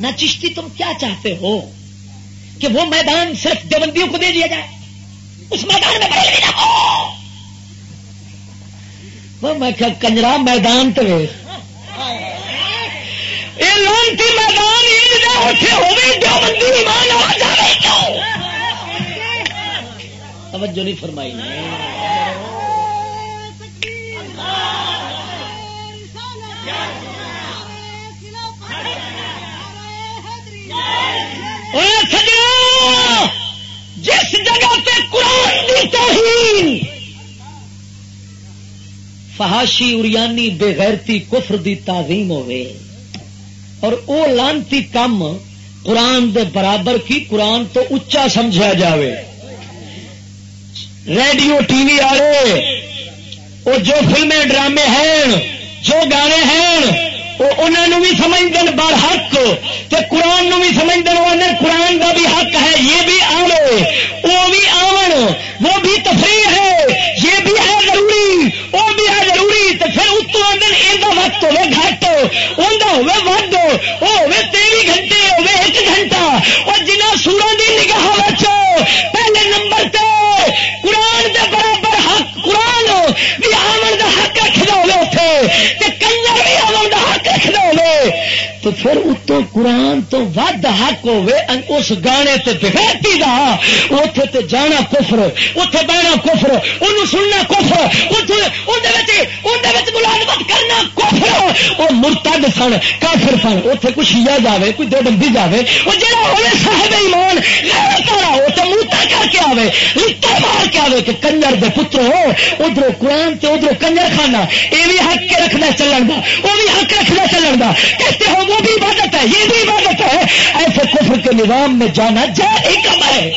Speaker 2: نہ چشتی تم کیا چاہتے ہو کہ وہ میدان صرف دیوبندیوں کو دے دیا جائے؟ اس میدان میں بدل بھی نہ ہو وہ میں کیا کنجرا میدان تو یہ لانتی میدان اٹھے دیوبندی، ایمان آ جائے توجہ نہیں فرمائی۔ جس جگہ پہ قرآن کی توہین فہاشی اریانی بےغیرتی کفر دی تعظیم ہوئے اور او لانتی کم قرآن دے برابر کی قرآن تو اچا سمجھا جاوے۔ ریڈیو، ٹی وی والے وہ جو فلمیں، ڈرامے ہیں، جو گانے ہیں انہوں بھی سمجھ دین بار حق تے قرآن نو بھی سمجھ دین قرآن کا بھی حق ہے، یہ بھی آوے، وہ بھی آون، وہ بھی تفریح ہے، یہ بھی ہے ضروری، وہ بھی ہے ضروری تو پھر اتو آدھے یہ وقت ہوے گھٹ اندر ہوے ود، وہ ہوے تیوی گھنٹے ہوے ایک گھنٹہ، اور جنہ سورا دی نگاہ بچو پہلے نمبر تے قرآن دے برابر حق قرآن بھی آمن دا حق رکھنا ہوے اتنے کنجر بھی آمن دا حق رکھنا ہوے تو پھر اتو قرآن تو ود حق ہوے اس گانے تے بغیرتی دا اتے تے جانا کفر اتے بہنا کفر ان سننا کفر ملازمت کرنا کفر وہ مرتد سن، کافر سن اتے کچھ ہیا جائے کوئی دو بندی جائے وہ جہاں صاحب ایمان کرا وہ تو موتا کر کے آئے لکھا مار کے آئے کہ کنجر دے پتر ادھر قرآن سے ادھر کنجر خانہ یہ بھی حق کے رکھنا چلن کا وہ بھی حق رکھنا چلن کا کہتے ہو وہ بھی عبادت ہے، یہ بھی عبادت ہے۔ ایسے کفر کے نظام میں جانا جا ایک ہے۔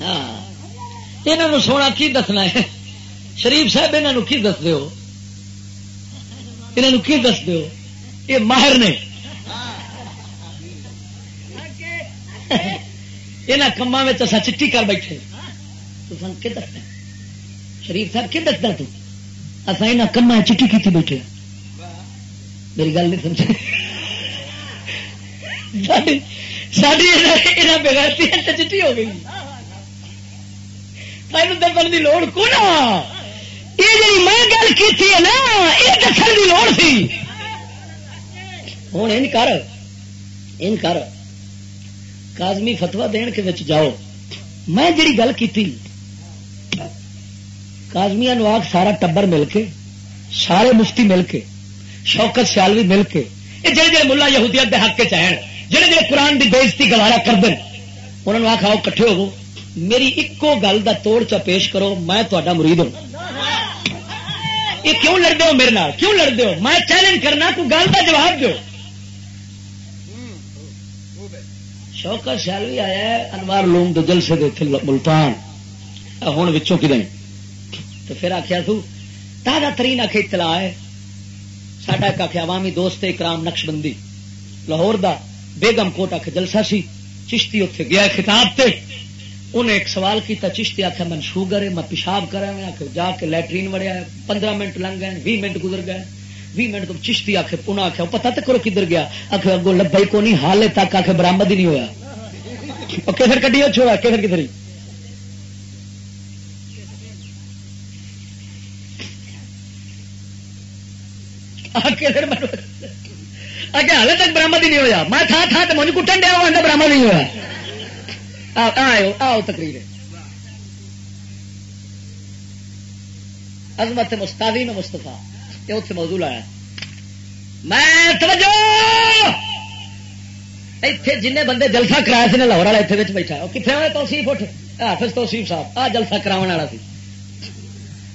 Speaker 2: ہاں۔ یہ سونا کی دسنا ہے؟ شریف صاحب یہاں کی دس دو یہ کی دس دو یہ ماہر نے۔ یہاں کما اصا کر بیٹھے۔ تو سن کہ شریف صاحب کہ دستا تو؟ اصا یہاں کما چٹی کی بیٹھے ہاں۔ میری گل نہیں سمجھ ساری بغیرتی چٹی ہو گئی۔ دبن کی لوڑ کو یہ جی میں گل کی نا، یہ دکھن کی لوڑ سی۔ ہوں، ان کر ان کر۔ کازمی فتوا دین کے وچ جاؤ۔ میں جڑی گل کی کازمیا نو آگ سارا ٹبر مل کے، سارے مفتی مل کے، شوکت سیالوی مل کے، یہ جڑے جڑے ملا یہودیت کے حق چہن جڑے جڑے قرآن کی بےزتی گوارا کر دیں انہوں نے آخ آؤ کٹھے ہو میری ایکو گل کا توڑ چا پیش کرو، میں تا مرید ہوں۔ یہ کیوں لڑتے ہو میرے نال؟ کیوں لڑتے ہو؟ میں چیلنج کرنا، تو گل کا جواب دو۔ شوکر سیالوی آیا انوار لوم دو جلسے دے ملتان۔ ہوں بچوں کدیں تو پھر آخیا تو، تازہ ترین آخ اطلاع ہے۔ ساڈا ایک آخیا عوامی دوست اکرام نقش بندی لاہور دا بیگم کوٹ آخ جلسہ سی، چشتی اتنے گیا خطاب تے۔ انہیں ایک سوال کیتا، چشتی آخیا میں شوگر ہے میں پیشاب کرا میں آخر جا کے لٹرین وڑیا پندرہ منٹ لنگ گئے بھی منٹ گزر گئے۔ بھی منٹ تو چشتی آخ پنا آخیا پتا تو کرو کدھر گیا؟ آخر اگو لبائی کو نہیں حال تک آخر برامد ہی نہیں ہوا کسر کٹی چھوڑا کسر کدھر اگے ہال تک برامد ہی نہیں ہوا میں تھا تھا تو مجھے کٹن دیا برامد نہیں ہوا آؤ آؤ تقریر عظمت مستاوی میں مستفا یہ اتنے موضوع آیا میں توجہ اتنے جن بندے جلسہ کرایا سر لاہور والا اتنے بیٹھا وہ کتنے ہوئے توسیف اٹھ حافظ توسیف صاحب آ جلسہ کرا والا سی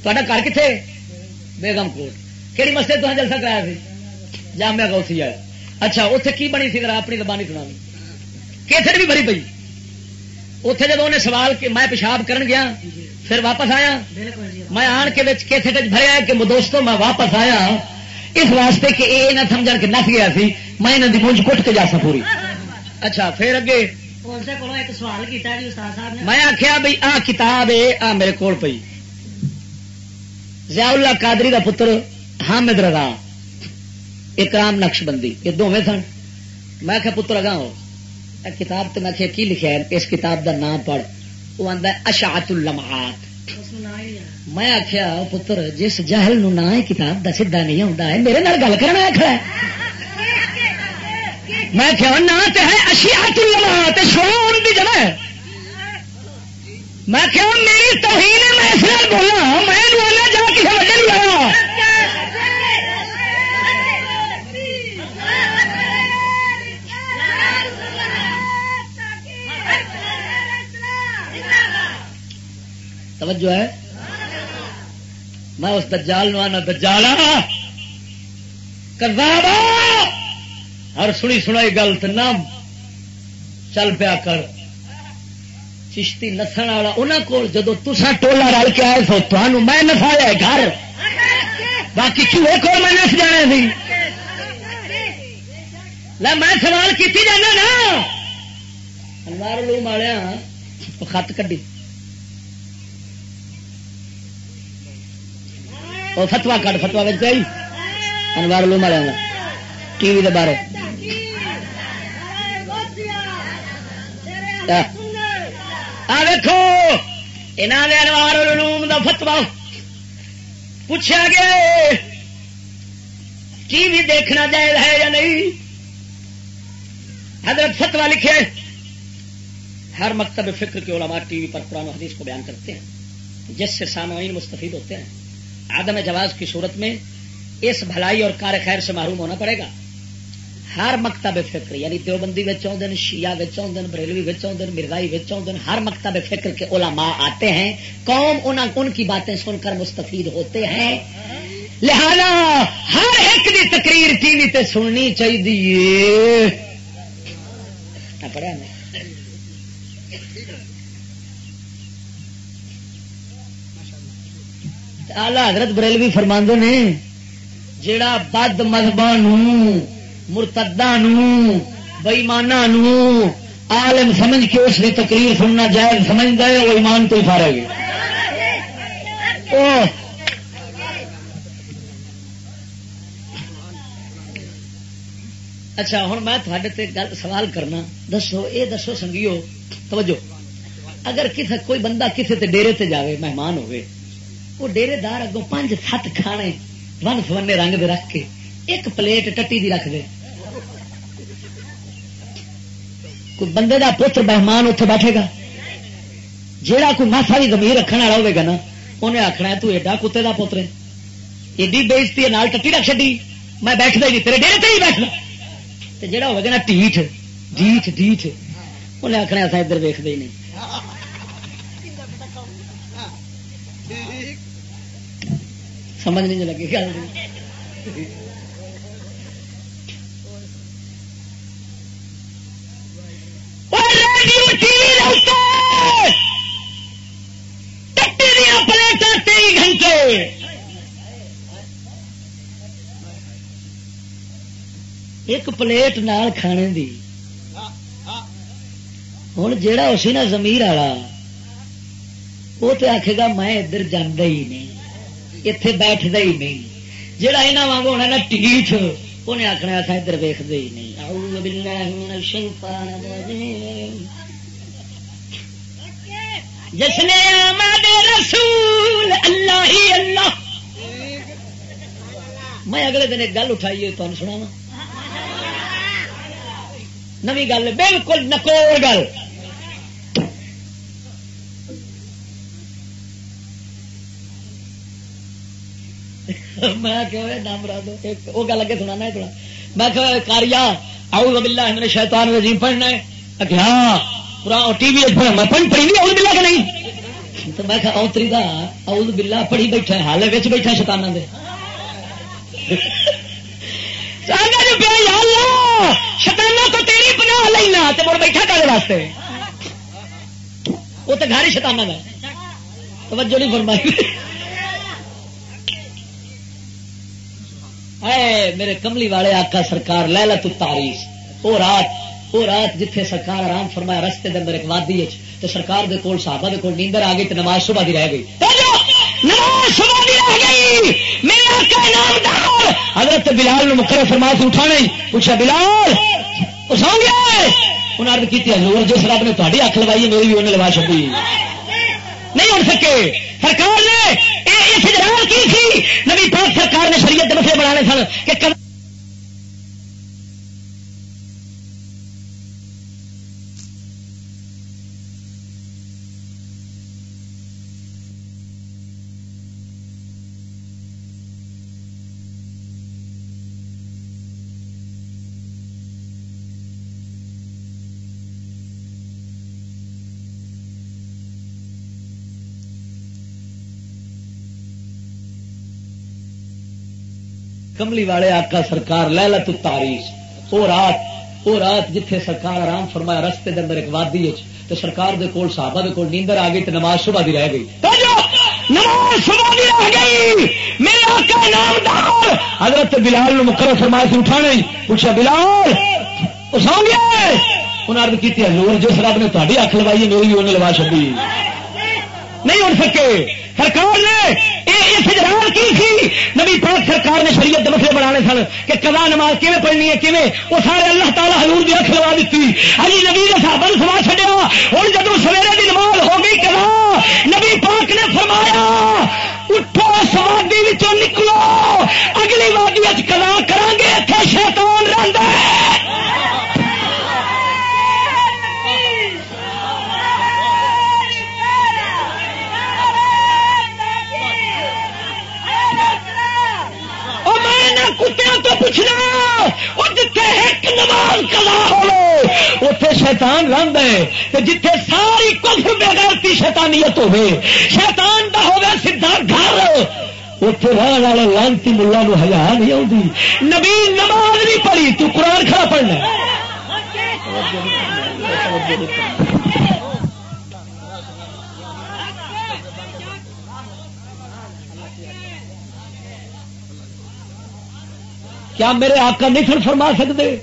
Speaker 2: تا گھر کتنے بیگم کوٹ کہڑی مسئلے تو جلسہ کرایا سی جامع گوسی آیا اچھا اتنے کی بنی سی اپنی زبانی سنا کیسر بھی بھری پی اتنے جب انہیں سوال کہ میں پیشاب کرن گیا پھر واپس آیا۔ میں آن کے کیسے بھریا کہ دوستوں میں واپس آیا۔ اس واسطے کہ یہ نہ سمجھ کے نس گیا سی میں انہوں کی مونج کٹ کے جا سا پوری۔ اچھا پھر اگے۔ میں آخیا بھائی آ کتاب ہے آ میرے کول پی ضیاء اللہ قادری کا پتر حامد رضا اکرام نقش بندی یہ دونوں سن۔ میں کہ پتر اگاں ہو۔ کتاب تو میں کی لکھا ہے؟ اس کتاب دا نام پڑھ۔ وہ آتا ہے اشاعت اللمعات میں آخیا پتر جس جہل نو نہ کتاب دا سیدا نہیں آتا ہے میرے نال گل کرنا کھڑا میں کیا نہ تے ہے اشیات اللمعات شعور دی جگہ ہے۔ میں کیا میری توہین میں اس بولا میں جا کسی وجہ نہیں لگا توجہ ہے؟ میں اس دجال نو آنا دجالا کردابا ہر سنی سنائی گل تو نہ چل پیا کر. چشتی نسن والا انہوں کو جدو تسا ٹولا رل کے آئے سو تمہوں میں نسایا گھر. باقی چوہے کو میں نس جانا سی میں سوال کی جانا نا. انوار لوگ مالیا خط کڈی۔ وہ فتوا کٹ فتوا بچ گئی انوار لو مارا ٹی وی بارے دیکھو انوار علوم دا فتوا پوچھا گیا ٹی وی دیکھنا جائز ہے یا نہیں حضرت فتوا لکھے ہر مکتب فکر کے علماء ٹی وی پر قرآن و حدیث کو بیان کرتے ہیں جس سے سامعین مستفید ہوتے ہیں عدم جواز کی صورت میں اس بھلائی اور کار خیر سے معروم ہونا پڑے گا۔ ہر مکتب فکر یعنی دیوبندی آدھے شیعہ آدھے بریلوی آدھے مرزائی آدھے ہر مکتب فکر کے علماء آتے ہیں۔ قوم ان کی باتیں سن کر مستفید ہوتے ہیں۔ لہذا ہر ایک دی تقریر ٹی وی تے سننی چاہیے۔ پڑھا نہیں آلہ حضرت بریلوی فرما نے جڑا بد مذہب مرتدہ بئیمانا عالم سمجھ کے اس کی تقریر سننا جائز سمجھتا ہے، وہ ایمان تو ہی فارے گی۔ اچھا ہوں میں تھوڑے گل، سوال کرنا۔ دسو یہ دسو سنگیو، توجہ۔ اگر کسی کوئی بندہ کسی تے ڈیرے تے جاوے، مہمان ہوئے وہ ڈیرے دار اگوں پانچ سات کھانے ون سونے رنگ دے رکھ کے ایک پلیٹ ٹٹی دی رکھ دے۔ کوئی بندے دا پتر مہمان اتنے بیٹھے گا۔ جہاں کوئی ماسا بھی گمیر رکھنے والا ہوگا نا انہیں آخنا تو ایڈا کتے کا پوتر ایڈی بےزتی نال ٹٹی رکھ چی میں بیٹھتا ہی نہیں، تیرے ڈیرے تے ہی بیٹھنا۔ جہاں ہوگا نا ٹھیٹ ڈیٹ ڈیٹ انہیں آخنا ایسا ادھر ویکتے ہی نہیں۔ سمجھ نہیں لگی گل ایک پلیٹ نال کھانے دی۔ ہوں جا اسی نا زمیر والا وہ تو آخے گا میں ادھر جانا ہی نہیں۔ اتے بیٹھتا ہی نہیں جہا یہاں واگ ہونا نا ٹیٹ انہیں آخنا اصا ادھر ویختے ہی نہیں جس نے رسول اللہ ہی اللہ میں اگلے دن ایک گل اٹھائیے تمہیں سنا نو گل بالکل نکوڑ گل میں وہ گل اگے سنا تھوڑا۔ میں کاریا رجیم پڑھنا ہاں پورا ٹی وی پڑھا میں پڑھ پڑھی نہیں بلا کہ نہیں؟ تو میں اوتری دا اؤد بلا پڑھی بیٹھا حال بیٹھا شیطانہ دے۔ شتانا تو تیری بنا لینا تو مڑ بیٹھا کرے واسطے؟ وہ تو گھر ہی شتانا کا توجہ نہیں فرمائی۔ اے میرے کملی والے آقا سرکار لیلا تو تاریخ وہ رات وہ رات جتھے سرکار آرام فرمایا، رستے دے اندر ایک وادی تو سرکار دے کول، صحابہ دے کول نیندر آ گئی تو نماز صبح دی رہ گئی۔ نماز صبح دی رہ گئی! میرے آقا انعامدار حضرت بلال نے مکر فرما سے اٹھانے پوچھا، بلال! وہ سو گیا انہیں عرض کی حضور جس رب نے تاری اکھ لوائی میری بھی انہیں لوا چکی نہیں اٹھ سکے۔ سرکار نے اس کی تھی نبی پاک سرکار نے شریعت مسئلے بنانے سن کہ کملی والے آقا سرکار لے تو تاریخ وہ رات وہ رات جتھے سرکار آرام فرمایا رستے دے اندر ایک وادی تو سرکار دے کول صحابہ دے کول نیندر آ گئی تو نماز صبح دی رہ گئی۔ نماز صبح دی رہ گئی! میرے آقا نامدار! حضرت بلال نے مکر فرمایا سے اٹھانے پوچھا، بلال! وہ سو گیا انہیں عرض کی حضور جس رب نے تاری اکھ لوائی میری بھی انہیں لوا چڑی نہیں اٹھ سکے! سرکار نے اس اجرار کی تھی؟ نبی پاک سرکار نے شریعت مسئلے بنا سن کہ کدا نماز کیون پڑھنی ہے کیون وہ سارے اللہ تعالیٰ حضور دی اکھ لوا دیتی۔ ہجی نبی نے صاحب سوا چڈیا ہوں جب سویرے کی نماز ہو گئی کلا نبی پاک نے فرمایا، اٹھو اس وادی نکلو، اگلی وادی کلا کریں گے اتنے شیطان رہتا کتوں تو پوچھنا وہ جتنے ایک نماز کلا ہو اتے شیتان لاند ہے۔ جتھے ساری کفر بغیرتی شیطانیت ہوے شیطان دا ہوگا سیدھا گھر۔ اتنے رہن والے لانتی ملا نو ہزار نہیں آتی نبی نماز نہیں پڑھی، تو قرآن کھڑا پڑھنا کیا میرے آقا نہیں فرما سکتے؟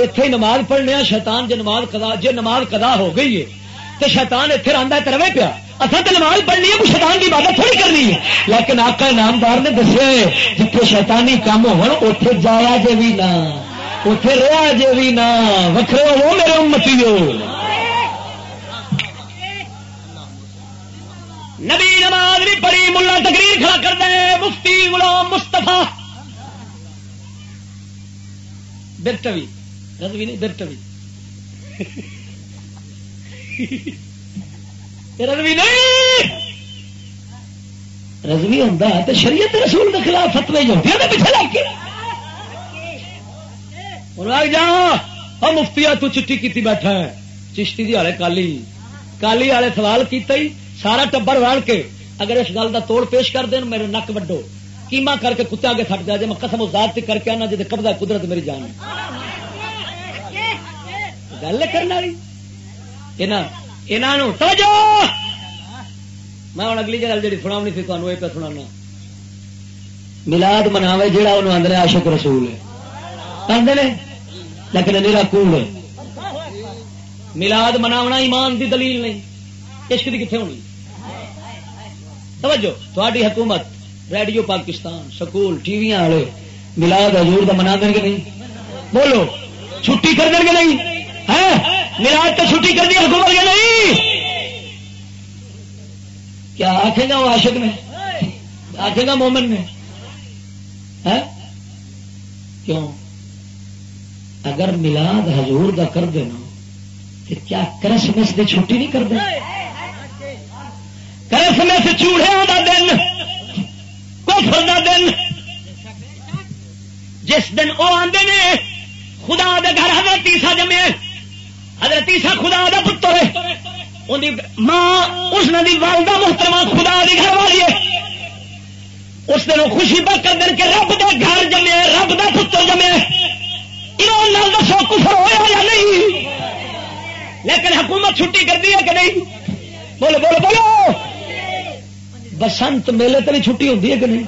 Speaker 2: اتے نماز پڑھنے شیطان جی نماز کدا جی نماز کدا ہو گئی ہے تو شیطان اتنے رہتا ہے پیا۔ اصل تو نماز پڑھنی ہے، شیطان کی عبادت تھوڑی کرنی ہے۔ لیکن آقا نامدار نے دسے جتنے شیطانی کام ہو جایا جے بھی نہ۔ اتے رہا جے بھی نہ۔ وکرے ہو میرے امتی ہو نبی نماز بھی پڑھی، ملا تقریر کھڑا کر دے، مفتی غلام مستفا برتوی رضوی نہیں برتوی رضوی نہیں رضوی ہوں تو شریعت رسول کے خلاف فتوی جو پیچھے لگ کے جا مفتی تو چٹی کی بیٹھا ہے چشتی دی والے کالی کالی والے سوال کیتا ہی سارا ٹبر وال کے اگر اس گل کا توڑ پیش کر دین میرے نک وڈو کیما کر کے کتے آگے تھٹ جائے جی میں قسم ازاد کر کے آنا جی قبضہ قدرت میری جان گل کرنے کرنا میں ہوں اگلی گل جی سنا سی تمہیں یہ پہ سنا ملاد مناوے جہاں انہوں آدھے آشک رسول ہے۔ آدھے لیکن میرا کول ہے۔ ملاد مناونا ایمان دی دلیل نہیں۔ عشق کی کتنے ہونی؟ توجہ تھوڑی حکومت radio Pakistan, school T V والے۔ ملاد حضور کا منا دیں گے نہیں؟ بولو، چھٹی کر دیں گے نہیں؟ ملاد تو چھٹی کر دی، حکومت کے نہیں؟ کیا آخے گا وہ عاشق نے؟ آخے گا مومن نے؟ کیوں؟ اگر ملاد حضور کا کر دینا تو کیا کرسمس کی چھٹی نہیں کر دیں کرسمس چوڑے کا دن۔ کوفر کا دن۔ جس دن وہ آدھے نے خدا دے گھر حضرت عیسا جمے۔ حضرت عیسا خدا دا پتر ہے۔ ماں، اس نے والدہ محترمہ خدا دی گھر والی ہے۔ اس دن وہ خوشی پر کر دن کہ رب دا گھر جمے، رب دا پتر جمے۔ ایمان نال دسو کفر ہوا یا نہیں۔ لیکن حکومت چھٹی کر دی ہے کہ نہیں؟ بولو بولو بولو۔ بسنت میلے تو نہیں چھٹی ہوتی ہے کہ نہیں؟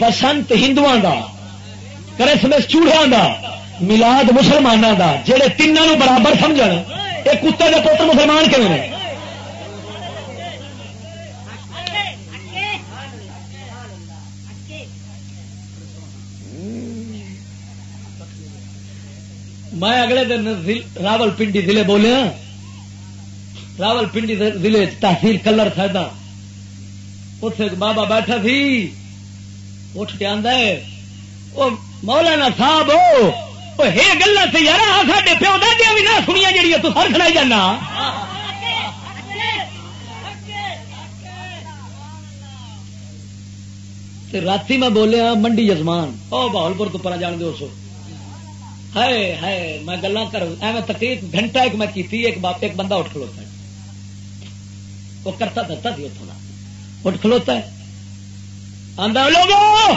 Speaker 2: بسنت ہندو کا کرسمس چوڑا کا ملاد مسلمانوں کا جہے تینوں برابر سمجھ یہ کتے کے پتر مسلمان کیوں نے؟ میں اگلے دن راول پنڈی ضلع بولیا راول پنڈی ضلع تحصیل کلر فائدہ اتنے بابا بیٹھا تھی اٹھ کے آدھا مولانا صاحب گلا سے یار ساڈے پیو دادیا بھی نہ سنیا جی تو ہر سنائی جانا رات میں بولیا منڈی جزمان وہ بہول پور تو پرا جان دو سو ہے ہے میں گلا کر تقریب گھنٹہ ایک میں کی ایک باپ ایک بندہ اٹھ کھلوتا وہ کرتا دتا تھی اتوں اٹھ کھلوتا ہے۔ آدھا لوگوں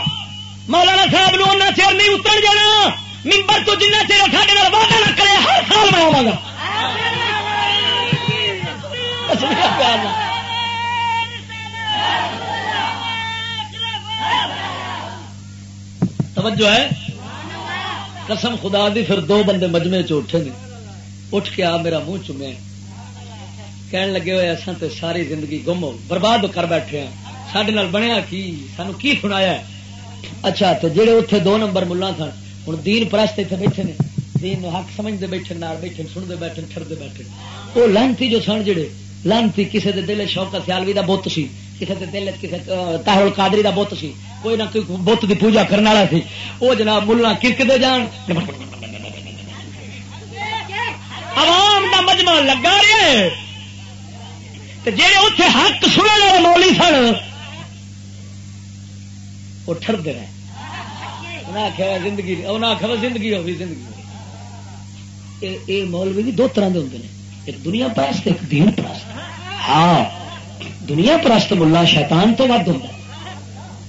Speaker 2: مولانا صاحب نو چیر نہیں اتر جانا۔ ممبر تو جنہ چیر سارے وعدہ نہ کرے، ہر سال میں آوا گا۔ توجہ ہے۔ قسم خدا دی، پھر دو بندے مجمے چٹھے نے۔ اٹھ کے آ میرا منہ چومے۔ کہن لگے ہوئے اصل تے ساری زندگی گم ہو، برباد کر بیٹھے ہیں۔ سڈے بنیا کی؟ سانو کی سنایا ہے؟ اچھا تو جہے اتنے دو نمبر ملا سن ہوں دین پرست اتنے بیٹھے نے۔ دین حق سمجھتے بیٹھے نال بیٹھے سنتے بیٹھے ٹرتے بیٹھے وہ لانتی جو سن جڑے، لانتی کسی کے دل شوق سیالوی کا بت سی کسی کے دل کسی تاہل قادری کا بت سی۔ کوئی نہ کوئی بت کی پوجا کرنے والا سی۔ وہ جناب ملا کرکتے جان۔ عوام کا مجمع لگا رہے جی اتنے حق سننے والے مولی سن، وہ ٹرتے رہے۔ آخیا زندگی انہیں آخیا زندگی ہوگی زندگی یہ مولوی بھی دو طرح کے ہوں ایک دنیا پرست، ایک دین پرست۔ ہاں دنیا پرست ملا شیطان تو ود ہوں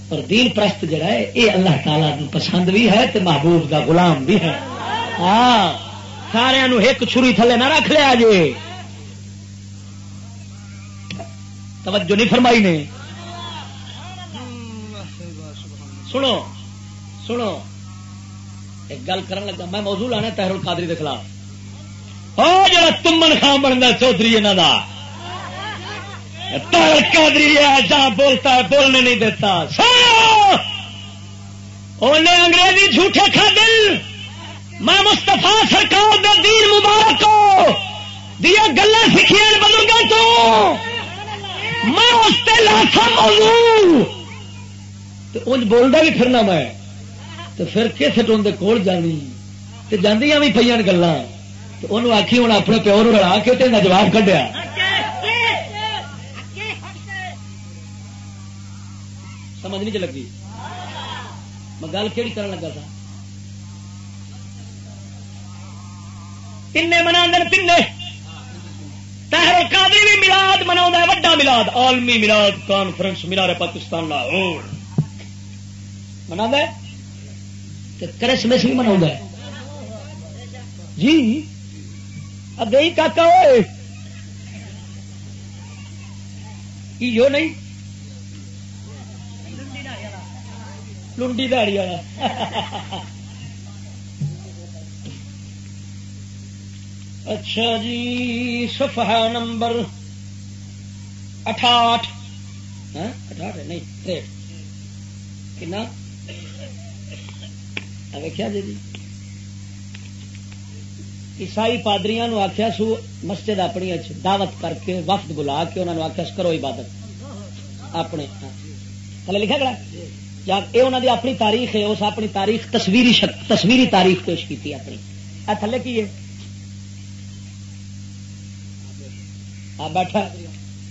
Speaker 2: اور دین پرست جڑا ہے یہ اللہ تعالیٰ پسند بھی ہے تو محبوب کا غلام بھی ہے۔ ہاں سارا ایک چھری تھلے نہ رکھ لیا جی توجہ نہیں فرمائی نے۔ سنو سنو۔ ایک گل کرن لگا، میں موضوع لانا تہر القادری کے خلاف۔ ہاں جا تمن خان بنتا چودھری یہاں کا تہر قادری ہے جہاں بولتا ہے، بولنے نہیں دیتا۔ انہیں انگریزی جھوٹے کھا دل۔ میں مستفا سرکار دے دین مبارک دیا گلا سیکھیا بزرگوں تو۔ میں اس پہ لاسا موضوع! انج بولتا بھی پھرنا میں۔ تو پھر کس ٹون کول جانی۔ تو جاندی بھی پہ گلا تو انہوں آخی ہوں اپنے پیو نو رلا کے جواب کھڈیا سمجھ نہیں لگی۔ میں گل کہڑی کرن لگا تھا تین منا تین تہر قادری بھی ملاد منا وڈا ملاد، عالمی ملاد کانفرنس ملار پاکستان، لاہور۔ منا کرسمس بھی منا جی۔ اب گئی کاکا ہوئے یہ نہیں۔ لنڈی دہڑی والا۔ اچھا جی صفحہ نمبر اٹھاٹھ۔ ہاں؟ اٹھاٹھ نہیں کنا ویکیا جی؟ عیسائی پادری آخیا سو مسجد اپنی دعوت کر کے وفد بلا کے انہوں نے آخیا کرو عبادت۔ اپنے ہاں۔ تھلے لکھا گیا یہ انہوں نے اپنی تاریخ ہے، اس اپنی تاریخ تصویری تصویری تاریخ پیش کی اپنی۔ تھلے کی ہے آپ بیٹھا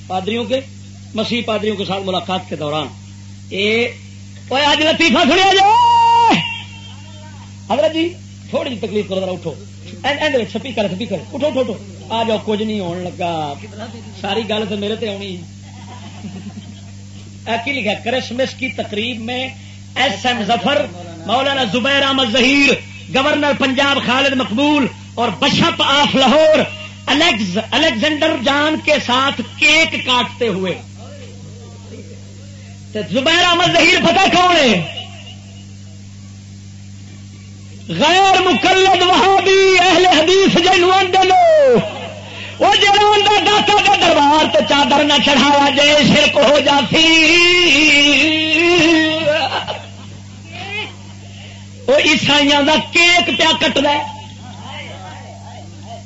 Speaker 2: پادریوں کے مسیح پادریوں کے ساتھ ملاقات کے دوران۔ آج لطیفہ سنیا جائے۔ حضرت جی تھوڑی جی تکلیف کرو، ذرا اٹھو۔ سپیکر سپیکر اٹھو اٹھو اٹھو۔ آ جاؤ، کچھ نہیں ہونے لگا۔ ساری گل تو میرے تے آنی کی لکھا کرسمس کی تقریب میں S M Zafar, Maulana Zubair Ahmad Zaheer, governor Punjab Khalid Maqbool اور bishop of Lahore Alexander John کے ساتھ کیک کاٹتے ہوئے۔ زبیر احمد ظہیر پتہ کون ہے؟ غیر مقلد وہاں بھی اہل حدیث جنو لو۔ وہ جڑا داتا کا دربار تو چادر نہ چڑھایا جائے شرک ہو جاتی۔ وہ عیسائی کا کیک پیا کٹ ہے۔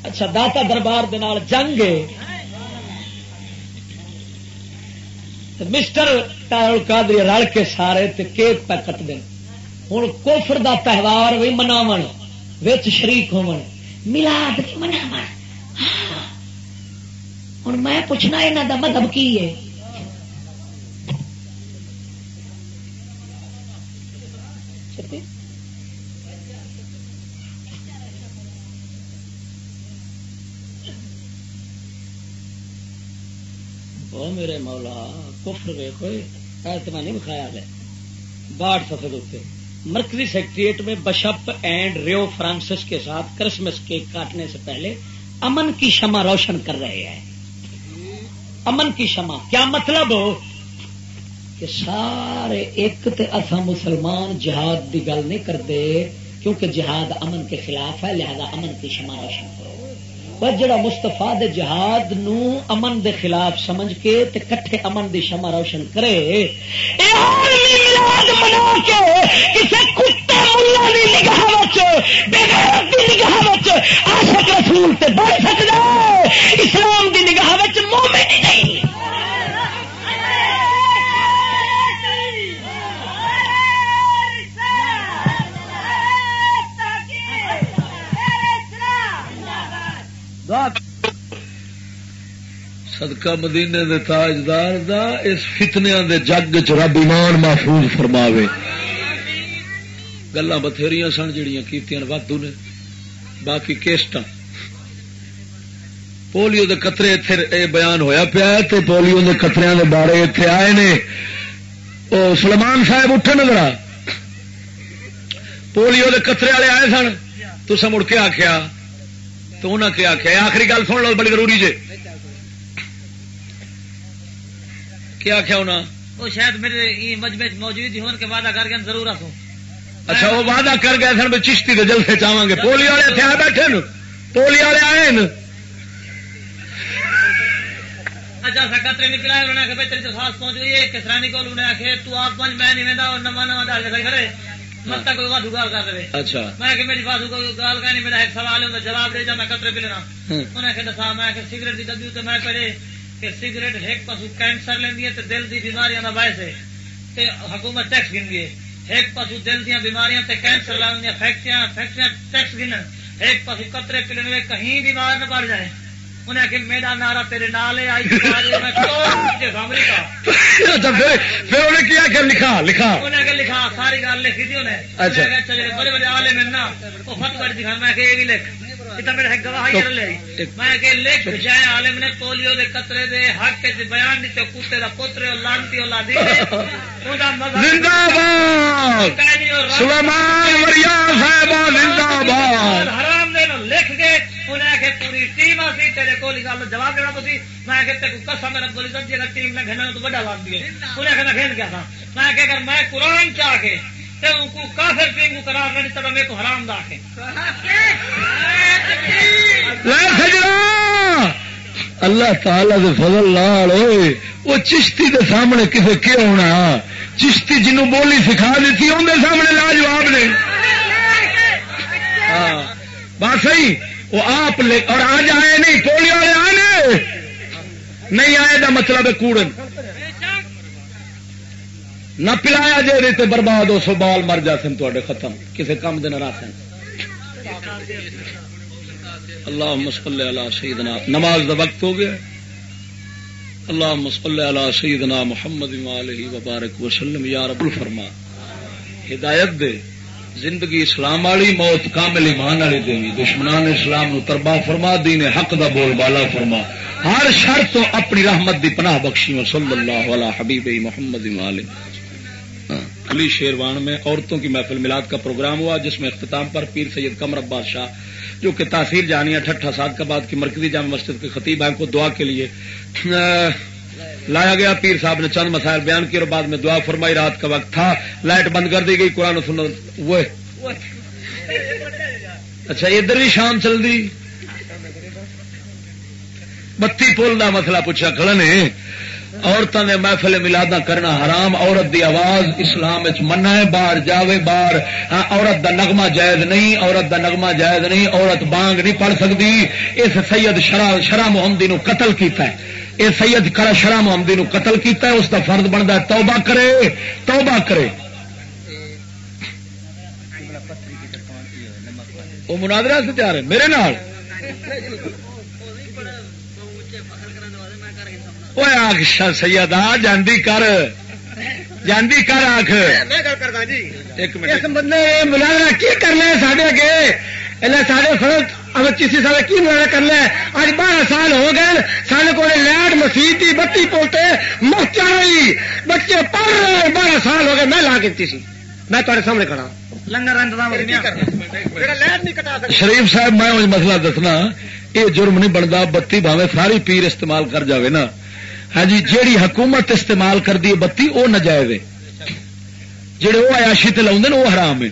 Speaker 2: اچھا داتا دربار جنگ مسٹر ٹائل قادری رل کے سارے تے کیک پہ کٹ دیں ہوں کوفر دا تہوار بھی مناو شریک ہو ملاد بھی مناو ہوں میں پوچھنا یہاں دا مطلب کی ہے؟ میرے مولا، کفر ویخ میں نہیں بکھایا گیا۔ باٹھ سفید ہوتے مرکزی سیکٹریٹ میں بشپ اینڈ ریو فرانسس کے ساتھ کرسمس کیک کاٹنے سے پہلے امن کی شمع روشن کر رہے ہیں۔ امن کی شمع، کیا مطلب؟ کہ سارے ایک تے اصا مسلمان جہاد کی گل نہیں کرتے، کیونکہ جہاد امن کے خلاف ہے، لہذا امن کی شمع روشن کرو۔ جڑا مستفا دے جہاد نو امن دے خلاف سمجھ کے تے کٹھے امن دی شمع روشن کرے ملاد منا کے کسے کتے ملا دی نگاہ دی نگاہ آشک رسول تے بڑھ سکتا اسلام دی نگاہ مومن نہیں۔
Speaker 3: سدکا مدینے دے تاجدار دا اس فتنیا دے جگ چ رب ایمان محفوظ فرماوے۔ گلا بتھیری سن جڑیاں کیتیاں وادو نے۔ باقی کیسٹ پولیو دے قطرے اتے بیان ہویا پیا تے پولیو دے قطرے دے بارے اتے آئے نے۔ او سلمان صاحب اٹھن ذرا پولیو دے قطرے والے آئے سن۔ تو مڑ کے آخیا تو انہیں کیا آخیا آخری گل سن لو بڑی ضروری جی۔ کیا آخیا انہیں
Speaker 2: وہ شاید میرے مجمے موجود ہونے کے بعد کر کے ضرور آسو اچھا وہ وعدہ کر گئے سن چشتی کے جلسے چاہوں گے۔ پولی والے اتنے آ بیٹھے پولی والے آئے ن
Speaker 4: اچھا قطرے نکلا انہوں نے آخر تیری ساس پہنچ گئی ہے کسرانی کو انہوں نے آخر تو آپ پنج میں نہیں وہدا اور نواں نواں ڈال کے کھڑے۔ مت تک کوئی وادو گال کر دے۔
Speaker 2: اچھا۔
Speaker 4: میں کہ میری وادو کو گال کا نہیں میرا ایک سوال ہے جواب دے جا میں قطرے پی لینا۔ دسا میں کہ سگریٹ میں کہ ایک پاسو کینسر ہے دل بیماریاں باعث ہے۔ حکومت ٹیکس ہے۔ ایک پاسو دل دیا بیماریاں تے کینسر لاؤں فیکٹریاں فیکٹریاں ٹیکس ایک پاسو قطرے پلنے کہیں بیمار نہ پڑ جائے۔ انہیں میرا نعرہ تیرے نال آئی
Speaker 2: اچھا، پھر انہیں کیا کہ لکھا؟ لکھا۔
Speaker 4: انہیں کہ لکھا ساری گل لکھی تھی انہیں۔
Speaker 2: اچھا۔
Speaker 4: بڑے بڑے آلے میں نا وہ فتوی دکھا میں کہ یہ بھی لکھ۔ گواہی میں کہ لکھ جائے عالم نے پولیو دے قطرے دے حق بیان دیتے کتے دا پوترے لانتی اولادی
Speaker 2: زندہ باد سلیمان وریا صاحب زندہ باد
Speaker 4: حرام دے لکھ کے انہیں پوری ٹیم آسی تیرے کو گل جواب دینا تو میں تیرے کسا میرا بولی سب اگر ٹیم نے تو بڑا دیے انہیں آخر میں کھیل گیا تھا میں اگر میں قرآن چاہ کے کو کافر ٹیم کو قرار نہیں تب میرے کو حرام دا کے
Speaker 2: اللہ تعالی دے فضل لال ہوئے وہ چشتی دے سامنے کسے کیا ہونا چشتی جنوں بولی سکھا دیتی اندر سامنے لاجواب نے۔ ہاں بات صحیح، وہ آپ لے، اور آج آئے نہیں پولی والے آنے۔ نہیں آئے، دا مطلب ہے کوڑن۔ نہ پلایا جی ریتے برباد ہو سو بال مر جاتے تے ختم۔ کسی کام دن رات اللہ مسل اللہ سیدنا۔ نماز دا وقت ہو گیا۔ اللہ مسل اللہ سیدنا محمد وبارک وسلم یا رب الفرما، ہدایت دے۔ زندگی اسلام والی، موت کامل ایمان والی دینی دشمنان اسلام نو تربا فرما، دین حق دا بول بالا فرما۔ ہر شر تو اپنی رحمت دی پناہ بخشی۔ میں صلی اللہ علیہ حبیب محمد علی شیروان میں عورتوں کی محفل میلاد کا پروگرام ہوا، جس میں اختتام پر پیر سید کمر عباس شاہ، جو کہ تاثیر جانیہ ٹھٹا سات کا بعد کی مرکزی جامع مسجد کے خطیب ہیں، کو دعا کے لیے لایا گیا۔ پیر صاحب نے چند مسائل بیان کیے اور بعد میں دعا فرمائی۔ رات کا وقت تھا، لائٹ بند کر دی گئی، قرآن سن وہ۔ اچھا ادھر بھی شام چل دی۔ بتی پول کا مسئلہ پوچھا، کھڑا نے۔ عورتوں نے محفل ملادہ کرنا حرام، عورت دی آواز اسلام منا ہے باہر جاوے، باہر ہاں، عورت دا نغمہ جائز نہیں، عورت دا نغمہ جائز نہیں، عورت بانگ نہیں پڑھ سکتی۔ اس سید شرح شرح محمدی نو قتل کیتا ہے۔ یہ سید کرا شرح محمدی نو قتل کیتا ہے، اس کا فرد بنتا ہے توبہ کرے توبہ کرے۔ وہ منادرا سے تیار ہے، میرے نال۔ آخ سید آ جاندی کر جاندی کر آخ ایک منٹ ملازمہ کی کرنا سڈے اگے سارے فرق اگر کسی سال کی ملازمہ کرنا اج بارہ سال ہو گئے سارے کو لائٹ مسیح کی بتی پوتے مفت رہی بچے پڑھ رہے بارہ سال ہو گئے میں لا کے میں تے سامنے کھڑا شریف صاحب میں مسئلہ دسنا یہ جرم نہیں بنتا بتی بھاوے ساری پیر استعمال کر جائے نا ہاں جی جیڑی حکومت استعمال کر دی بتی، وہ نجائز جہے وہ آیاشی تے لاؤ وہ حرام ہے۔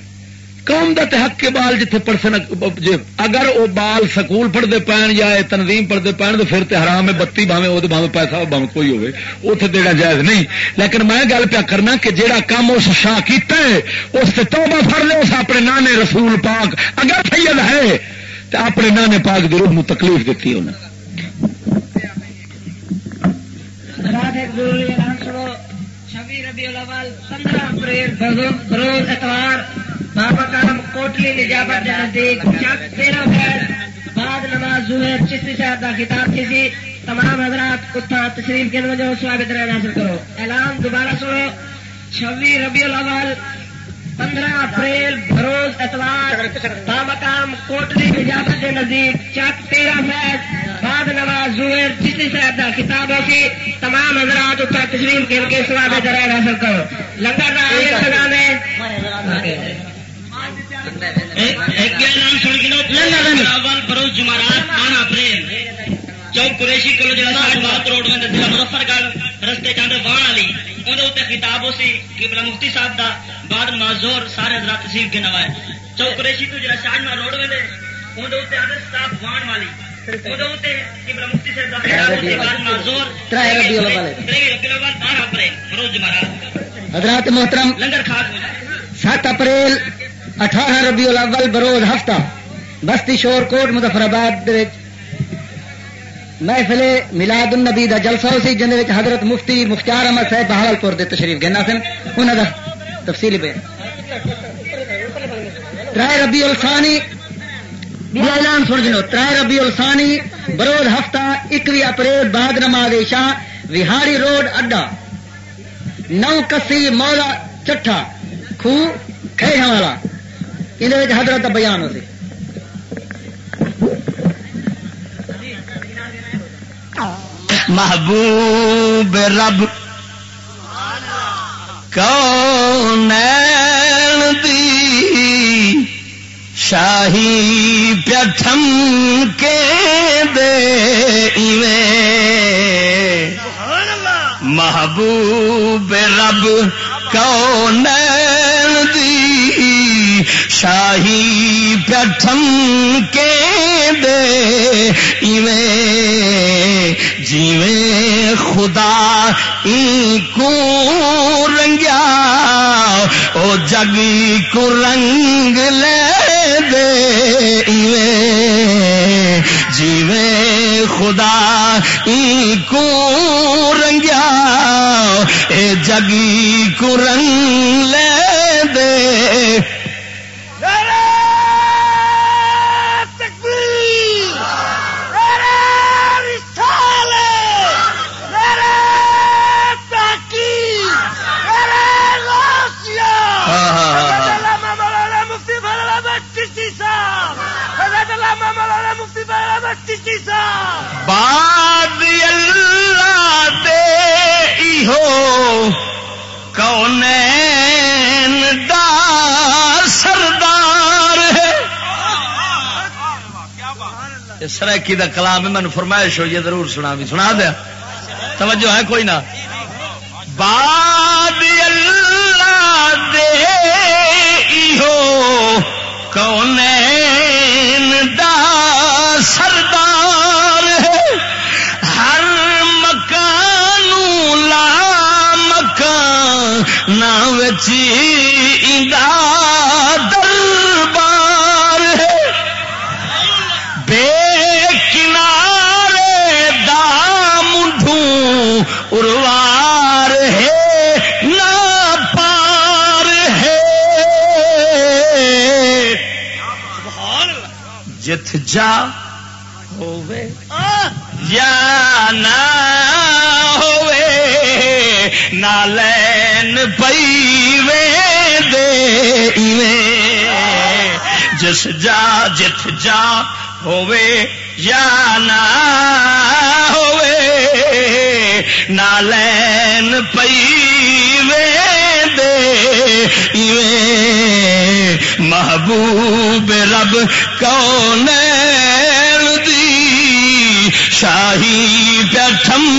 Speaker 2: قوم دا حق کے بال جتنے پڑھتے جی اگر وہ بال سکول پڑھتے پین یا تنظیم پڑھتے پین تو پھر تے حرام ہے، بتی بھاوے وہ بھاوے پیسہ بھاوے کوئی ہوے اتنے دینا جائز نہیں۔ لیکن میں گل پیا کرنا کہ جہاں کام اس شاہ کیتا ہے، اس سے توبہ پھڑ لے، اس اپنے نانے رسول پاک۔ اگر سید ہے تو اپنے نانے پاک کی تکلیف دیتی انہیں۔
Speaker 5: چھبی ربی الاول پندرہ اپریل بروز اتوار بابا کام کوٹلی نجابت نزدیک چک تیرہ فیض بعد نماز ظہر چشتی صاحب کا خطاب کسی تمام حضرات اتنا تشریف کے وجہ سواگت رہنا حاصل کرو۔ اعلان دوبارہ سنو چھبی ربی الاول، پندرہ اپریل، بروز اتوار بامقام کوٹلی نجابت نزدیک چک تیرہ فیض بعد نواز زور چشتی صاحب کا کتاب ہوگی تمام حضرات اتنا تشریف کے کے سوا میں ذرائع حاصل کرو لنگر کا بروز جمعرات پانچ اپریل چوک قریشی کلو جڑا ساٹھ بات روڈ میں ضلع مظفر گڑھ رستے وان والی
Speaker 6: اندر کتاب ہو سی مفتی صاحب دا بعد معذور سارے حضرات تحصیل کے نوائے۔ چوک ریشی تو جڑا شاہ ماں روڈ ویلے اندر اتنے حضرت صاحب وان والی
Speaker 2: حضرات محترم، سات اپریل اٹھارہ ربیع الاول بروز ہفتہ، بستی شور کوٹ، مظفر آباد محفل ملاد النبی دا جلسہ سی جن حضرت مفتی مختار احمد صاحب بہاول پور دے تشریف گنا سن انہوں دا تفصیلی پہ ترائے ربی الفانی اعلان سن جنو ترائے ربی الفانی بروز ہفتہ اکوی اپریل بعد نماز شاہ وہاری روڈ اڈا نو کسی مولا چٹھا خو کھے والا۔ یہ حضرت بیان ہو سی
Speaker 1: محبوب رب، کون دی؟ شاہی پیٹھم کے دے محبوب رب کون دی شاہی پیٹھم کے دے جیویں خدا ای کو رنگیا، او جگی کو رنگ لے دے جیویں خدا ای کو رنگیا، اے جگی کو رنگ لے دے۔ باد اللہ دے ہو کون دا سردار ہے۔ سرکی دا کلام ہے مینو فرمائش ہوئی ضرور سنا بھی، سنا دیا۔ توجہ ہے کوئی نہ۔ باد اللہ دے ہو کون دا سردار ہے؟ ہر مکان لا مکان نہ وچی دربار جت جا یا نہ ہوئے نالین پئی وے دے جس جا جت جا ہوئے یا نہ ہوئے نالین پئی وے دے محبوب رب کون دی شاہی پیٹھم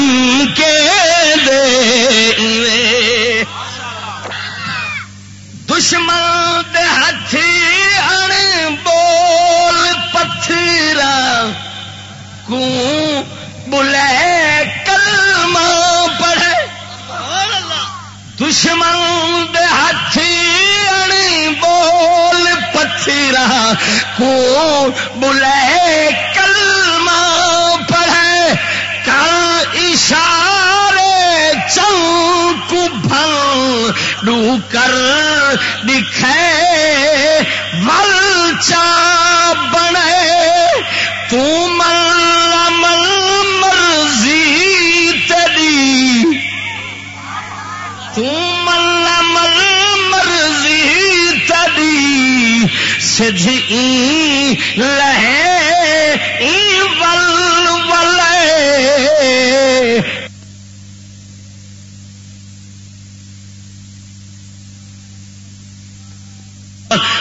Speaker 1: ہوں بلے کلمہ پڑھے کا اشارے چوک بھل ڈو کر دکھے مل بنے، تو مل سجی لہے ای ول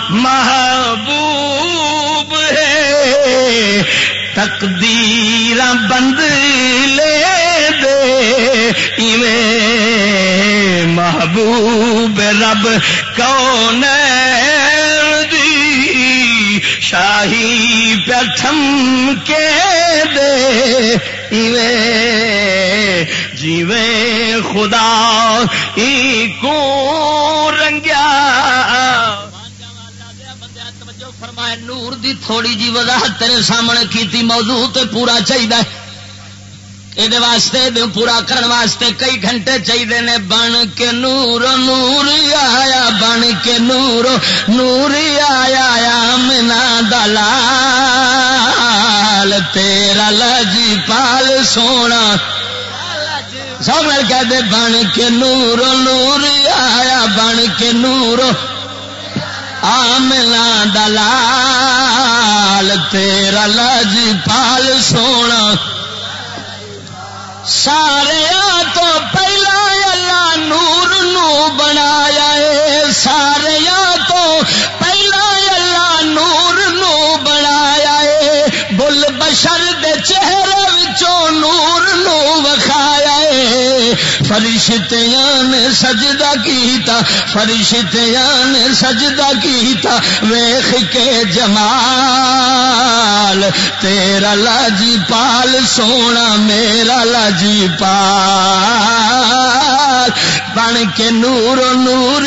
Speaker 1: محبوب ہے تقدیر بند لے دے۔ ایویں
Speaker 7: رب کون دی شاہی پتھم کے دے جیوے خدا ای کو رنگیا۔
Speaker 1: فرمائے نور دی تھوڑی جی وضاحت تیرے سامنے کیتی موضوع تے پورا چاہیے یہ واسطے پورا کرنے واسطے کئی گھنٹے چاہیے نے بن کے نور نور آیا بن کے نور نور آیا منا دلال تیرا لجی پال سونا سب کہہ دے بن کے نور نور آیا بن کے نور آمنا دلال تیرا لجی پال سونا سارے تو پہلا اللہ نور نو بنایا ہے۔ سارے تو پہلا اللہ نور نو بنایا ہے۔ بل بشر دے چہرے وچوں نور نو وکھایا فرشتیاں نے سجدہ کیتا، فرشتیاں نے سجدہ کیتا ویخ کے جمال، تیرا لاجی پال، سونا میرا لاجی پال۔ بن کے نور نور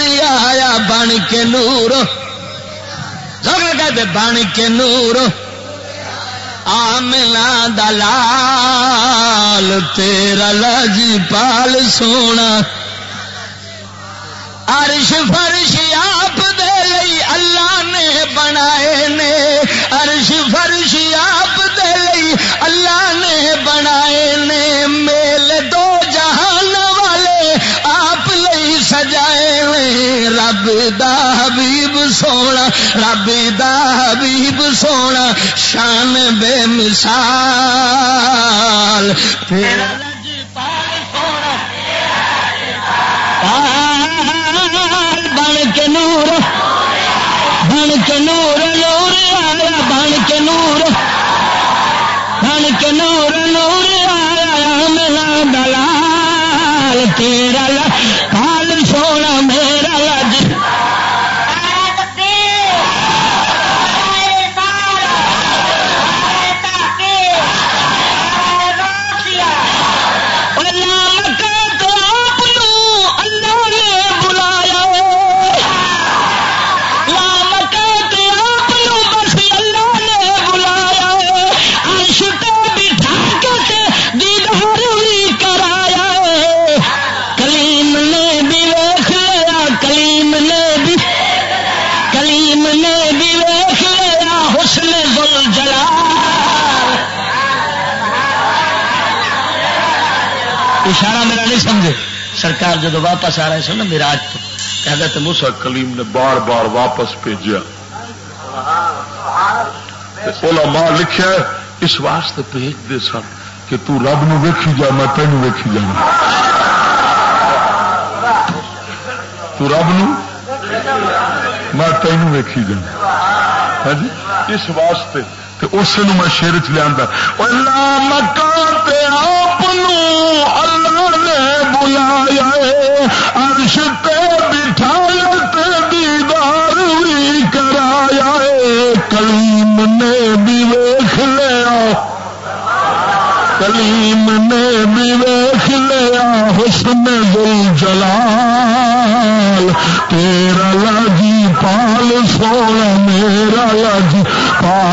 Speaker 1: آیا، بن کے نور۔ کہتے بن کے نور۔ آمنا دلال، تیرا لاجی پال سونا۔ عرش فرش آپ دے لئی اللہ نے بنائے نے۔ عرش فرش آپ دے لئی اللہ نے بنائے نے۔ میل دو جہان والے آپ لئی سجائے رب دا حبیب سونا، رب دا حبیب سونا، شان بے مثال۔ تیرا بن کے نور، بن کے نور نور آیا، بن کے نور، بن کے نور نور آیا میرا دلال تیرا پال سونا میرا اشارہ میرا نہیں سمجھے۔ سرکار جب واپس آ رہے سن نا میرا آج حضرت موسا
Speaker 3: کلیم نے بار بار واپس بھیجا۔ علماء لکھا اس واسطے بھیج دے سن کہ تو رب نو ویکھی جا، میں تینوں ویکھی جانا تو رب نو میں تینوں ویکھی جانا ہاں جی؟ اس واسطے تے اس میں شیر چ لیا مکان آپ اللہ نے بلایا ہے۔ عرش تے بٹھایا تے دیدار بھی کرایا ہے۔ کلیم نے بھی ویخ لیا۔ کلیم نے بھی ویخ لیا۔ حسن دل جلال تیرا لاجی پال سونا، میرا لاجی۔ پال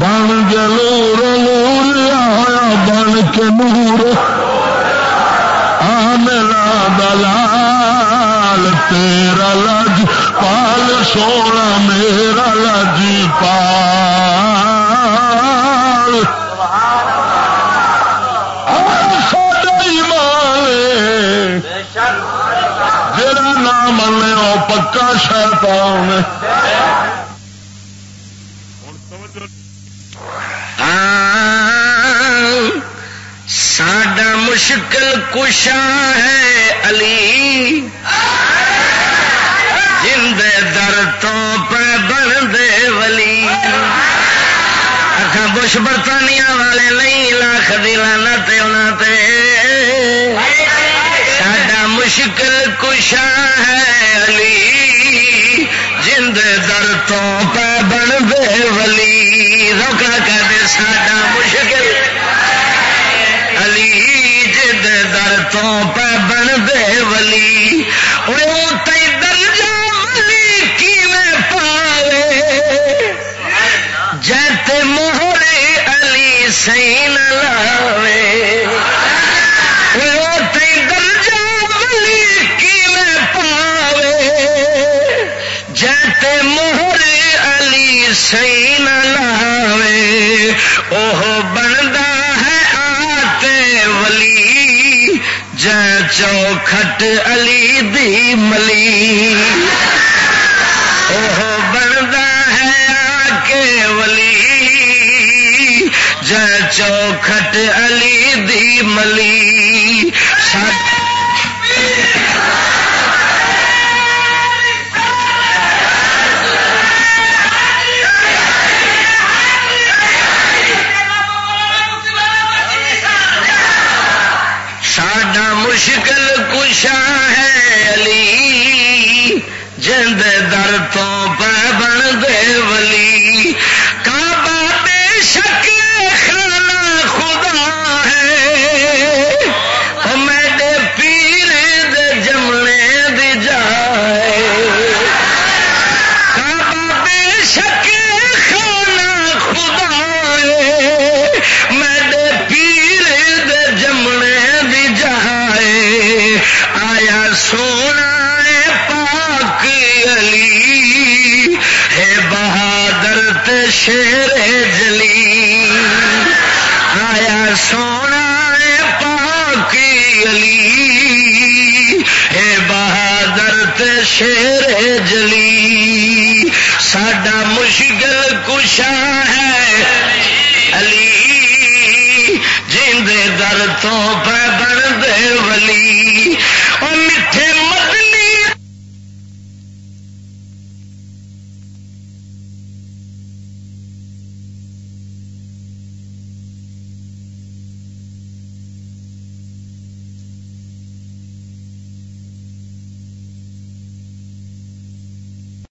Speaker 3: بن گیا نور آیا، بن کے نور آ میرا دلال، تیرا لج پال، سونا میرا لاجی پال۔ شیطان ہے وہ پکا شیطان ہے۔
Speaker 7: ہاں، ساڈا مشکل کشا ہے علی۔ جر در تو پہ بن دے ولی۔ اکھا بش برطانیہ والے نہیں، لاکھ دلانا تے انہاں تے۔
Speaker 1: ساڈا مشکل کشا ہے تو پہ دے ولی روکا کر ساڈا مشکل۔ علی جد در تو پہ بن دے ولی تے درجہ ولی کی میں پاوے؟ جت مہرے علی سین لاوے کھٹ علی دی ملی وہ بنتا ہے کے ولی جا چوکھٹ علی دی ملی